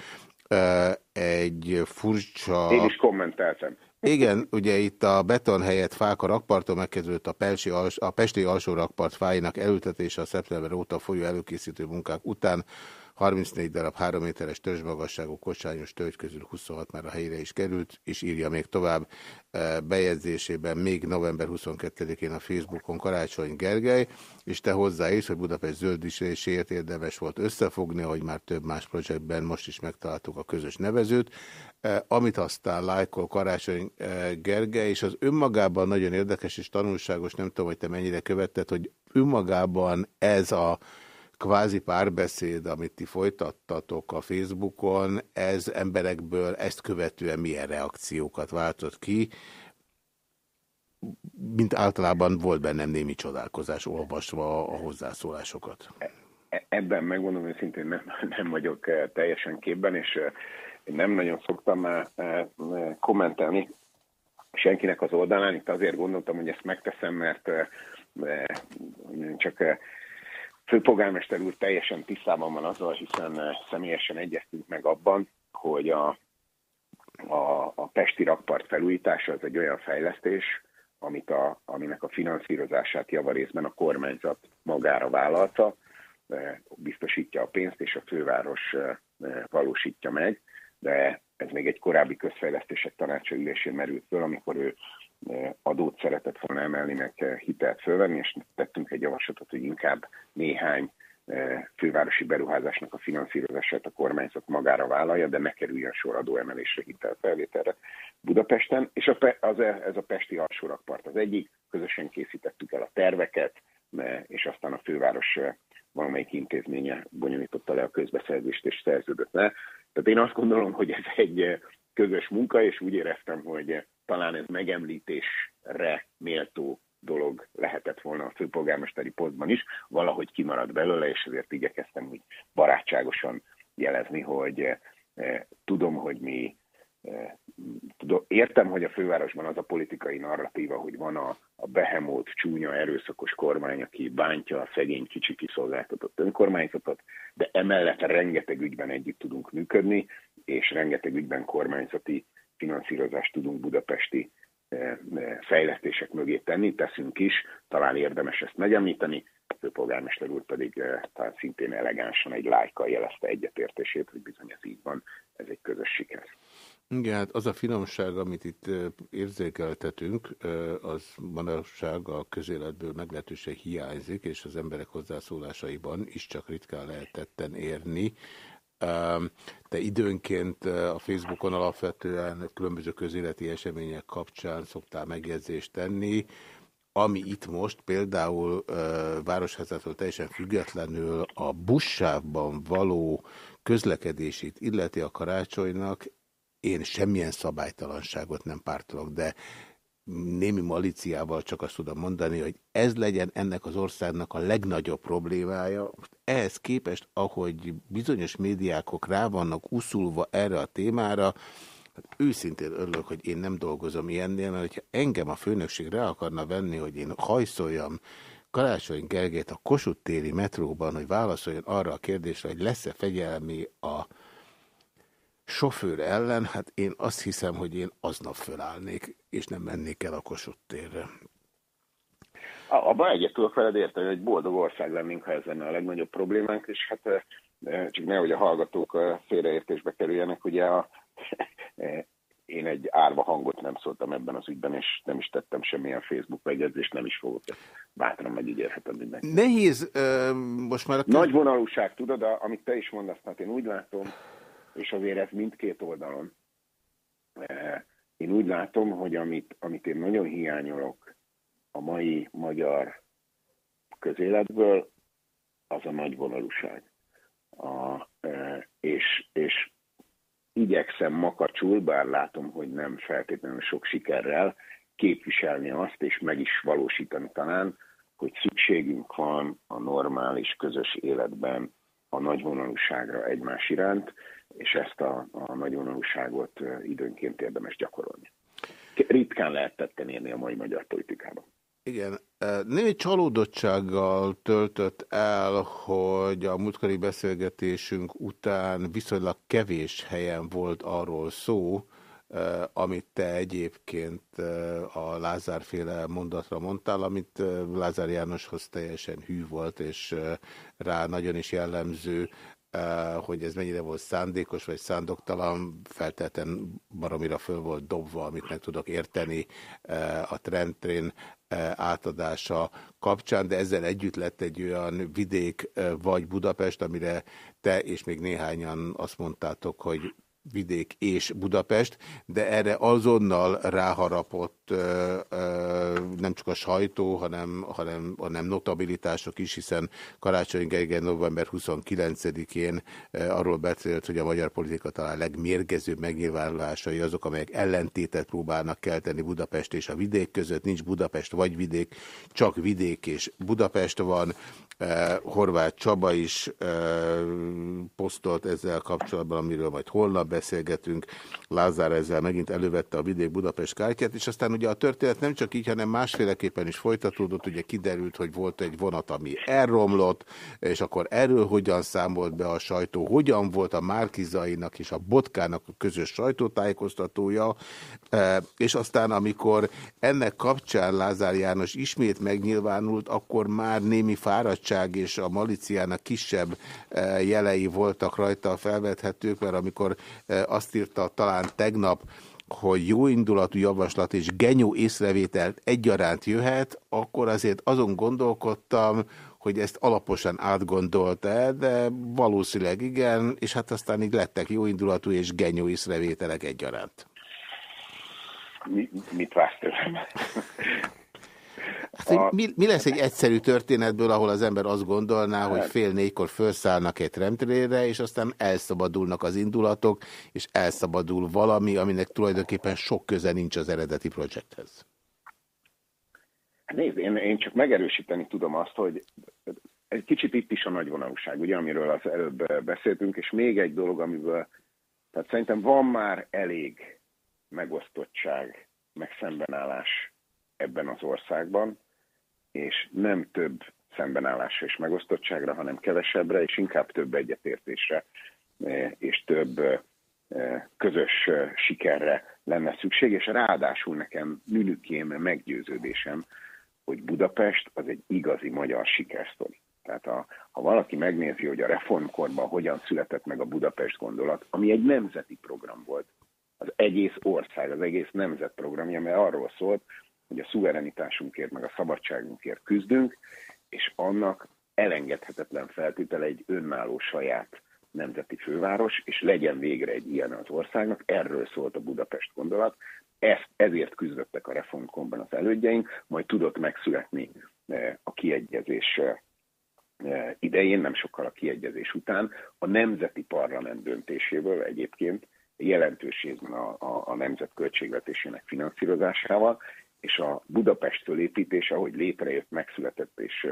egy furcsa... Én is kommenteltem. Igen, ugye itt a beton helyett fák a rakparton megkezdődött a, Pelsi a Pesti alsó rakpart fáinak elültetése a szeptember óta folyó előkészítő munkák után. 34 darab 3 méteres törzsmagasságú kocsányos tölgy közül 26 már a helyre is került, és írja még tovább eh, bejegyzésében még november 22-én a Facebookon Karácsony Gergely, és te hozzáírsz, hogy Budapest zöldítéséért érdemes volt összefogni, hogy már több más projektben most is megtaláltuk a közös nevezőt, amit aztán lájkol Karácsony eh, Gergely, és az önmagában nagyon érdekes és tanulságos, nem tudom, hogy te mennyire követted, hogy önmagában ez a kvázi párbeszéd, amit ti folytattatok a Facebookon, ez emberekből ezt követően milyen reakciókat váltott ki. mint általában volt bennem némi csodálkozás olvasva a hozzászólásokat. E- Ebben megmondom őszintén nem, nem vagyok eh, teljesen képben, és eh, én nem nagyon szoktam már eh, eh, kommentelni senkinek az oldalán. Itt azért gondoltam, hogy ezt megteszem, mert eh, csak főpolgármester úr teljesen tisztában van azzal, hiszen személyesen egyeztünk meg abban, hogy a, a, a Pesti rakpart felújítása az egy olyan fejlesztés, amit a, aminek a finanszírozását javarészben a kormányzat magára vállalta, biztosítja a pénzt, és a főváros valósítja meg, de ez még egy korábbi közfejlesztések tanácsa ülésén merült föl, amikor ő adót szeretett volna emelni, meg hitelt fölvenni, és tettünk egy javaslatot, hogy inkább néhány fővárosi beruházásnak a finanszírozását a kormányzat magára vállalja, de ne kerüljön sor adóemelésre, hitelfelvételre Budapesten. És a, az, ez a Pesti alsórakpart az egyik, közösen készítettük el a terveket, és aztán a főváros valamelyik intézménye bonyolította le a közbeszerzést és szerződött le. Tehát én azt gondolom, hogy ez egy eh, közös munka, és úgy éreztem, hogy eh, talán ez megemlítésre méltó dolog lehetett volna a főpolgármesteri posztban is, valahogy kimaradt belőle, és ezért igyekeztem úgy barátságosan jelezni, hogy eh, tudom, hogy mi értem, hogy a fővárosban az a politikai narratíva, hogy van a, a behemót, csúnya, erőszakos kormány, aki bántja a szegény, kicsi kiszolgáltatott önkormányzatot, de emellett rengeteg ügyben együtt tudunk működni, és rengeteg ügyben kormányzati finanszírozást tudunk budapesti eh, eh, fejlesztések mögé tenni, teszünk is, talán érdemes ezt megemlíteni, a főpolgármester úr pedig eh, talán szintén elegánsan egy lájkkal jelezte egyetértését, hogy bizony ez így van, ez egy közös siker. Igen, hát az a finomság, amit itt érzékeltetünk, az manapság a közéletből meglehetősen hiányzik, és az emberek hozzászólásaiban is csak ritkán lehet tetten érni. De időnként a Facebookon alapvetően különböző közéleti események kapcsán szoktál megjegyzést tenni, ami itt most például Városházától teljesen függetlenül a buszsávban való közlekedését illeti a karácsonynak, én semmilyen szabálytalanságot nem pártolok, de némi maliciával csak azt tudom mondani, hogy ez legyen ennek az országnak a legnagyobb problémája. Most ehhez képest, ahogy bizonyos médiákok rá vannak uszulva erre a témára, hát őszintén örülök, hogy én nem dolgozom ilyennél, mert hogyha engem a főnökség rá akarna venni, hogy én hajszoljam Karácsony Gergelyt a Kossuth téri metróban, hogy válaszoljon arra a kérdésre, hogy lesz-e fegyelmi a sofőr ellen, hát én azt hiszem, hogy én aznap fölállnék, és nem mennék el a Kossuth térre. Abban egyet tudok veled érteni, hogy boldog ország lennénk, ha ez lenne a legnagyobb problémánk, és hát csak nehogy a hallgatók félreértésbe kerüljenek, ugye a, én egy árva hangot nem szóltam ebben az ügyben, és nem is tettem semmilyen Facebook megjegyzést, nem is fogok bátran megígérhetem mindenki. Nehéz ö, most már a. Nagy vonalúság, tudod, amit te is mondasz, hát én úgy látom, és azért ez mindkét oldalon. Eh, Én úgy látom, hogy amit, amit én nagyon hiányolok a mai magyar közéletből, az a nagy vonalúság. A, eh, és, és igyekszem makacsul, bár látom, hogy nem feltétlenül sok sikerrel, képviselni azt, és meg is valósítani talán, hogy szükségünk van a normális közös életben a nagyvonalúságra egymás iránt, és ezt a, a nagyvonalúságot időnként érdemes gyakorolni. Ritkán lehet tetten érni a mai magyar politikában. Igen, némi csalódottsággal töltött el, hogy a múltkori beszélgetésünk után viszonylag kevés helyen volt arról szó, amit te egyébként a Lázárféle mondatra mondtál, amit Lázár Jánoshoz teljesen hű volt, és rá nagyon is jellemző, hogy ez mennyire volt szándékos vagy szándoktalan, feltétlen baromira föl volt dobva, amit meg tudok érteni ö, a trendtrén átadása kapcsán, de ezzel együtt lett egy olyan vidék vagy Budapest, amire te és még néhányan azt mondtátok, hogy vidék és Budapest, de erre azonnal ráharapott ö, ö, nem csak a sajtó, hanem, hanem, hanem notabilitások is, hiszen Karácsony Gergely november 29-én arról beszélt, hogy a magyar politika talán legmérgezőbb megnyilvánulásai azok, amelyek ellentétet próbálnak kelteni Budapest és a vidék között. Nincs Budapest vagy vidék, csak vidék és Budapest van. Horváth Csaba is posztolt ezzel kapcsolatban, amiről majd holnap beszélgetünk. Lázár ezzel megint elővette a vidék Budapest kártyát, és aztán ugye a történet nem csak így, hanem másféleképpen is folytatódott. Ugye kiderült, hogy volt egy vonat, ami elromlott, és akkor erről hogyan számolt be a sajtó, hogyan volt a Márkizainak és a Botkának a közös sajtótájékoztatója, és aztán amikor ennek kapcsán Lázár János ismét megnyilvánult, akkor már némi fáradtság és a maliciának kisebb jelei voltak rajta felvethetők, mert amikor azt írta talán tegnap, hogy jó indulatú javaslat és genyó észrevételt egyaránt jöhet, akkor azért azon gondolkodtam, hogy ezt alaposan átgondolta de valószínűleg igen, és hát aztán így lettek jó indulatú és genyó észrevételek egyaránt. Mi, mit vársz tőlem? Hát, a... mi, mi lesz egy egyszerű történetből, ahol az ember azt gondolná, hogy fél négykor felszállnak egy remtrére, és aztán elszabadulnak az indulatok, és elszabadul valami, aminek tulajdonképpen sok köze nincs az eredeti projekthez. Hát nézd, én, én csak megerősíteni tudom azt, hogy egy kicsit itt is a nagyvonalúság, ugye, amiről az előbb beszéltünk, és még egy dolog, amiből, tehát szerintem van már elég megosztottság, meg szembenállás ebben az országban, és nem több szembenállásra és megosztottságra, hanem kevesebbre, és inkább több egyetértésre e, és több e, közös e, sikerre lenne szükség, és ráadásul nekem nünükém meggyőződésem, hogy Budapest az egy igazi magyar sikersztori. Tehát a, ha valaki megnézi, hogy a reformkorban hogyan született meg a Budapest gondolat, ami egy nemzeti program volt, az egész ország, az egész nemzet programja, mert arról szólt, hogy a szuverenitásunkért, meg a szabadságunkért küzdünk, és annak elengedhetetlen feltétele egy önálló saját nemzeti főváros, és legyen végre egy ilyen az országnak. Erről szólt a Budapest gondolat. Ezt, ezért küzdöttek a reformkomban az elődjeink, majd tudott megszületni e, a kiegyezés e, e, idején, nem sokkal a kiegyezés után, a nemzeti parlament döntéséből egyébként jelentős részben a, a, a nemzet költségvetésének finanszírozásával, és a Budapest fölépítése, ahogy létrejött, megszületett, és,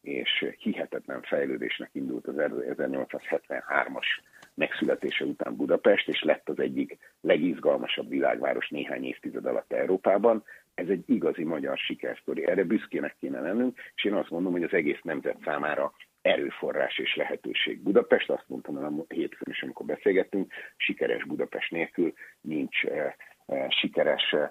és hihetetlen fejlődésnek indult az 1873-as megszületése után Budapest, és lett az egyik legizgalmasabb világváros néhány évtized alatt Európában. Ez egy igazi magyar sikersztori. Erre büszkének kéne lennünk, és én azt mondom, hogy az egész nemzet számára erőforrás és lehetőség. Budapest, azt mondtam a hétfőn is, amikor beszélgettünk, sikeres Budapest nélkül nincs eh, eh, sikeres eh,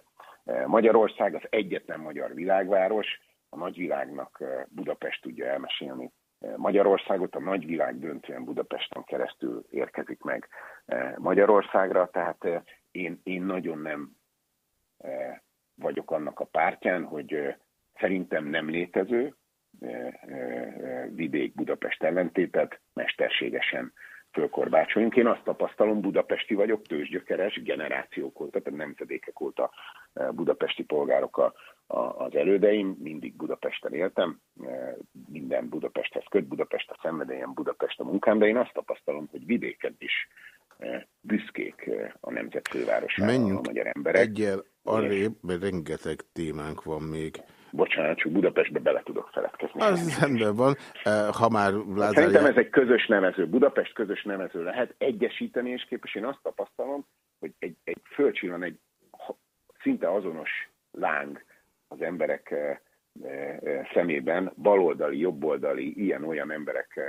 Magyarország az egyetlen magyar világváros, a nagyvilágnak eh, Budapest tudja elmesélni. Eh, Magyarországot, a nagyvilág döntően Budapesten keresztül érkezik meg eh, Magyarországra, tehát én, én nagyon nem vagyok annak a pártján, hogy szerintem nem létező vidék Budapest ellentétet mesterségesen fölkorbácsoljunk. Én azt tapasztalom, budapesti vagyok, tőzsgyökeres, generációk óta, tehát nemzedékek óta e, budapesti polgárok a, a, az elődeim, mindig Budapesten éltem, e, minden Budapesthez köt, Budapest a szenvedélyem, Budapest a munkám, de én azt tapasztalom, hogy vidéken is e, büszkék a nemzet fővárosára a magyar emberek. egyel arrébb, mert rengeteg témánk van még bocsánat, csak Budapestbe bele tudok feledkezni. Az rendben van. Eh, ha már Lázár... Szerintem ez egy közös nevező. Budapest közös nevező lehet. Egyesíteni és képes. Én azt tapasztalom, hogy egy, egy fölcsillan egy szinte azonos láng az emberek eh, eh, szemében, baloldali, jobboldali, ilyen-olyan emberek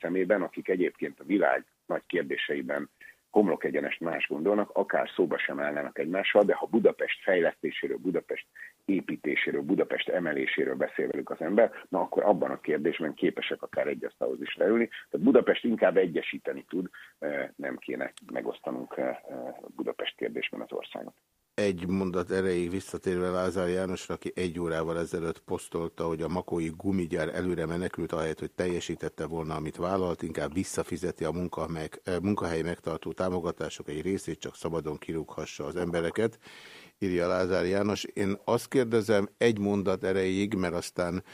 szemében, akik egyébként a világ nagy kérdéseiben homlok egyenest más gondolnak, akár szóba sem állnának egymással, de ha Budapest fejlesztéséről, Budapest építéséről, Budapest emeléséről beszél velük az ember, na akkor abban a kérdésben képesek akár egy asztalhoz is leülni. Tehát Budapest inkább egyesíteni tud, nem kéne megosztanunk Budapest kérdésben az országot. Egy mondat erejéig visszatérve Lázár Jánosra, aki egy órával ezelőtt posztolta, hogy a makói gumigyár előre menekült, ahelyett, hogy teljesítette volna, amit vállalt, inkább visszafizeti a munkahely, munkahely megtartó támogatások egy részét, csak szabadon kirúghassa az embereket írja Lázár János. Én azt kérdezem egy mondat erejéig, mert aztán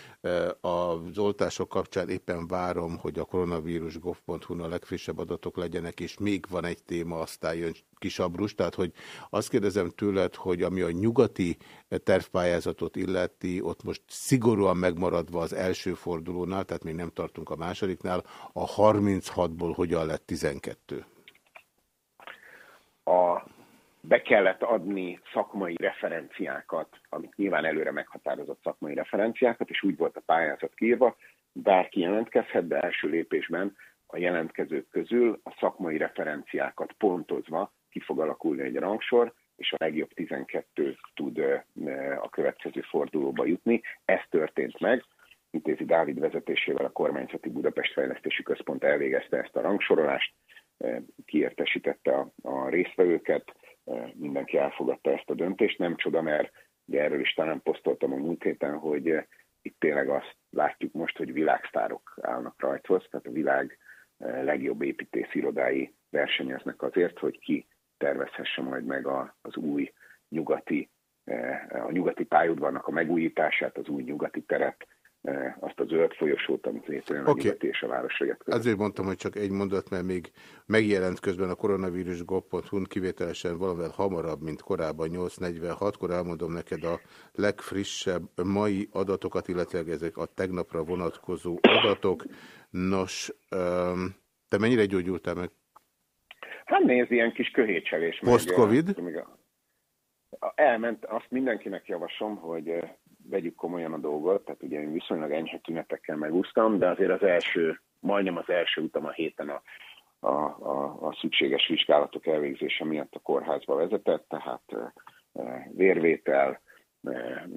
az oltások kapcsán éppen várom, hogy a koronavírus gov.hu-n a legfrissebb adatok legyenek, és még van egy téma, aztán jön kisabrus. Tehát, hogy azt kérdezem tőled, hogy ami a nyugati tervpályázatot illeti, ott most szigorúan megmaradva az első fordulónál, tehát még nem tartunk a másodiknál, a 36-ból hogyan lett 12? A be kellett adni szakmai referenciákat, amit nyilván előre meghatározott szakmai referenciákat, és úgy volt a pályázat kiírva, bárki jelentkezhet, de első lépésben a jelentkezők közül a szakmai referenciákat pontozva ki fog alakulni egy rangsor, és a legjobb 12 tud a következő fordulóba jutni. Ez történt meg. Intézi Dávid vezetésével a kormányzati Budapest Fejlesztési Központ elvégezte ezt a rangsorolást, kiértesítette a, a résztvevőket, mindenki elfogadta ezt a döntést. Nem csoda, mert ugye erről is talán posztoltam a múlt héten, hogy itt tényleg azt látjuk most, hogy világsztárok állnak rajthoz, tehát a világ legjobb építészirodái versenyeznek azért, hogy ki tervezhesse majd meg a, az új nyugati, a nyugati pályaudvarnak a megújítását, az új nyugati teret, azt a zöld folyosót, amit létrejön okay. a nyugati és a városreget között. Azért mondtam, hogy csak egy mondat, mert még megjelent közben a koronavírus gov.hu-n kivételesen valamivel hamarabb, mint korábban 8.46-kor elmondom neked a legfrissebb mai adatokat, illetve ezek a tegnapra vonatkozó adatok. Nos, te mennyire gyógyultál meg? Hát nézd, ilyen kis köhécselés. Post-covid? Elment, azt mindenkinek javaslom, hogy vegyük komolyan a dolgot, tehát ugye én viszonylag enyhe tünetekkel megúsztam, de azért az első, majdnem az első utam a héten a, a, a, a szükséges vizsgálatok elvégzése miatt a kórházba vezetett, tehát e, vérvétel, e,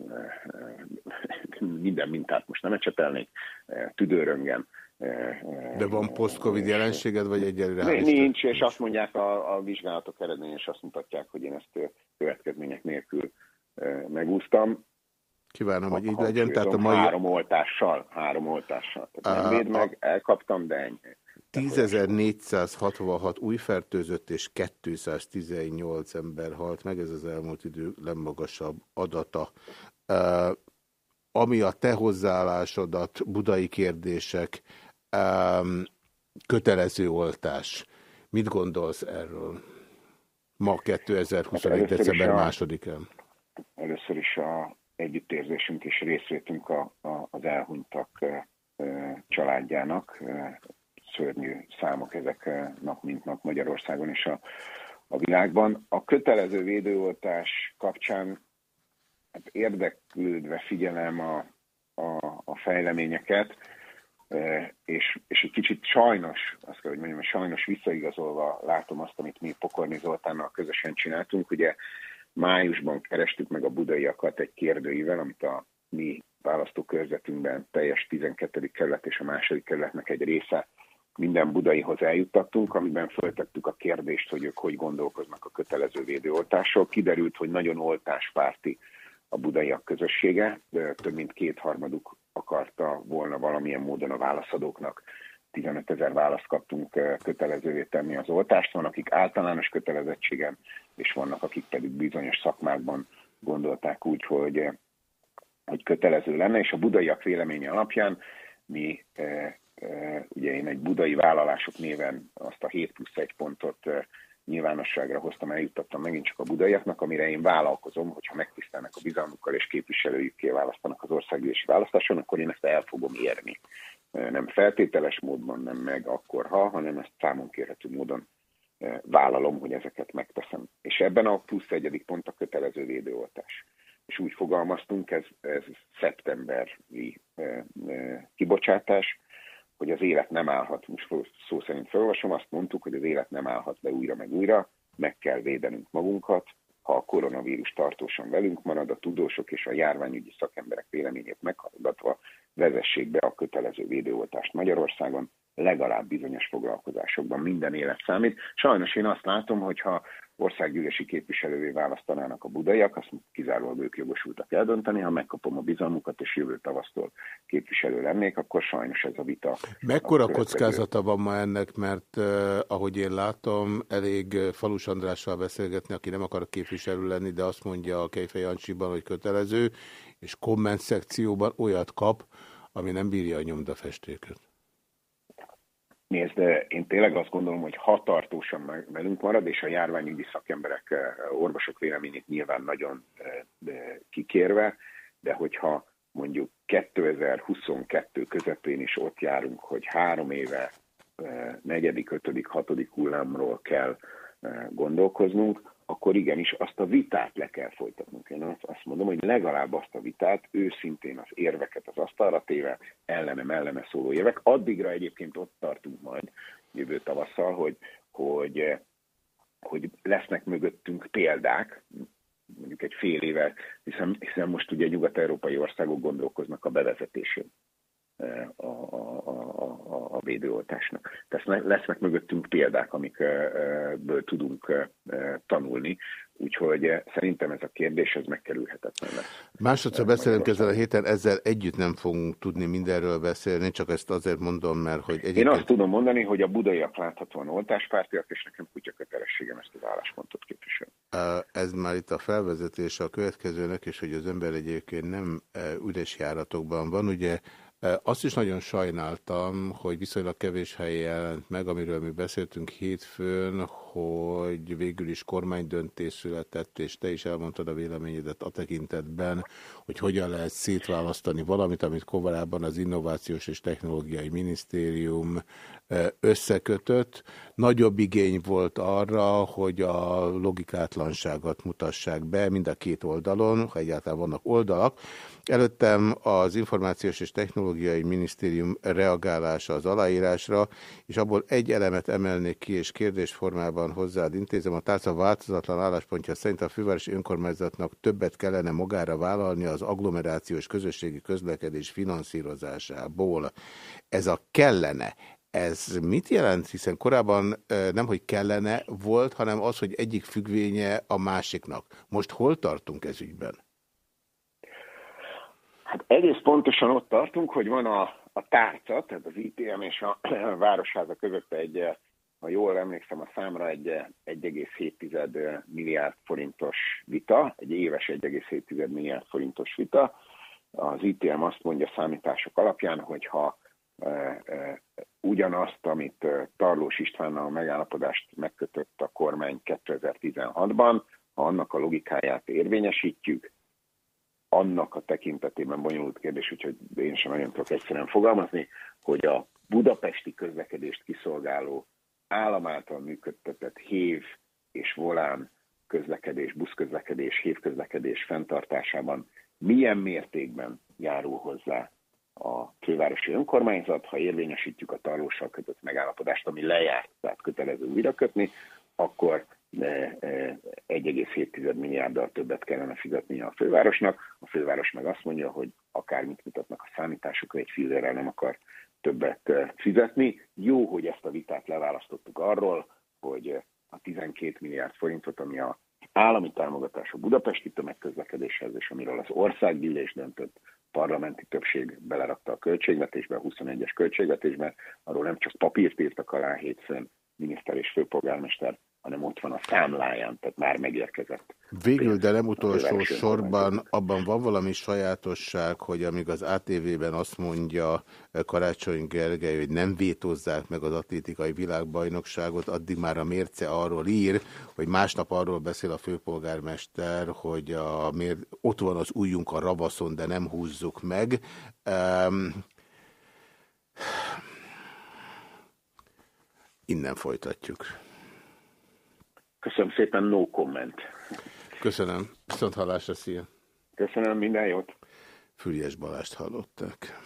minden mintát most nem ecsetelnék, e, tüdőröngen. De van post-covid jelenséged, vagy egyelőre? Nincs, és azt mondják a, a vizsgálatok eredménye, és azt mutatják, hogy én ezt következmények nélkül megúsztam. Kívánom, hogy így legyen. Tehát a mai... Három oltással, három oltással. Tehát nem véd meg, elkaptam, de ennyi. 10.466 új fertőzött és 218 ember halt meg, ez az elmúlt idő legmagasabb adata. Uh, ami a te hozzáállásodat, budai kérdések, um, kötelező oltás. Mit gondolsz erről? Ma 2021. Hát december másodikán. Először is a együttérzésünk és részvétünk a, a, az elhunytak családjának. Szörnyű számok ezek nap mint nap Magyarországon és a, a világban. A kötelező védőoltás kapcsán hát érdeklődve figyelem a, a, a fejleményeket, és, és egy kicsit sajnos, azt kell, hogy mondjam, sajnos visszaigazolva látom azt, amit mi Pokorni Zoltánnal közösen csináltunk. Ugye májusban kerestük meg a budaiakat egy kérdőivel, amit a mi választókörzetünkben teljes 12. kerület és a második kerületnek egy része minden budaihoz eljuttattunk, amiben föltettük a kérdést, hogy ők hogy gondolkoznak a kötelező védőoltásról. Kiderült, hogy nagyon oltáspárti a budaiak közössége, több mint kétharmaduk akarta volna valamilyen módon a válaszadóknak 15 ezer választ kaptunk kötelezővé tenni az oltást. Van, akik általános kötelezettségen, és vannak, akik pedig bizonyos szakmákban gondolták úgy, hogy, hogy kötelező lenne, és a budaiak véleménye alapján mi, ugye én egy budai vállalások néven azt a 7 plusz 1 pontot nyilvánosságra hoztam, eljuttattam megint csak a budaiaknak, amire én vállalkozom, hogyha megtisztelnek a bizalmukkal és képviselőjükké választanak az országgyűlési választáson, akkor én ezt el fogom érni nem feltételes módon, nem meg akkor ha, hanem ezt számon kérhető módon vállalom, hogy ezeket megteszem. És ebben a plusz egyedik pont a kötelező védőoltás. És úgy fogalmaztunk, ez, ez szeptemberi kibocsátás, hogy az élet nem állhat, most szó szerint felolvasom, azt mondtuk, hogy az élet nem állhat le újra meg újra, meg kell védenünk magunkat, ha a koronavírus tartósan velünk marad, a tudósok és a járványügyi szakemberek véleményét meghallgatva vezessék be a kötelező védőoltást Magyarországon, legalább bizonyos foglalkozásokban minden élet számít. Sajnos én azt látom, hogy ha országgyűlési képviselővé választanának a budaiak, azt kizárólag ők jogosultak eldönteni, ha megkapom a bizalmukat, és jövő tavasztól képviselő lennék, akkor sajnos ez a vita... Mekkora a kockázata van ma ennek, mert eh, ahogy én látom, elég eh, Falus Andrással beszélgetni, aki nem akar képviselő lenni, de azt mondja a Kejfej Jancsiban, hogy kötelező, és komment szekcióban olyat kap, ami nem bírja a nyomdafestéket. Nézd, de én tényleg azt gondolom, hogy ha tartósan velünk marad, és a járványügyi szakemberek, eh, orvosok véleményét nyilván nagyon eh, kikérve, de hogyha mondjuk 2022 közepén is ott járunk, hogy három éve eh, negyedik, ötödik, hatodik hullámról kell eh, gondolkoznunk, akkor igenis azt a vitát le kell folytatnunk. Én azt- azt mondom, hogy legalább azt a vitát, őszintén az érveket az asztalra téve, ellenem ellene szóló érvek. Addigra egyébként ott tartunk majd jövő tavasszal, hogy, hogy, hogy lesznek mögöttünk példák, mondjuk egy fél éve, hiszen, hiszen most ugye nyugat-európai országok gondolkoznak a bevezetésén a, a, a, a, a védőoltásnak. Tehát lesznek mögöttünk példák, amikből tudunk eh, tanulni, úgyhogy szerintem ez a kérdés ez megkerülhetetlen lesz. Másodszor beszélünk ezzel a héten, ezzel együtt nem fogunk tudni mindenről beszélni, csak ezt azért mondom, mert hogy Én egyébként... azt tudom mondani, hogy a budaiak láthatóan oltáspártiak, és nekem kutya kötelességem ezt az álláspontot képviselni. Ez már itt a felvezetése a következőnek, és hogy az ember egyébként nem üres járatokban van. Ugye azt is nagyon sajnáltam, hogy viszonylag kevés hely jelent meg, amiről mi beszéltünk hétfőn, hogy végül is kormánydöntés született, és te is elmondtad a véleményedet a tekintetben, hogy hogyan lehet szétválasztani valamit, amit korábban az Innovációs és Technológiai Minisztérium összekötött. Nagyobb igény volt arra, hogy a logikátlanságot mutassák be mind a két oldalon, ha egyáltalán vannak oldalak. Előttem az Információs és Technológiai Minisztérium reagálása az aláírásra, és abból egy elemet emelnék ki, és kérdésformában hozzád intézem. A tárca változatlan álláspontja szerint a fővárosi önkormányzatnak többet kellene magára vállalni az agglomerációs közösségi közlekedés finanszírozásából. Ez a kellene, ez mit jelent? Hiszen korábban nem, hogy kellene volt, hanem az, hogy egyik függvénye a másiknak. Most hol tartunk ez ügyben? Hát egész pontosan ott tartunk, hogy van a, a tárca, tehát az ITM és a Városháza között egy, ha jól emlékszem a számra, egy eh, 1,7 milliárd forintos vita, egy éves 1,7 milliárd forintos vita. Az ITM azt mondja számítások alapján, hogy ha eh, eh, ugyanazt, amit eh, Tarlós Istvánnal megállapodást megkötött a kormány 2016-ban, ha annak a logikáját érvényesítjük, annak a tekintetében bonyolult kérdés, úgyhogy én sem nagyon tudok egyszerűen fogalmazni, hogy a budapesti közlekedést kiszolgáló állam által működtetett hév és volán közlekedés, buszközlekedés, hévközlekedés fenntartásában milyen mértékben járul hozzá a fővárosi önkormányzat, ha érvényesítjük a tarlóssal kötött megállapodást, ami lejárt, tehát kötelező újra kötni, akkor eh, 1,7 milliárddal többet kellene fizetnie a fővárosnak. A főváros meg azt mondja, hogy akármit mutatnak a számítások, egy fillérrel nem akar többet eh, fizetni. Jó, hogy ezt a vitát leválasztottuk arról, hogy eh, a 12 milliárd forintot, ami a állami támogatás a budapesti tömegközlekedéshez, és amiről az országgyűlés döntött, parlamenti többség belerakta a költségvetésbe, a 21-es költségvetésbe, arról nem csak papírt írtak alá hétfőn miniszter és főpolgármester, hanem ott van a számláján, tehát már megérkezett. Végül, de nem utolsó sorban, abban van valami sajátosság, hogy amíg az ATV-ben azt mondja Karácsony Gergely, hogy nem vétózzák meg az atlétikai világbajnokságot, addig már a mérce arról ír, hogy másnap arról beszél a főpolgármester, hogy a mér... ott van az ujjunk a ravaszon, de nem húzzuk meg. Um, innen folytatjuk. Köszönöm szépen, no comment. Köszönöm. Viszont hallásra, szia. Köszönöm, minden jót. Füriás Balást hallották.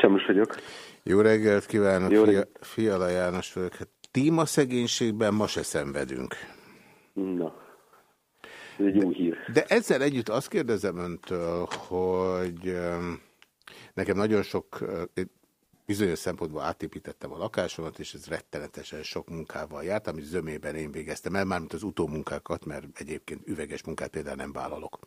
Tamás vagyok. Jó reggelt kívánok, Jó Fia, reggelt. Fiala János vagyok. Hát Téma szegénységben ma se szenvedünk. Na, ez egy jó hír. De ezzel együtt azt kérdezem öntől, hogy nekem nagyon sok, ö, bizonyos szempontból átépítettem a lakásomat, és ez rettenetesen sok munkával járt, amit zömében én végeztem el, mármint az utómunkákat, mert egyébként üveges munkát például nem vállalok.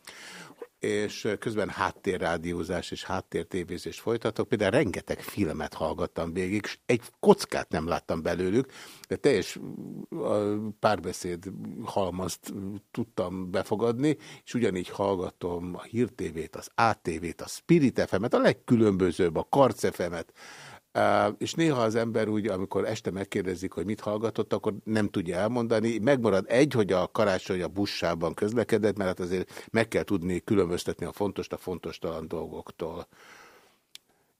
És közben háttérrádiózás és háttértévézést folytatok. Például rengeteg filmet hallgattam végig, és egy kockát nem láttam belőlük, de teljes párbeszéd halmazt tudtam befogadni, és ugyanígy hallgatom a Hír TV-t, az ATV-t, a Spirit FM-et, a legkülönbözőbb, a Karc FM-et, Uh, és néha az ember úgy, amikor este megkérdezik, hogy mit hallgatott, akkor nem tudja elmondani. Megmarad egy, hogy a karácsony a buszsában közlekedett, mert hát azért meg kell tudni különböztetni a fontos a fontostalan dolgoktól.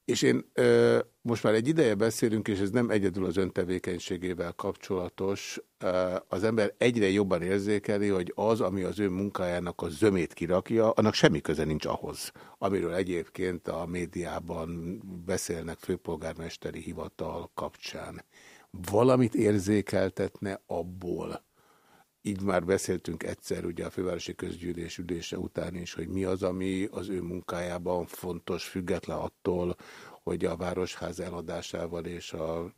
És én ö, most már egy ideje beszélünk, és ez nem egyedül az ön tevékenységével kapcsolatos. Az ember egyre jobban érzékeli, hogy az, ami az ön munkájának a zömét kirakja, annak semmi köze nincs ahhoz, amiről egyébként a médiában beszélnek főpolgármesteri hivatal kapcsán. Valamit érzékeltetne abból, így már beszéltünk egyszer ugye a fővárosi közgyűlés ülése után is, hogy mi az, ami az ő munkájában fontos, független attól, hogy a városház eladásával és a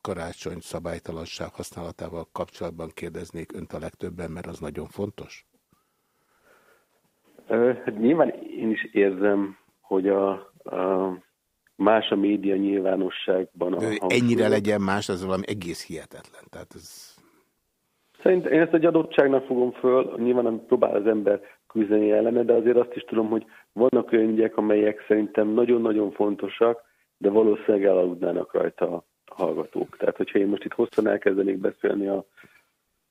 karácsony szabálytalanság használatával kapcsolatban kérdeznék önt a legtöbben, mert az nagyon fontos. Ö, Hát nyilván én is érzem, hogy a, a más a média nyilvánosságban a Ő ennyire legyen más, az valami egész hihetetlen. Tehát ez... Szerintem én ezt egy adottságnak fogom föl, nyilván próbál az ember küzdeni ellene, de azért azt is tudom, hogy vannak olyan ügyek, amelyek szerintem nagyon-nagyon fontosak, de valószínűleg elaludnának rajta a hallgatók. Tehát, hogyha én most itt hosszan elkezdenék beszélni a,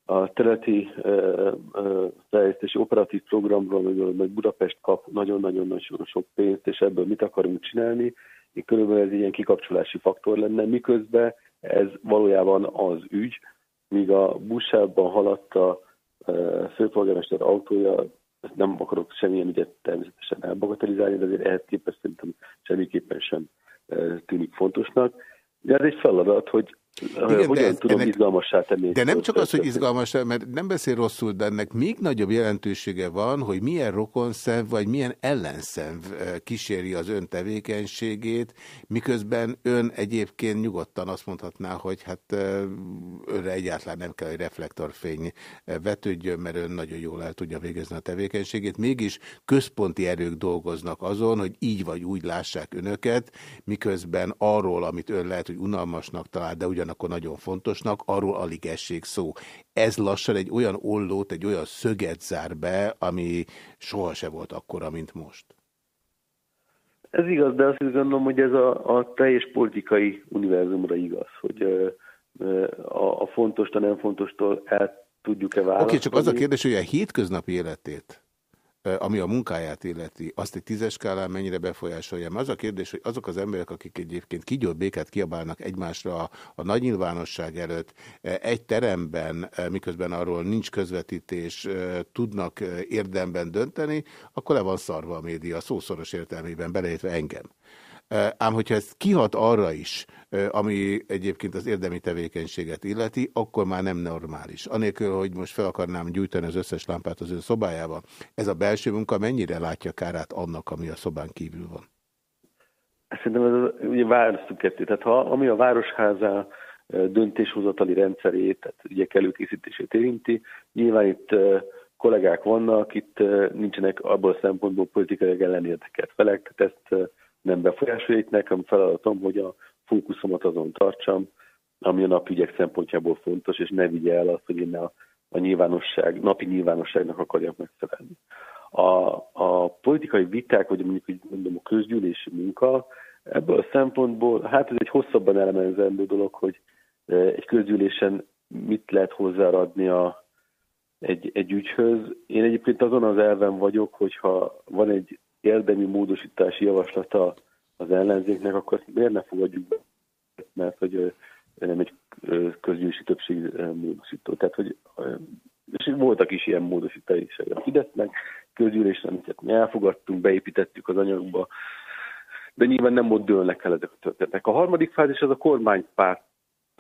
a területi fejlesztési operatív programról, hogy Budapest kap nagyon-nagyon sok, pénzt, és ebből mit akarunk csinálni, én körülbelül ez ilyen kikapcsolási faktor lenne, miközben ez valójában az ügy, míg a buszában haladt a ö, főpolgármester autója, ezt nem akarok semmilyen ügyet természetesen elbagatelizálni, de azért ehhez képest szerintem semmiképpen sem ö, tűnik fontosnak. De ez egy feladat, hogy Igen, de hogyan ez- tudom ennek- izgalmassá tenni. De nem csak az, hogy izgalmas, mert nem beszél rosszul, de ennek még nagyobb jelentősége van, hogy milyen rokonszenv vagy milyen ellenszenv eh, kíséri az ön tevékenységét, miközben ön egyébként nyugodtan azt mondhatná, hogy hát eh, önre egyáltalán nem kell, hogy reflektorfény eh, vetődjön, mert ön nagyon jól el tudja végezni a tevékenységét. Mégis központi erők dolgoznak azon, hogy így vagy úgy lássák önöket, miközben arról, amit ön lehet, hogy unalmasnak talál, de ugyanakkor nagyon fontosnak, arról alig essék szó. Ez lassan egy olyan ollót, egy olyan szöget zár be, ami soha se volt akkora, mint most. Ez igaz, de azt is gondolom, hogy ez a, a teljes politikai univerzumra igaz, hogy a, a fontos, a nem fontostól el tudjuk-e Oké, választani. okay, csak az a kérdés, hogy a hétköznapi életét, ami a munkáját illeti, azt egy tízes skálán mennyire befolyásolja? Mert az a kérdés, hogy azok az emberek, akik egyébként kigyólt békát kiabálnak egymásra a, nagy nyilvánosság előtt, egy teremben, miközben arról nincs közvetítés, tudnak érdemben dönteni, akkor le van szarva a média, szószoros értelmében, beleértve engem. Ám hogyha ez kihat arra is, ami egyébként az érdemi tevékenységet illeti, akkor már nem normális. Anélkül, hogy most fel akarnám gyújtani az összes lámpát az ön szobájába, ez a belső munka mennyire látja kárát annak, ami a szobán kívül van? Szerintem ez ugye választunk kettőt. Tehát ha, ami a városháza ö, döntéshozatali rendszerét, tehát ügyek előkészítését érinti, nyilván itt kollégák vannak, itt nincsenek abból a szempontból politikai ellenérdekelt felek, tehát ezt nem befolyásolja. Itt nekem feladatom, hogy a fókuszomat azon tartsam, ami a napügyek szempontjából fontos, és ne vigye el azt, hogy én a, a nyilvánosság, napi nyilvánosságnak akarjak megfelelni. A, a politikai viták, vagy mondjuk így mondom a közgyűlési munka, ebből a szempontból, hát ez egy hosszabban elemezendő dolog, hogy e, egy közgyűlésen mit lehet hozzáadni a, egy, egy ügyhöz. Én egyébként azon az elven vagyok, hogyha van egy érdemi módosítási javaslata az ellenzéknek, akkor miért ne fogadjuk be, mert hogy nem egy közgyűlési többség módosító. Tehát, hogy és voltak is ilyen módosításai a Fidesznek, közgyűlésen, amiket mi elfogadtunk, beépítettük az anyagba, de nyilván nem ott dőlnek el ezek a történetek. A harmadik fázis az a kormánypárt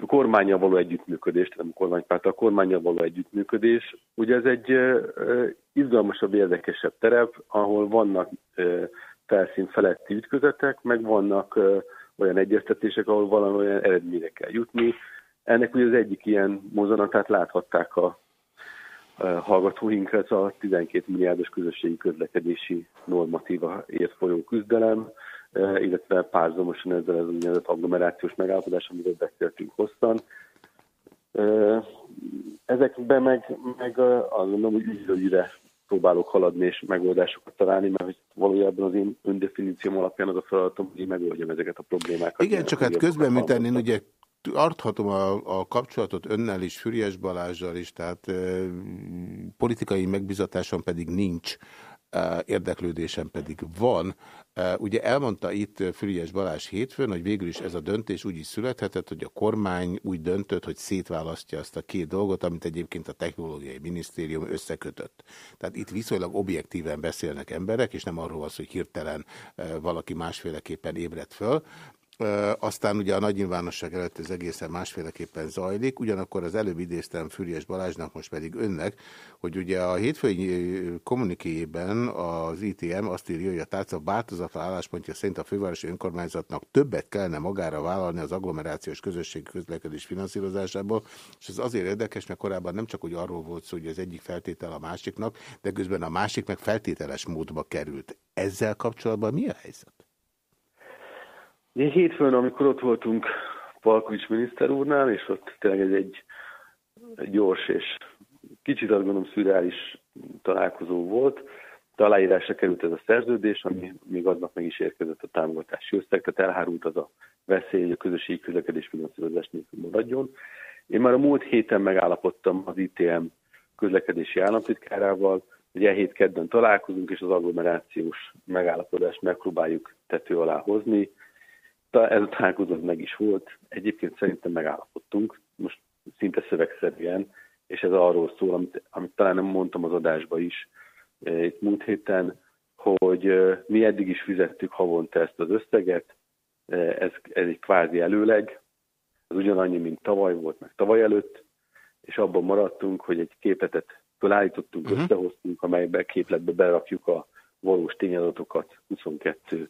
a kormányjal való együttműködés, nem a kormánypárt, a kormányjal való együttműködés. Ugye ez egy izgalmasabb, érdekesebb terep, ahol vannak felszín feletti ütközetek, meg vannak olyan egyeztetések, ahol valamilyen eredményre kell jutni. Ennek ugye az egyik ilyen mozanatát láthatták a hallgatóink, ez a 12 milliárdos közösségi közlekedési normatíva ért folyó küzdelem, illetve párzamosan ezzel ez a úgynevezett agglomerációs megállapodás, amiről beszéltünk hosszan. Ö, Ezekben meg, meg ö, azt gondolom, hogy ügyre próbálok haladni és megoldásokat találni, mert hogy valójában az én öndefinícióm alapján az a feladatom, hogy én megoldjam ezeket a problémákat. Igen, csak hát közben, én ugye tarthatom a, a kapcsolatot önnel is, Füriás Balázsral is, tehát e, politikai megbizatásom pedig nincs, érdeklődésem pedig van. Ugye elmondta itt Füriás Balázs hétfőn, hogy végül is ez a döntés úgy is születhetett, hogy a kormány úgy döntött, hogy szétválasztja azt a két dolgot, amit egyébként a Technológiai Minisztérium összekötött. Tehát itt viszonylag objektíven beszélnek emberek, és nem arról szó, hogy hirtelen valaki másféleképpen ébredt föl. Aztán ugye a nagy nyilvánosság előtt ez egészen másféleképpen zajlik, ugyanakkor az előbb idéztem Füriyes Balázsnak, most pedig önnek, hogy ugye a hétfői kommunikéjében az ITM azt írja, hogy a tárca változatlan álláspontja szerint a fővárosi önkormányzatnak többet kellene magára vállalni az agglomerációs közösségi közlekedés finanszírozásából, és ez azért érdekes, mert korábban nem csak hogy arról volt szó, hogy az egyik feltétel a másiknak, de közben a másik meg feltételes módba került. Ezzel kapcsolatban mi a helyzet? Ugye hétfőn, amikor ott voltunk Palkovics miniszter úrnál, és ott tényleg egy, egy gyors és kicsit azt gondolom szürreális találkozó volt, de aláírásra került ez a szerződés, ami még aznap meg is érkezett a támogatási összeg, tehát elhárult az a veszély, hogy a közösségi közlekedés finanszírozás nélkül maradjon. Én már a múlt héten megállapodtam az ITM közlekedési államtitkárával, hogy e hét kedden találkozunk, és az agglomerációs megállapodást megpróbáljuk tető alá hozni, ez a találkozó meg is volt. Egyébként szerintem megállapodtunk, most szinte szövegszerűen, és ez arról szól, amit, amit talán nem mondtam az adásba is eh, itt múlt héten, hogy eh, mi eddig is fizettük havonta ezt az összeget, eh, ez, ez egy kvázi előleg, ez ugyanannyi, mint tavaly volt, meg tavaly előtt, és abban maradtunk, hogy egy képletet felállítottunk, uh-huh. összehoztunk, amelybe képletbe berakjuk a valós tényadatokat 22 ö,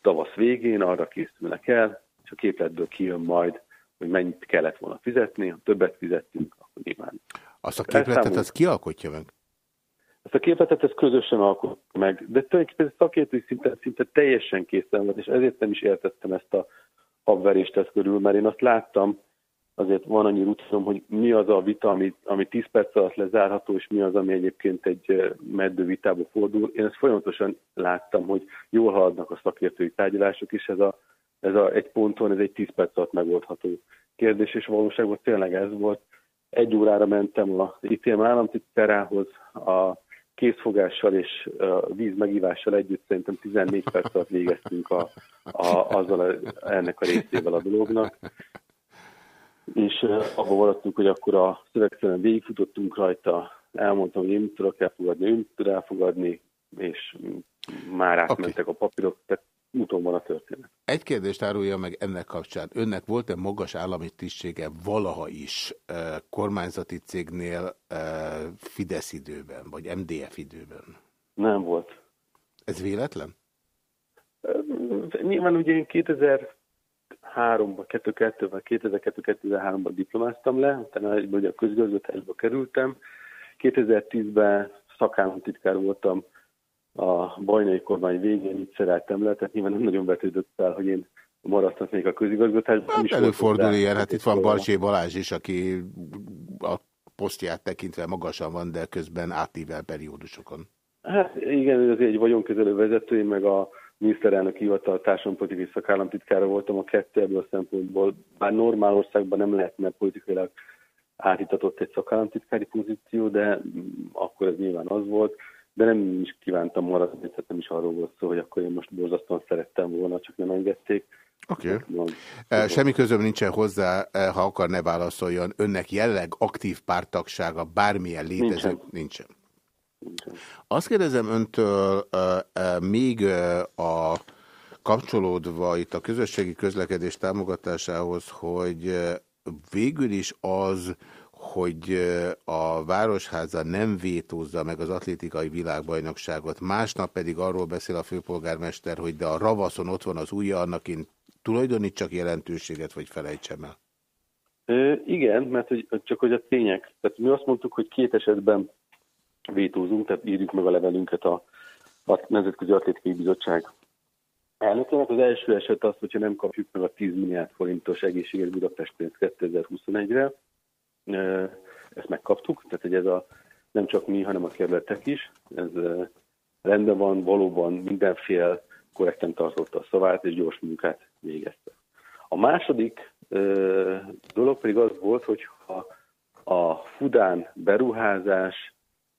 tavasz végén, arra készülnek el, és a képletből kijön majd, hogy mennyit kellett volna fizetni, ha többet fizettünk, akkor nyilván. Azt a képletet, az ki alkotja meg? Ezt a képletet ezt közösen alkot meg, de tulajdonképpen ez szakértői szinten szinte teljesen készen volt, és ezért nem is értettem ezt a habverést ezt körül, mert én azt láttam, azért van annyi rutinom, hogy mi az a vita, ami, ami 10 perc alatt lezárható, és mi az, ami egyébként egy meddő vitába fordul. Én ezt folyamatosan láttam, hogy jól haladnak a szakértői tárgyalások, és ez, a, ez a, egy ponton, ez egy 10 perc alatt megoldható kérdés, és valóságban tényleg ez volt. Egy órára mentem a ITM államtitkárához, a készfogással és víz megívással együtt szerintem 14 perc alatt végeztünk a, a, azzal a, ennek a részével a dolognak és abban maradtunk, hogy akkor a szövegszerűen végigfutottunk rajta, elmondtam, hogy én mit tudok elfogadni, ő mit tud elfogadni, és már átmentek okay. a papírok, tehát úton van a történet. Egy kérdést árulja meg ennek kapcsán. Önnek volt-e magas állami tisztsége valaha is e, kormányzati cégnél e, Fidesz időben, vagy MDF időben? Nem volt. Ez véletlen? Nyilván ugye én 2000 2003-ban, 2002-ben, 2002-2003-ban diplomáztam le, utána ugye a közgazgatásba kerültem. 2010-ben szakállamtitkár voltam a bajnai kormány végén, így szereltem le, tehát nyilván nem nagyon vetődött fel, hogy én maradtam még a közigazgatásban. Hát előfordul ilyen, hát itt van Balcsé Balázs is, aki a posztját tekintve magasan van, de közben átível periódusokon. Hát igen, ez egy vagyonkezelő vezető, meg a miniszterelnök hivatal társadalompolitikai szakállamtitkára voltam a kettő ebből a szempontból. Bár normál országban nem lehetne politikailag átítatott egy szakállamtitkári pozíció, de akkor ez nyilván az volt. De nem is kívántam maradni, tehát nem is arról volt szó, hogy akkor én most borzasztóan szerettem volna, csak nem engedték. Oké. Okay. Semmi közöm nincsen hozzá, ha akar ne válaszoljon. Önnek jelleg aktív pártagsága bármilyen létező? Nincsen. nincsen. Azt kérdezem öntől még a kapcsolódva itt a közösségi közlekedés támogatásához, hogy végül is az, hogy a Városháza nem vétózza meg az atlétikai világbajnokságot, másnap pedig arról beszél a főpolgármester, hogy de a ravaszon ott van az ujja, annak én tulajdonítsak jelentőséget, vagy felejtsem el. Ö, igen, mert hogy, csak hogy a tények. Tehát mi azt mondtuk, hogy két esetben vétózunk, tehát írjuk meg a levelünket a, a Nemzetközi Atlétikai Bizottság elnökének. Az első eset az, hogyha nem kapjuk meg a 10 milliárd forintos egészséges Budapest pénzt 2021-re. Ö, Ezt megkaptuk, tehát hogy ez a, nem csak mi, hanem a kerületek is. Ez rendben van, valóban mindenféle korrekten tartotta a szavát, és gyors munkát végezte. A második dolog pedig az volt, hogy ha a Fudán beruházás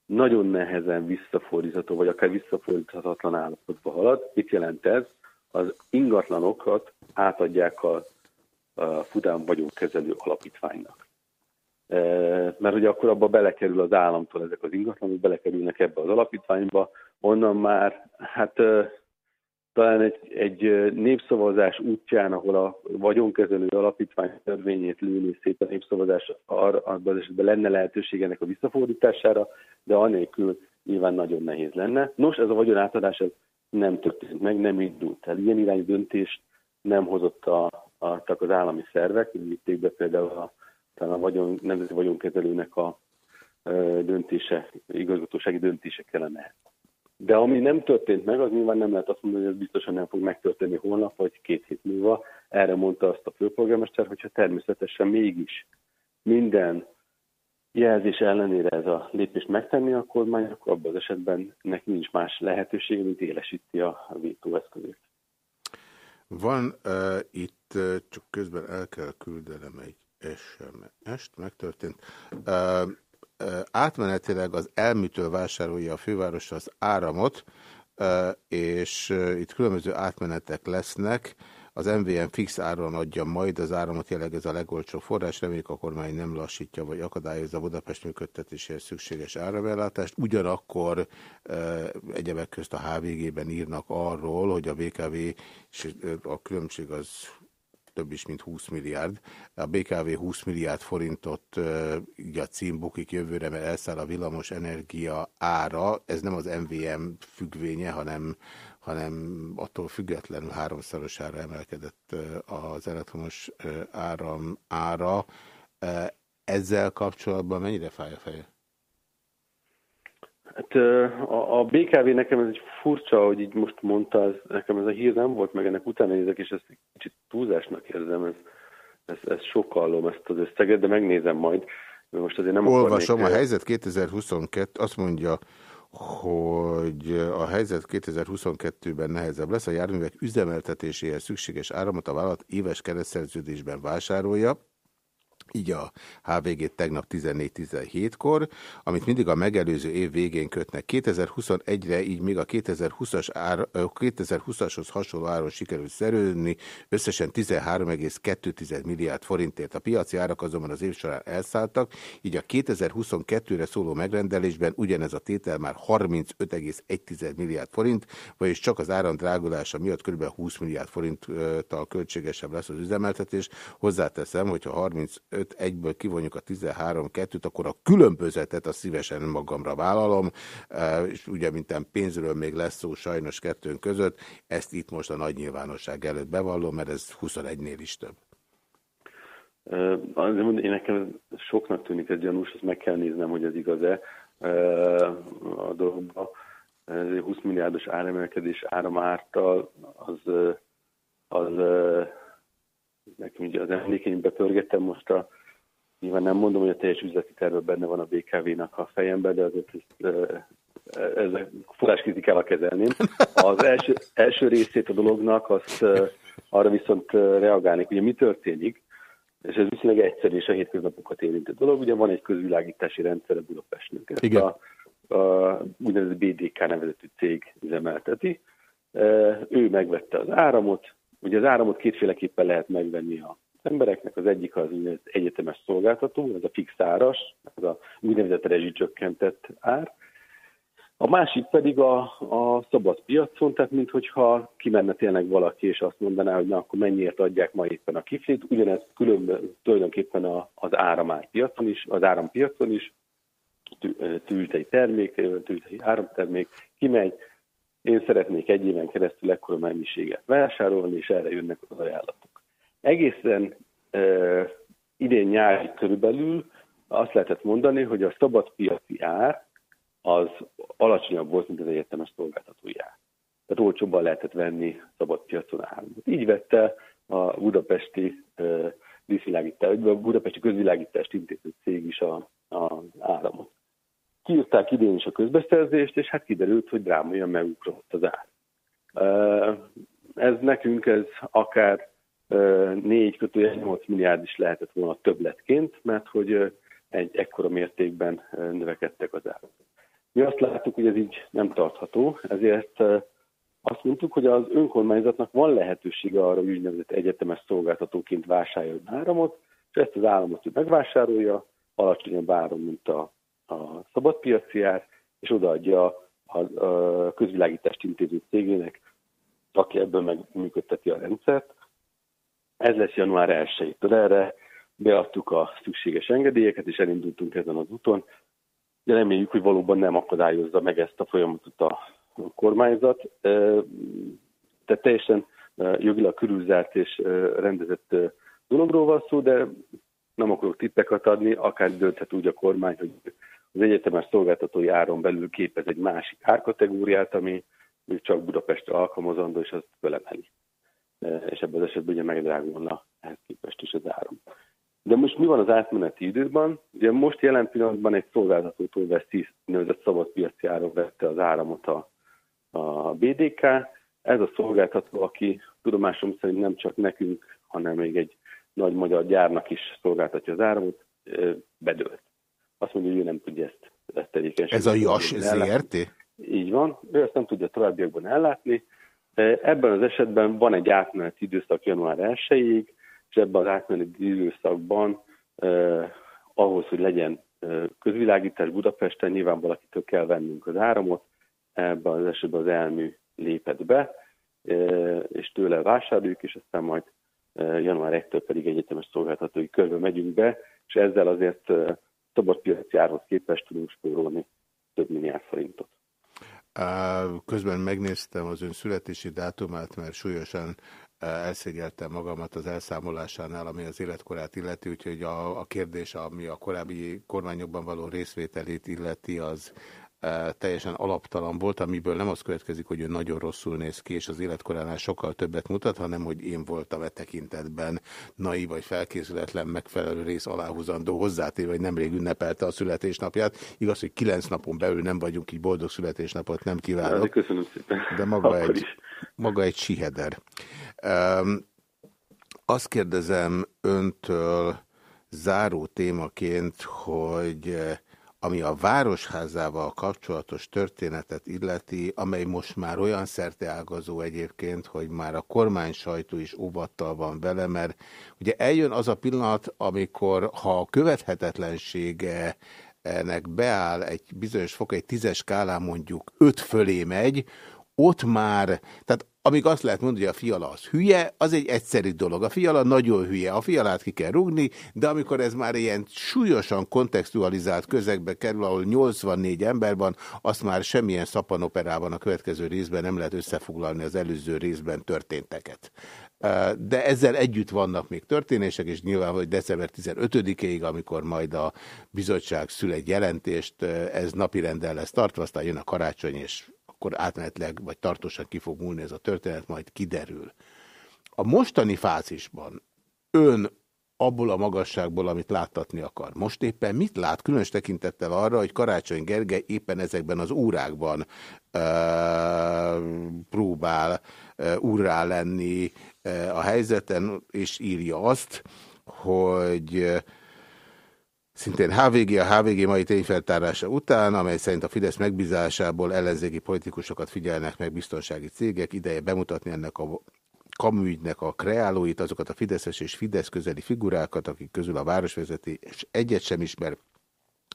nagyon nehezen visszafordítható, vagy akár visszafordíthatatlan állapotba halad. Mit jelent ez? Az ingatlanokat átadják a, a Fudán vagyonkezelő alapítványnak. E, mert ugye akkor abba belekerül az államtól ezek az ingatlanok, belekerülnek ebbe az alapítványba, onnan már, hát talán egy, egy népszavazás útján, ahol a vagyonkezelő alapítvány törvényét lőni szét a népszavazás, arra, az esetben lenne lehetőség ennek a visszafordítására, de anélkül nyilván nagyon nehéz lenne. Nos, ez a vagyon átadás ez nem történt meg, nem indult el. Ilyen irányú döntést nem hozott a, a, az állami szervek, vitték be például a, talán a vagyon, nemzeti vagyonkezelőnek a döntése, igazgatósági döntése kellene de ami nem történt meg, az nyilván nem lehet azt mondani, hogy ez biztosan nem fog megtörténni holnap, vagy két hét múlva. Erre mondta azt a főpolgármester, hogyha természetesen mégis minden jelzés ellenére ez a lépést megtenni a kormány, akkor abban az esetben neki nincs más lehetősége, mint élesíti a vétóeszközét. Van uh, itt, uh, csak közben el kell küldenem egy SMS-t, megtörtént. Uh, átmenetileg az elműtől vásárolja a főváros az áramot, és itt különböző átmenetek lesznek, az MVM fix áron adja majd az áramot, jelenleg ez a legolcsóbb forrás, reméljük a kormány nem lassítja vagy akadályozza a Budapest működtetéséhez szükséges áramellátást. Ugyanakkor egyebek közt a HVG-ben írnak arról, hogy a BKV, és a különbség az több is, mint 20 milliárd. A BKV 20 milliárd forintot így a cím bukik jövőre, mert elszáll a villamos energia ára. Ez nem az MVM függvénye, hanem, hanem attól függetlenül háromszorosára emelkedett az elektromos áram ára. Ezzel kapcsolatban mennyire fáj a feje? Hát a, a BKV nekem ez egy furcsa, hogy így most mondta, ez, nekem ez a hír nem volt, meg ennek utána nézek, és ezt egy kicsit túlzásnak érzem, ez, ez, ez sokallom ezt az összeget, de megnézem majd. Most azért nem Olvasom, akarnék... a helyzet 2022 azt mondja, hogy a helyzet 2022-ben nehezebb lesz, a járművek üzemeltetéséhez szükséges áramot a vállalat éves keretszerződésben vásárolja, így a HVG tegnap 14-17-kor, amit mindig a megelőző év végén kötnek. 2021-re így még a 2020-as 2020-ashoz hasonló áron sikerült szerülni, összesen 13,2 milliárd forintért. A piaci árak azonban az év során elszálltak, így a 2022-re szóló megrendelésben ugyanez a tétel már 35,1 milliárd forint, vagyis csak az áram drágulása miatt kb. 20 milliárd forinttal költségesebb lesz az üzemeltetés. Hozzáteszem, hogyha 35 egyből kivonjuk a 13-2-t, akkor a különbözetet a szívesen magamra vállalom, e, és ugye minden pénzről még lesz szó sajnos kettőnk között, ezt itt most a nagy nyilvánosság előtt bevallom, mert ez 21-nél is több. Én nekem soknak tűnik ez gyanús, ezt meg kell néznem, hogy ez igaz-e a dologban. Ez 20 milliárdos áremelkedés áramártal, az, az ugye az emlékeimbe pörgettem most a Nyilván nem mondom, hogy a teljes üzleti terve benne van a BKV-nak a fejemben, de azért ezt, ezzel forráskritikával kezelném. Az első, első részét a dolognak, azt arra viszont reagálnék, ugye mi történik, és ez viszonylag egyszerű és a hétköznapokat érintő dolog. Ugye van egy közvilágítási rendszer a Budapestnek. Ezt Igen. A, a úgynevezett BDK nevezetű cég üzemelteti. Ő megvette az áramot, ugye az áramot kétféleképpen lehet megvenni a embereknek. Az egyik az egyetemes szolgáltató, ez a fix áras, ez a úgynevezett rezsicsökkentett ár. A másik pedig a, a szabad piacon, tehát minthogyha kimenne tényleg valaki, és azt mondaná, hogy na akkor mennyiért adják ma éppen a kiflit, ugyanez különben tulajdonképpen a, az áramár piacon is, az árampiacon is, tű- tűzei termék, tűzei áramtermék, kimegy, én szeretnék egy éven keresztül ekkora mennyiséget vásárolni, és erre jönnek az ajánlatok. Egészen uh, idén nyári körülbelül azt lehetett mondani, hogy a szabad piaci ár az alacsonyabb volt, mint az egyetemes szolgáltatói ár. Tehát olcsóbban lehetett venni szabad piacon áramot. Így vette a budapesti vízvilágítás, vagy a budapesti közvilágítást intéző cég is a, a áramot. Kiírták idén is a közbeszerzést, és hát kiderült, hogy drámaian megugrott az ár. Ez nekünk ez akár 4 kötője 8 milliárd is lehetett volna többletként, mert hogy egy ekkora mértékben növekedtek az árak. Mi azt láttuk, hogy ez így nem tartható, ezért azt mondtuk, hogy az önkormányzatnak van lehetősége arra, hogy úgynevezett egyetemes szolgáltatóként vásároljon áramot, és ezt az államot ő megvásárolja, alacsonyabb áron, mint a, a szabadpiaci ár, és odaadja a, a közvilágítást intéző cégének, aki ebből megműködteti a rendszert. Ez lesz január 1-től. Erre beadtuk a szükséges engedélyeket, és elindultunk ezen az úton. De reméljük, hogy valóban nem akadályozza meg ezt a folyamatot a kormányzat. Tehát teljesen jogilag körülzárt és rendezett dologról van szó, de nem akarok tippeket adni, akár dönthet úgy a kormány, hogy az egyetemes szolgáltatói áron belül képez egy másik árkategóriát, ami csak Budapestre alkalmazandó, és azt fölemeli. És ebben az esetben ugye megdrágulna ehhez képest is az áram. De most mi van az átmeneti időben? Ugye most jelen pillanatban egy szolgáltatótól vesz 10 nevezett szabadpiaci áron vette az áramot a, a BDK. Ez a szolgáltató, aki tudomásom szerint nem csak nekünk, hanem még egy nagy magyar gyárnak is szolgáltatja az áramot, bedőlt. Azt mondja, hogy ő nem tudja ezt, ezt tevékenységet. Ez a JAS ZRT? Így van, ő ezt nem tudja továbbiakban ellátni. Ebben az esetben van egy átmeneti időszak január 1-ig, és ebben az átmeneti időszakban eh, ahhoz, hogy legyen közvilágítás Budapesten, nyilván valakitől kell vennünk az áramot, ebben az esetben az elmű lépett be, eh, és tőle vásároljuk, és aztán majd eh, január 1-től pedig egyetemes szolgáltatói körbe megyünk be, és ezzel azért szabadpiaci árhoz képest tudunk spórolni több milliárd forintot. Közben megnéztem az ön születési dátumát, mert súlyosan elszégyeltem magamat az elszámolásánál, ami az életkorát illeti, úgyhogy a, a kérdés, ami a korábbi kormányokban való részvételét illeti, az teljesen alaptalan volt, amiből nem az következik, hogy ő nagyon rosszul néz ki, és az életkoránál sokkal többet mutat, hanem hogy én voltam e tekintetben naiv vagy felkészületlen megfelelő rész aláhúzandó hozzátéve, hogy nemrég ünnepelte a születésnapját. Igaz, hogy kilenc napon belül nem vagyunk, így boldog születésnapot nem kívánok. Köszönöm szépen. De maga Akkor egy, is. maga egy siheder. Um, azt kérdezem öntől záró témaként, hogy ami a városházával kapcsolatos történetet illeti, amely most már olyan szerteágazó egyébként, hogy már a kormány sajtó is óvattal van vele, mert ugye eljön az a pillanat, amikor ha a követhetetlensége ennek beáll egy bizonyos fok, egy tízes skálán mondjuk öt fölé megy, ott már, tehát amíg azt lehet mondani, hogy a fiala az hülye, az egy egyszerű dolog. A fiala nagyon hülye, a fialát ki kell rugni, de amikor ez már ilyen súlyosan kontextualizált közegbe kerül, ahol 84 ember van, azt már semmilyen szappanoperában a következő részben nem lehet összefoglalni az előző részben történteket. De ezzel együtt vannak még történések, és nyilván, hogy december 15-ig, amikor majd a bizottság szül egy jelentést, ez napirenden lesz tartva, aztán jön a karácsony, és akkor átmenetleg vagy tartósan ki fog múlni ez a történet, majd kiderül. A mostani fázisban ön abból a magasságból, amit láttatni akar. Most éppen mit lát, különös tekintettel arra, hogy Karácsony Gergely éppen ezekben az órákban uh, próbál úrrá lenni uh, a helyzeten, és írja azt, hogy Szintén HVG, a HVG mai tényfeltárása után, amely szerint a Fidesz megbízásából ellenzéki politikusokat figyelnek meg biztonsági cégek, ideje bemutatni ennek a kamügynek a kreálóit, azokat a Fideszes és Fidesz közeli figurákat, akik közül a városvezetés egyet sem ismer,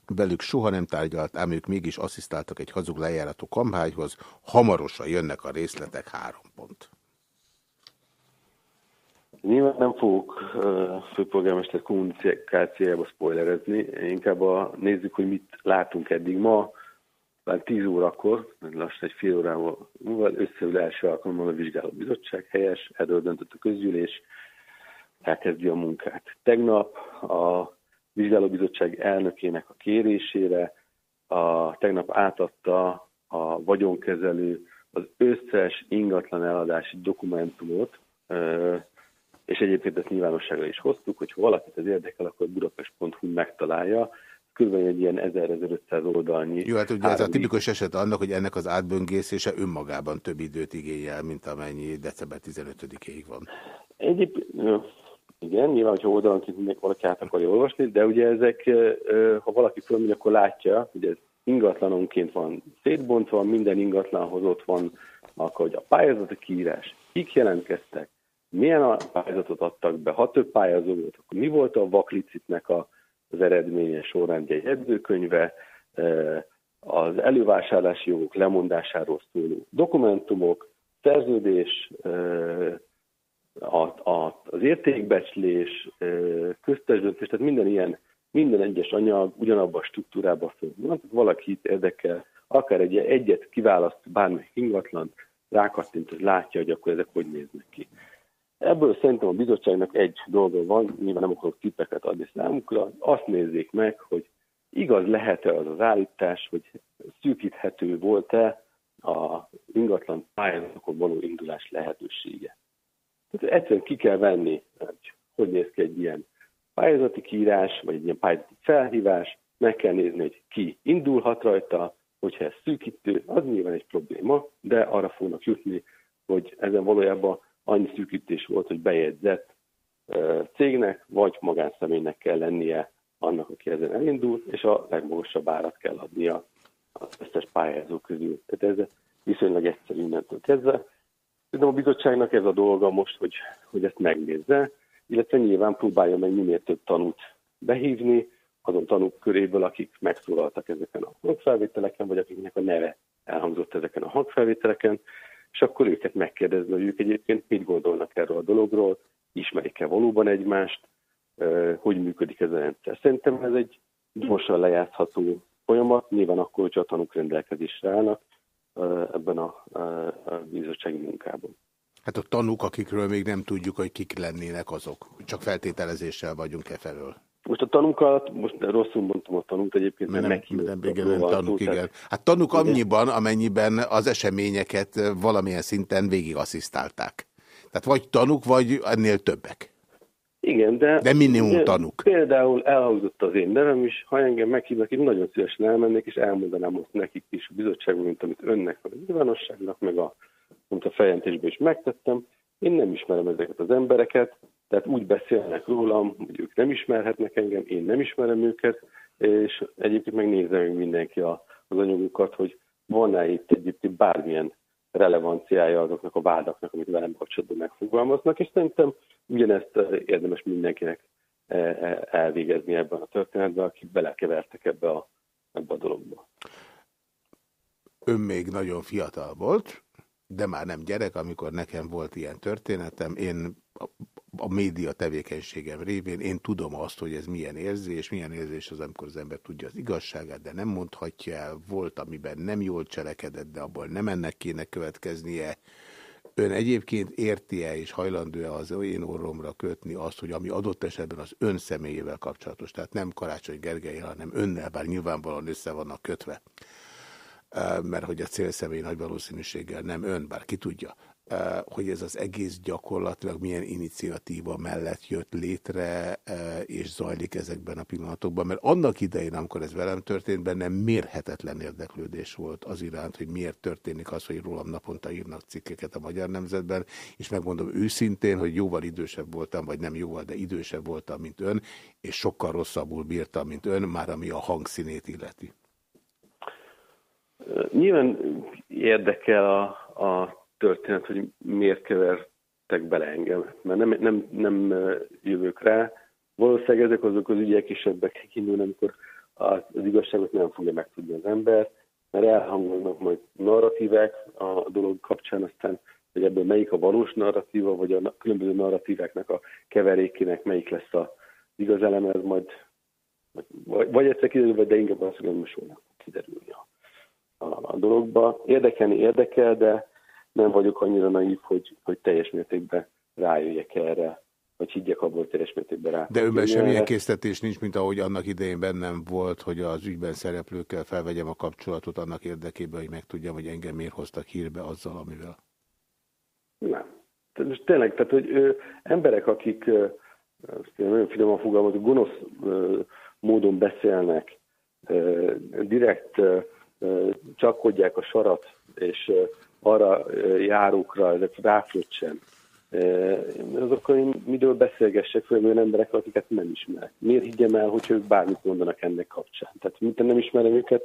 velük soha nem tárgyalt, ám ők mégis asszisztáltak egy hazug lejárató kampányhoz. Hamarosan jönnek a részletek három pont. Nyilván nem fogok főpolgármester kommunikációjába spoilerezni, inkább a, nézzük, hogy mit látunk eddig ma. Már 10 órakor, lassan egy fél órával múlva összeül első alkalommal a vizsgálóbizottság, helyes, erről döntött a közgyűlés, elkezdi a munkát. Tegnap a vizsgálóbizottság elnökének a kérésére a, tegnap átadta a vagyonkezelő az összes ingatlan eladási dokumentumot, és egyébként ezt nyilvánosságra is hoztuk, hogy ha valakit ez érdekel, akkor budapest.hu megtalálja. Körülbelül egy ilyen 1000-1500 oldalnyi. Jó, hát ugye ez a tipikus eset annak, hogy ennek az átböngészése önmagában több időt igényel, mint amennyi december 15-ig van. Egyéb, igen, nyilván, hogyha oldalanként mindenki valaki át akarja olvasni, de ugye ezek, ha valaki fölmegy, akkor látja, hogy ez ingatlanonként van szétbontva, minden ingatlanhoz ott van, akkor hogy a pályázati kiírás, kik jelentkeztek, milyen a pályázatot adtak be, ha több pályázó volt, akkor mi volt a vaklicitnek a, az eredménye sorrendje egy jegyzőkönyve, ö, az elővásárlási jogok lemondásáról szóló dokumentumok, szerződés, ö, a, a, az értékbecslés, ö, köztes döntés, tehát minden ilyen, minden egyes anyag ugyanabba a struktúrába föl. Valakit érdekel, akár egy egyet kiválaszt bármely ingatlan, rákattint, hogy látja, hogy akkor ezek hogy néznek ki. Ebből szerintem a bizottságnak egy dolga van, nyilván nem akarok tippeket adni számukra, azt nézzék meg, hogy igaz lehet-e az az állítás, hogy szűkíthető volt-e a ingatlan pályázatokon való indulás lehetősége. Tehát egyszerűen ki kell venni, hogy hogy néz ki egy ilyen pályázati kiírás, vagy egy ilyen pályázati felhívás, meg kell nézni, hogy ki indulhat rajta, hogyha ez szűkítő, az nyilván egy probléma, de arra fognak jutni, hogy ezen valójában annyi szűkítés volt, hogy bejegyzett cégnek, vagy magánszemélynek kell lennie annak, aki ezen elindul, és a legmagasabb árat kell adnia az összes pályázó közül. Tehát ez viszonylag egyszerű innentől kezdve. Szerintem a bizottságnak ez a dolga most, hogy, hogy ezt megnézze, illetve nyilván próbálja meg minél több tanút behívni, azon tanúk köréből, akik megszólaltak ezeken a hangfelvételeken, vagy akiknek a neve elhangzott ezeken a hangfelvételeken, és akkor őket megkérdezni, hogy ők egyébként mit gondolnak erről a dologról, ismerik-e valóban egymást, hogy működik ez a rendszer. Szerintem ez egy gyorsan lejátszható folyamat, nyilván akkor, hogyha a tanúk rendelkezésre állnak ebben a, a bizottsági munkában. Hát a tanúk, akikről még nem tudjuk, hogy kik lennének azok. Csak feltételezéssel vagyunk e felől. Most a tanúkat, most rosszul mondtam a tanút egyébként, mert, nem, nem, igen, nem tanúk, igen. Hát tanúk Igen. annyiban, amennyiben az eseményeket valamilyen szinten végigasszisztálták. Tehát vagy tanúk, vagy ennél többek. Igen, de... De minimum de tanúk. Például elhangzott az én nevem is, ha engem meghívnak, én nagyon szívesen elmennék, és elmondanám azt nekik is a bizottságban, mint amit önnek, meg a nyilvánosságnak, meg a, mint a feljelentésben is megtettem. Én nem ismerem ezeket az embereket, tehát úgy beszélnek rólam, hogy ők nem ismerhetnek engem, én nem ismerem őket, és egyébként megnézze meg mindenki a, az anyagokat, hogy van-e itt egyébként bármilyen relevanciája azoknak a vádaknak, amit velem kapcsolatban megfogalmaznak, és szerintem ugyanezt érdemes mindenkinek eh, eh, elvégezni ebben a történetben, akik belekevertek ebbe a, ebbe a dologba. Ön még nagyon fiatal volt, de már nem gyerek, amikor nekem volt ilyen történetem. Én a, média tevékenységem révén én tudom azt, hogy ez milyen érzés, milyen érzés az, amikor az ember tudja az igazságát, de nem mondhatja el. Volt, amiben nem jól cselekedett, de abból nem ennek kéne következnie. Ön egyébként érti-e és hajlandó-e az én orromra kötni azt, hogy ami adott esetben az ön személyével kapcsolatos, tehát nem Karácsony Gergely, hanem önnel, bár nyilvánvalóan össze vannak kötve, mert hogy a célszemély nagy valószínűséggel nem ön, bár ki tudja, hogy ez az egész gyakorlatilag milyen iniciatíva mellett jött létre, és zajlik ezekben a pillanatokban, mert annak idején, amikor ez velem történt, bennem mérhetetlen érdeklődés volt az iránt, hogy miért történik az, hogy rólam naponta írnak cikkeket a Magyar Nemzetben, és megmondom őszintén, hogy jóval idősebb voltam, vagy nem jóval, de idősebb voltam, mint ön, és sokkal rosszabbul bírtam, mint ön, már ami a hangszínét illeti. Nyilván érdekel a, a történet, hogy miért kevertek bele engem, mert nem, nem, nem jövök rá. Valószínűleg ezek azok az ügyek is ebbek kiindulni, amikor az, az igazságot nem fogja megtudni az ember, mert elhangolnak majd narratívek a dolog kapcsán, aztán hogy ebből melyik a valós narratíva, vagy a különböző narratíváknak a keverékének melyik lesz a igaz eleme, ez majd vagy, vagy egyszer kiderül, vagy de inkább azt hogy holnap fog kiderülni a, a, a dologba. Érdekelni érdekel, de nem vagyok annyira naív, hogy, hogy teljes mértékben rájöjjek erre, vagy higgyek abból, hogy teljes mértékben rá. De önben semmilyen késztetés nincs, mint ahogy annak idején bennem volt, hogy az ügyben szereplőkkel felvegyem a kapcsolatot annak érdekében, hogy megtudjam, hogy engem miért hoztak hírbe azzal, amivel. Nem. Most tényleg, tehát, hogy ö, emberek, akik ö, nagyon finoman fogalmazok, gonosz ö, módon beszélnek, ö, direkt ö, csakkodják a sarat, és arra járókra, ezek. Ö, Azokkal én midől beszélgessek, főleg olyan emberek, akiket nem ismerek. Miért higgyem el, hogy ők bármit mondanak ennek kapcsán? Tehát mint nem ismerem őket,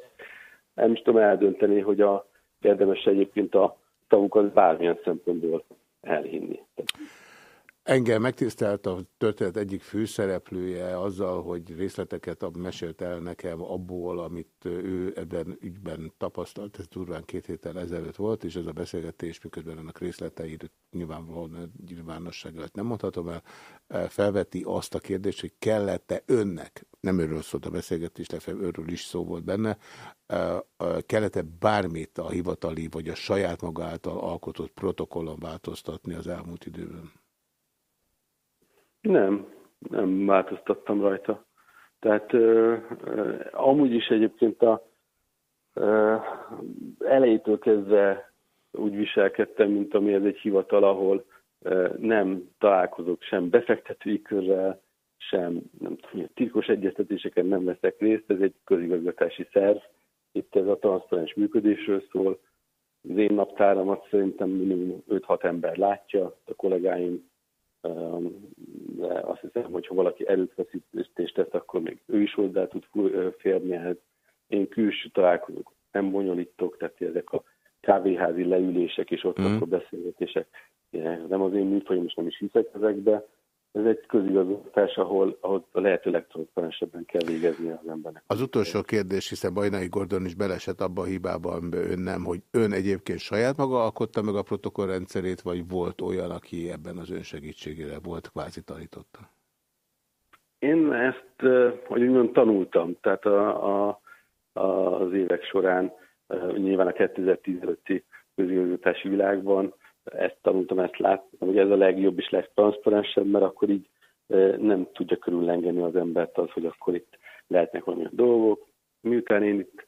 nem is tudom eldönteni, hogy a, érdemes egyébként a tavukat bármilyen szempontból elhinni. Engem megtisztelt a történet egyik főszereplője azzal, hogy részleteket mesélt el nekem abból, amit ő ebben ügyben tapasztalt. Ez durván két héttel ezelőtt volt, és ez a beszélgetés, miközben annak részleteit nyilvánvalóan nyilvánosság előtt nem mondhatom el, eh, felveti azt a kérdést, hogy kellett-e önnek, nem őről szólt a beszélgetés, legfeljebb őről is szó volt benne, eh, eh, kellett-e bármit a hivatali vagy a saját maga által alkotott protokollon változtatni az elmúlt időben? Nem, nem változtattam rajta. Tehát ö, ö, amúgy is egyébként a ö, elejétől kezdve úgy viselkedtem, mint ami ez egy hivatal, ahol ö, nem találkozok sem befektetői körrel, sem nem tudom, titkos egyeztetéseken nem veszek részt, ez egy közigazgatási szerv. Itt ez a transzparens működésről szól. Az én naptáramat szerintem minimum 5-6 ember látja, a kollégáim de azt hiszem, hogy ha valaki erőfeszítést tesz, akkor még ő is hozzá tud férni ehhez. Én külső találkozók nem bonyolítok, tehát ezek a kávéházi leülések és ott Mhm. akkor beszélgetések. nem az én műfajom, és nem is hiszek ezekbe. Ez egy közigazgatás, ahol, ahol a lehető legtranszparensebben kell végezni az embernek. Az utolsó kérdés, hiszen Bajnai Gordon is belesett abba a hibába, amiben ön nem, hogy ön egyébként saját maga alkotta meg a protokollrendszerét, vagy volt olyan, aki ebben az ön segítségére volt kvázi tanította? Én ezt, hogy úgymond tanultam, tehát a, a, az évek során, nyilván a 2010 előtti közigazgatási világban ezt tanultam, ezt láttam, hogy ez a legjobb és legtranszparensebb, mert akkor így nem tudja körüllengeni az embert az, hogy akkor itt lehetnek valamilyen dolgok. Miután én itt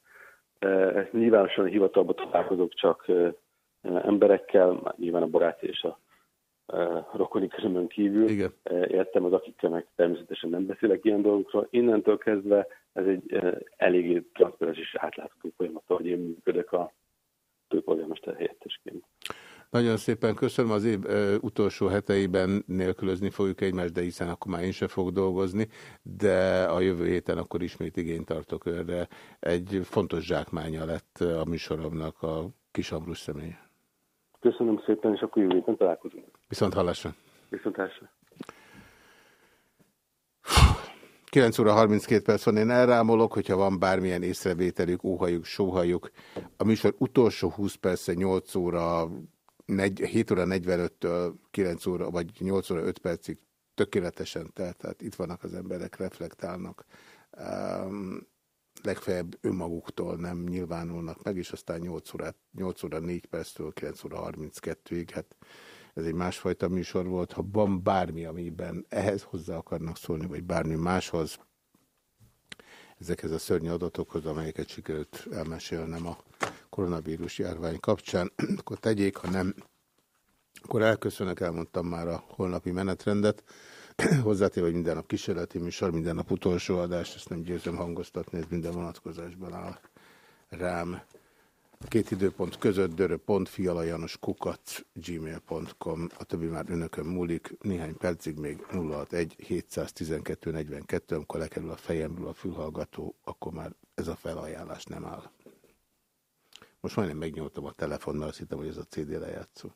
nyilvánosan a hivatalban találkozok csak emberekkel, nyilván a barát és a rokoni körömön kívül, Igen. értem az, akikkel meg természetesen nem beszélek ilyen dolgokról. Innentől kezdve ez egy eléggé transzparens és átlátható folyamat, ahogy én működök a főpolgármester helyettesként. Nagyon szépen köszönöm, az év utolsó heteiben nélkülözni fogjuk egymást, de hiszen akkor már én sem fogok dolgozni, de a jövő héten akkor ismét igényt tartok őre. Egy fontos zsákmánya lett a műsoromnak a kis Ambrus személy. Köszönöm szépen, és akkor jövő héten találkozunk. Viszont hallásra. Viszontlátásra. 9 óra 32 perc van, én elrámolok, hogyha van bármilyen észrevételük, óhajuk, sóhajuk. A műsor utolsó 20 perce 8 óra, 7 óra 45-től 9 óra, vagy 8 óra 5 percig tökéletesen telt, tehát itt vannak az emberek, reflektálnak. Um, legfeljebb önmaguktól nem nyilvánulnak meg, és aztán 8 óra, 8 óra 4 perctől 9 óra 32-ig, hát ez egy másfajta műsor volt. Ha van bármi, amiben ehhez hozzá akarnak szólni, vagy bármi máshoz, ezekhez a szörnyű adatokhoz, amelyeket sikerült elmesélnem a koronavírus járvány kapcsán, akkor tegyék, ha nem, akkor elköszönök, elmondtam már a holnapi menetrendet. Hozzátéve, hogy minden nap kísérleti műsor, minden nap utolsó adás, ezt nem győzöm hangoztatni, ez minden vonatkozásban áll rám. A két időpont között dörö.fialajanos kukac gmail.com, a többi már önökön múlik, néhány percig még 061 712 42, amikor lekerül a fejemről a fülhallgató, akkor már ez a felajánlás nem áll. Most majdnem megnyomtam a telefon, mert azt hittem, hogy ez a CD lejátszó.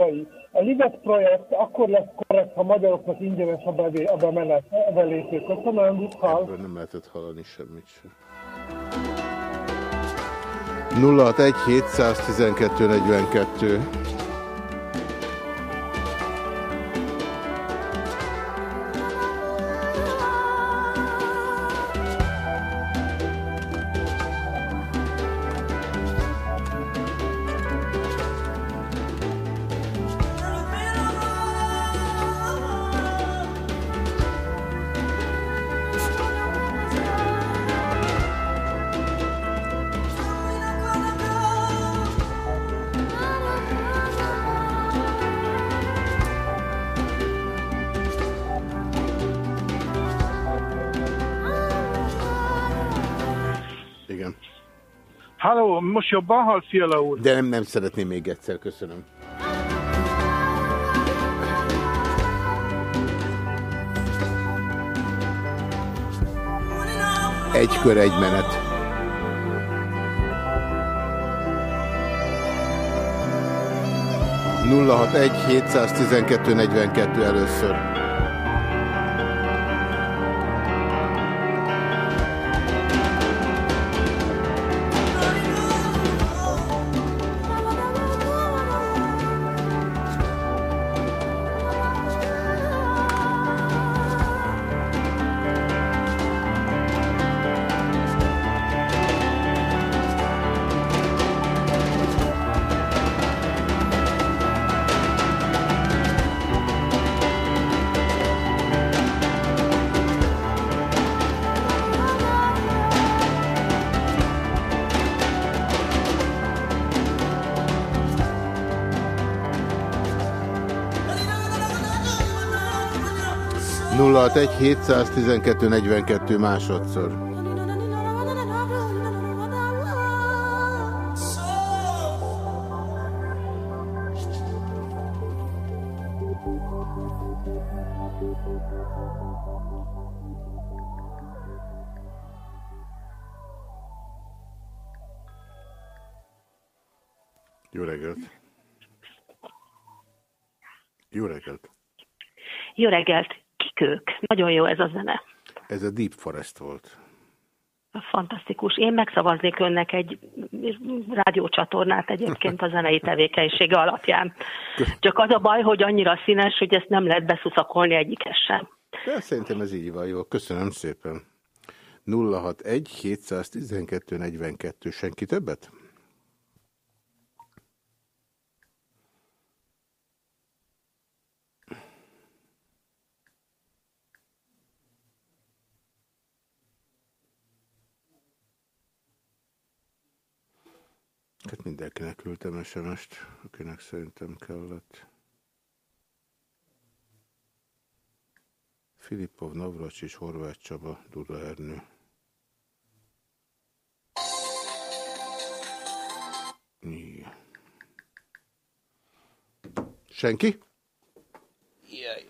Kabai. A Liget projekt akkor lesz korrekt, ha magyaroknak ingyenes a, bevé, a bemenet, a belépő. Köszönöm, Viszhal. Ebből nem lehetett hallani semmit sem. 061 712 42 Jobban hall, Fiala úr? De nem, nem szeretném még egyszer, köszönöm. Egy kör, egy menet. nulla egy 712 42 először. Nulla hat egy 712 42 másodszor. Jó reggelt! Jó reggelt! Jó reggelt! Nagyon jó ez a zene. Ez a Deep Forest volt. Fantasztikus. Én megszavaznék önnek egy rádiócsatornát egyébként a zenei tevékenysége alapján. Csak az a baj, hogy annyira színes, hogy ezt nem lehet beszuszakolni egyikes sem. De szerintem ez így van, jó. Köszönöm szépen. 061 712 42. Senki többet? Hát mindenkinek küldtem SMS-t, akinek szerintem kellett. Filippov, Navracsics, Horváth Csaba, Duda Ernő. Senki? Jaj.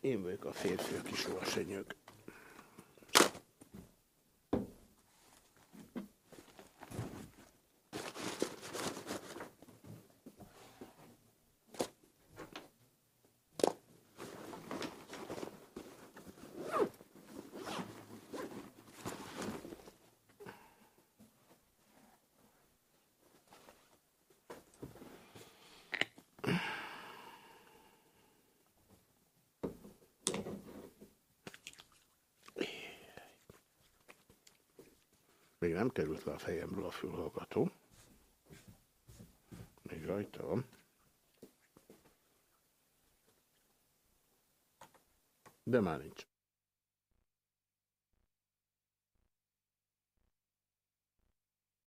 Én vagyok a férfi, aki soha se. Még nem került le a fejemről a fülhallgató. Még rajta van. De már nincs.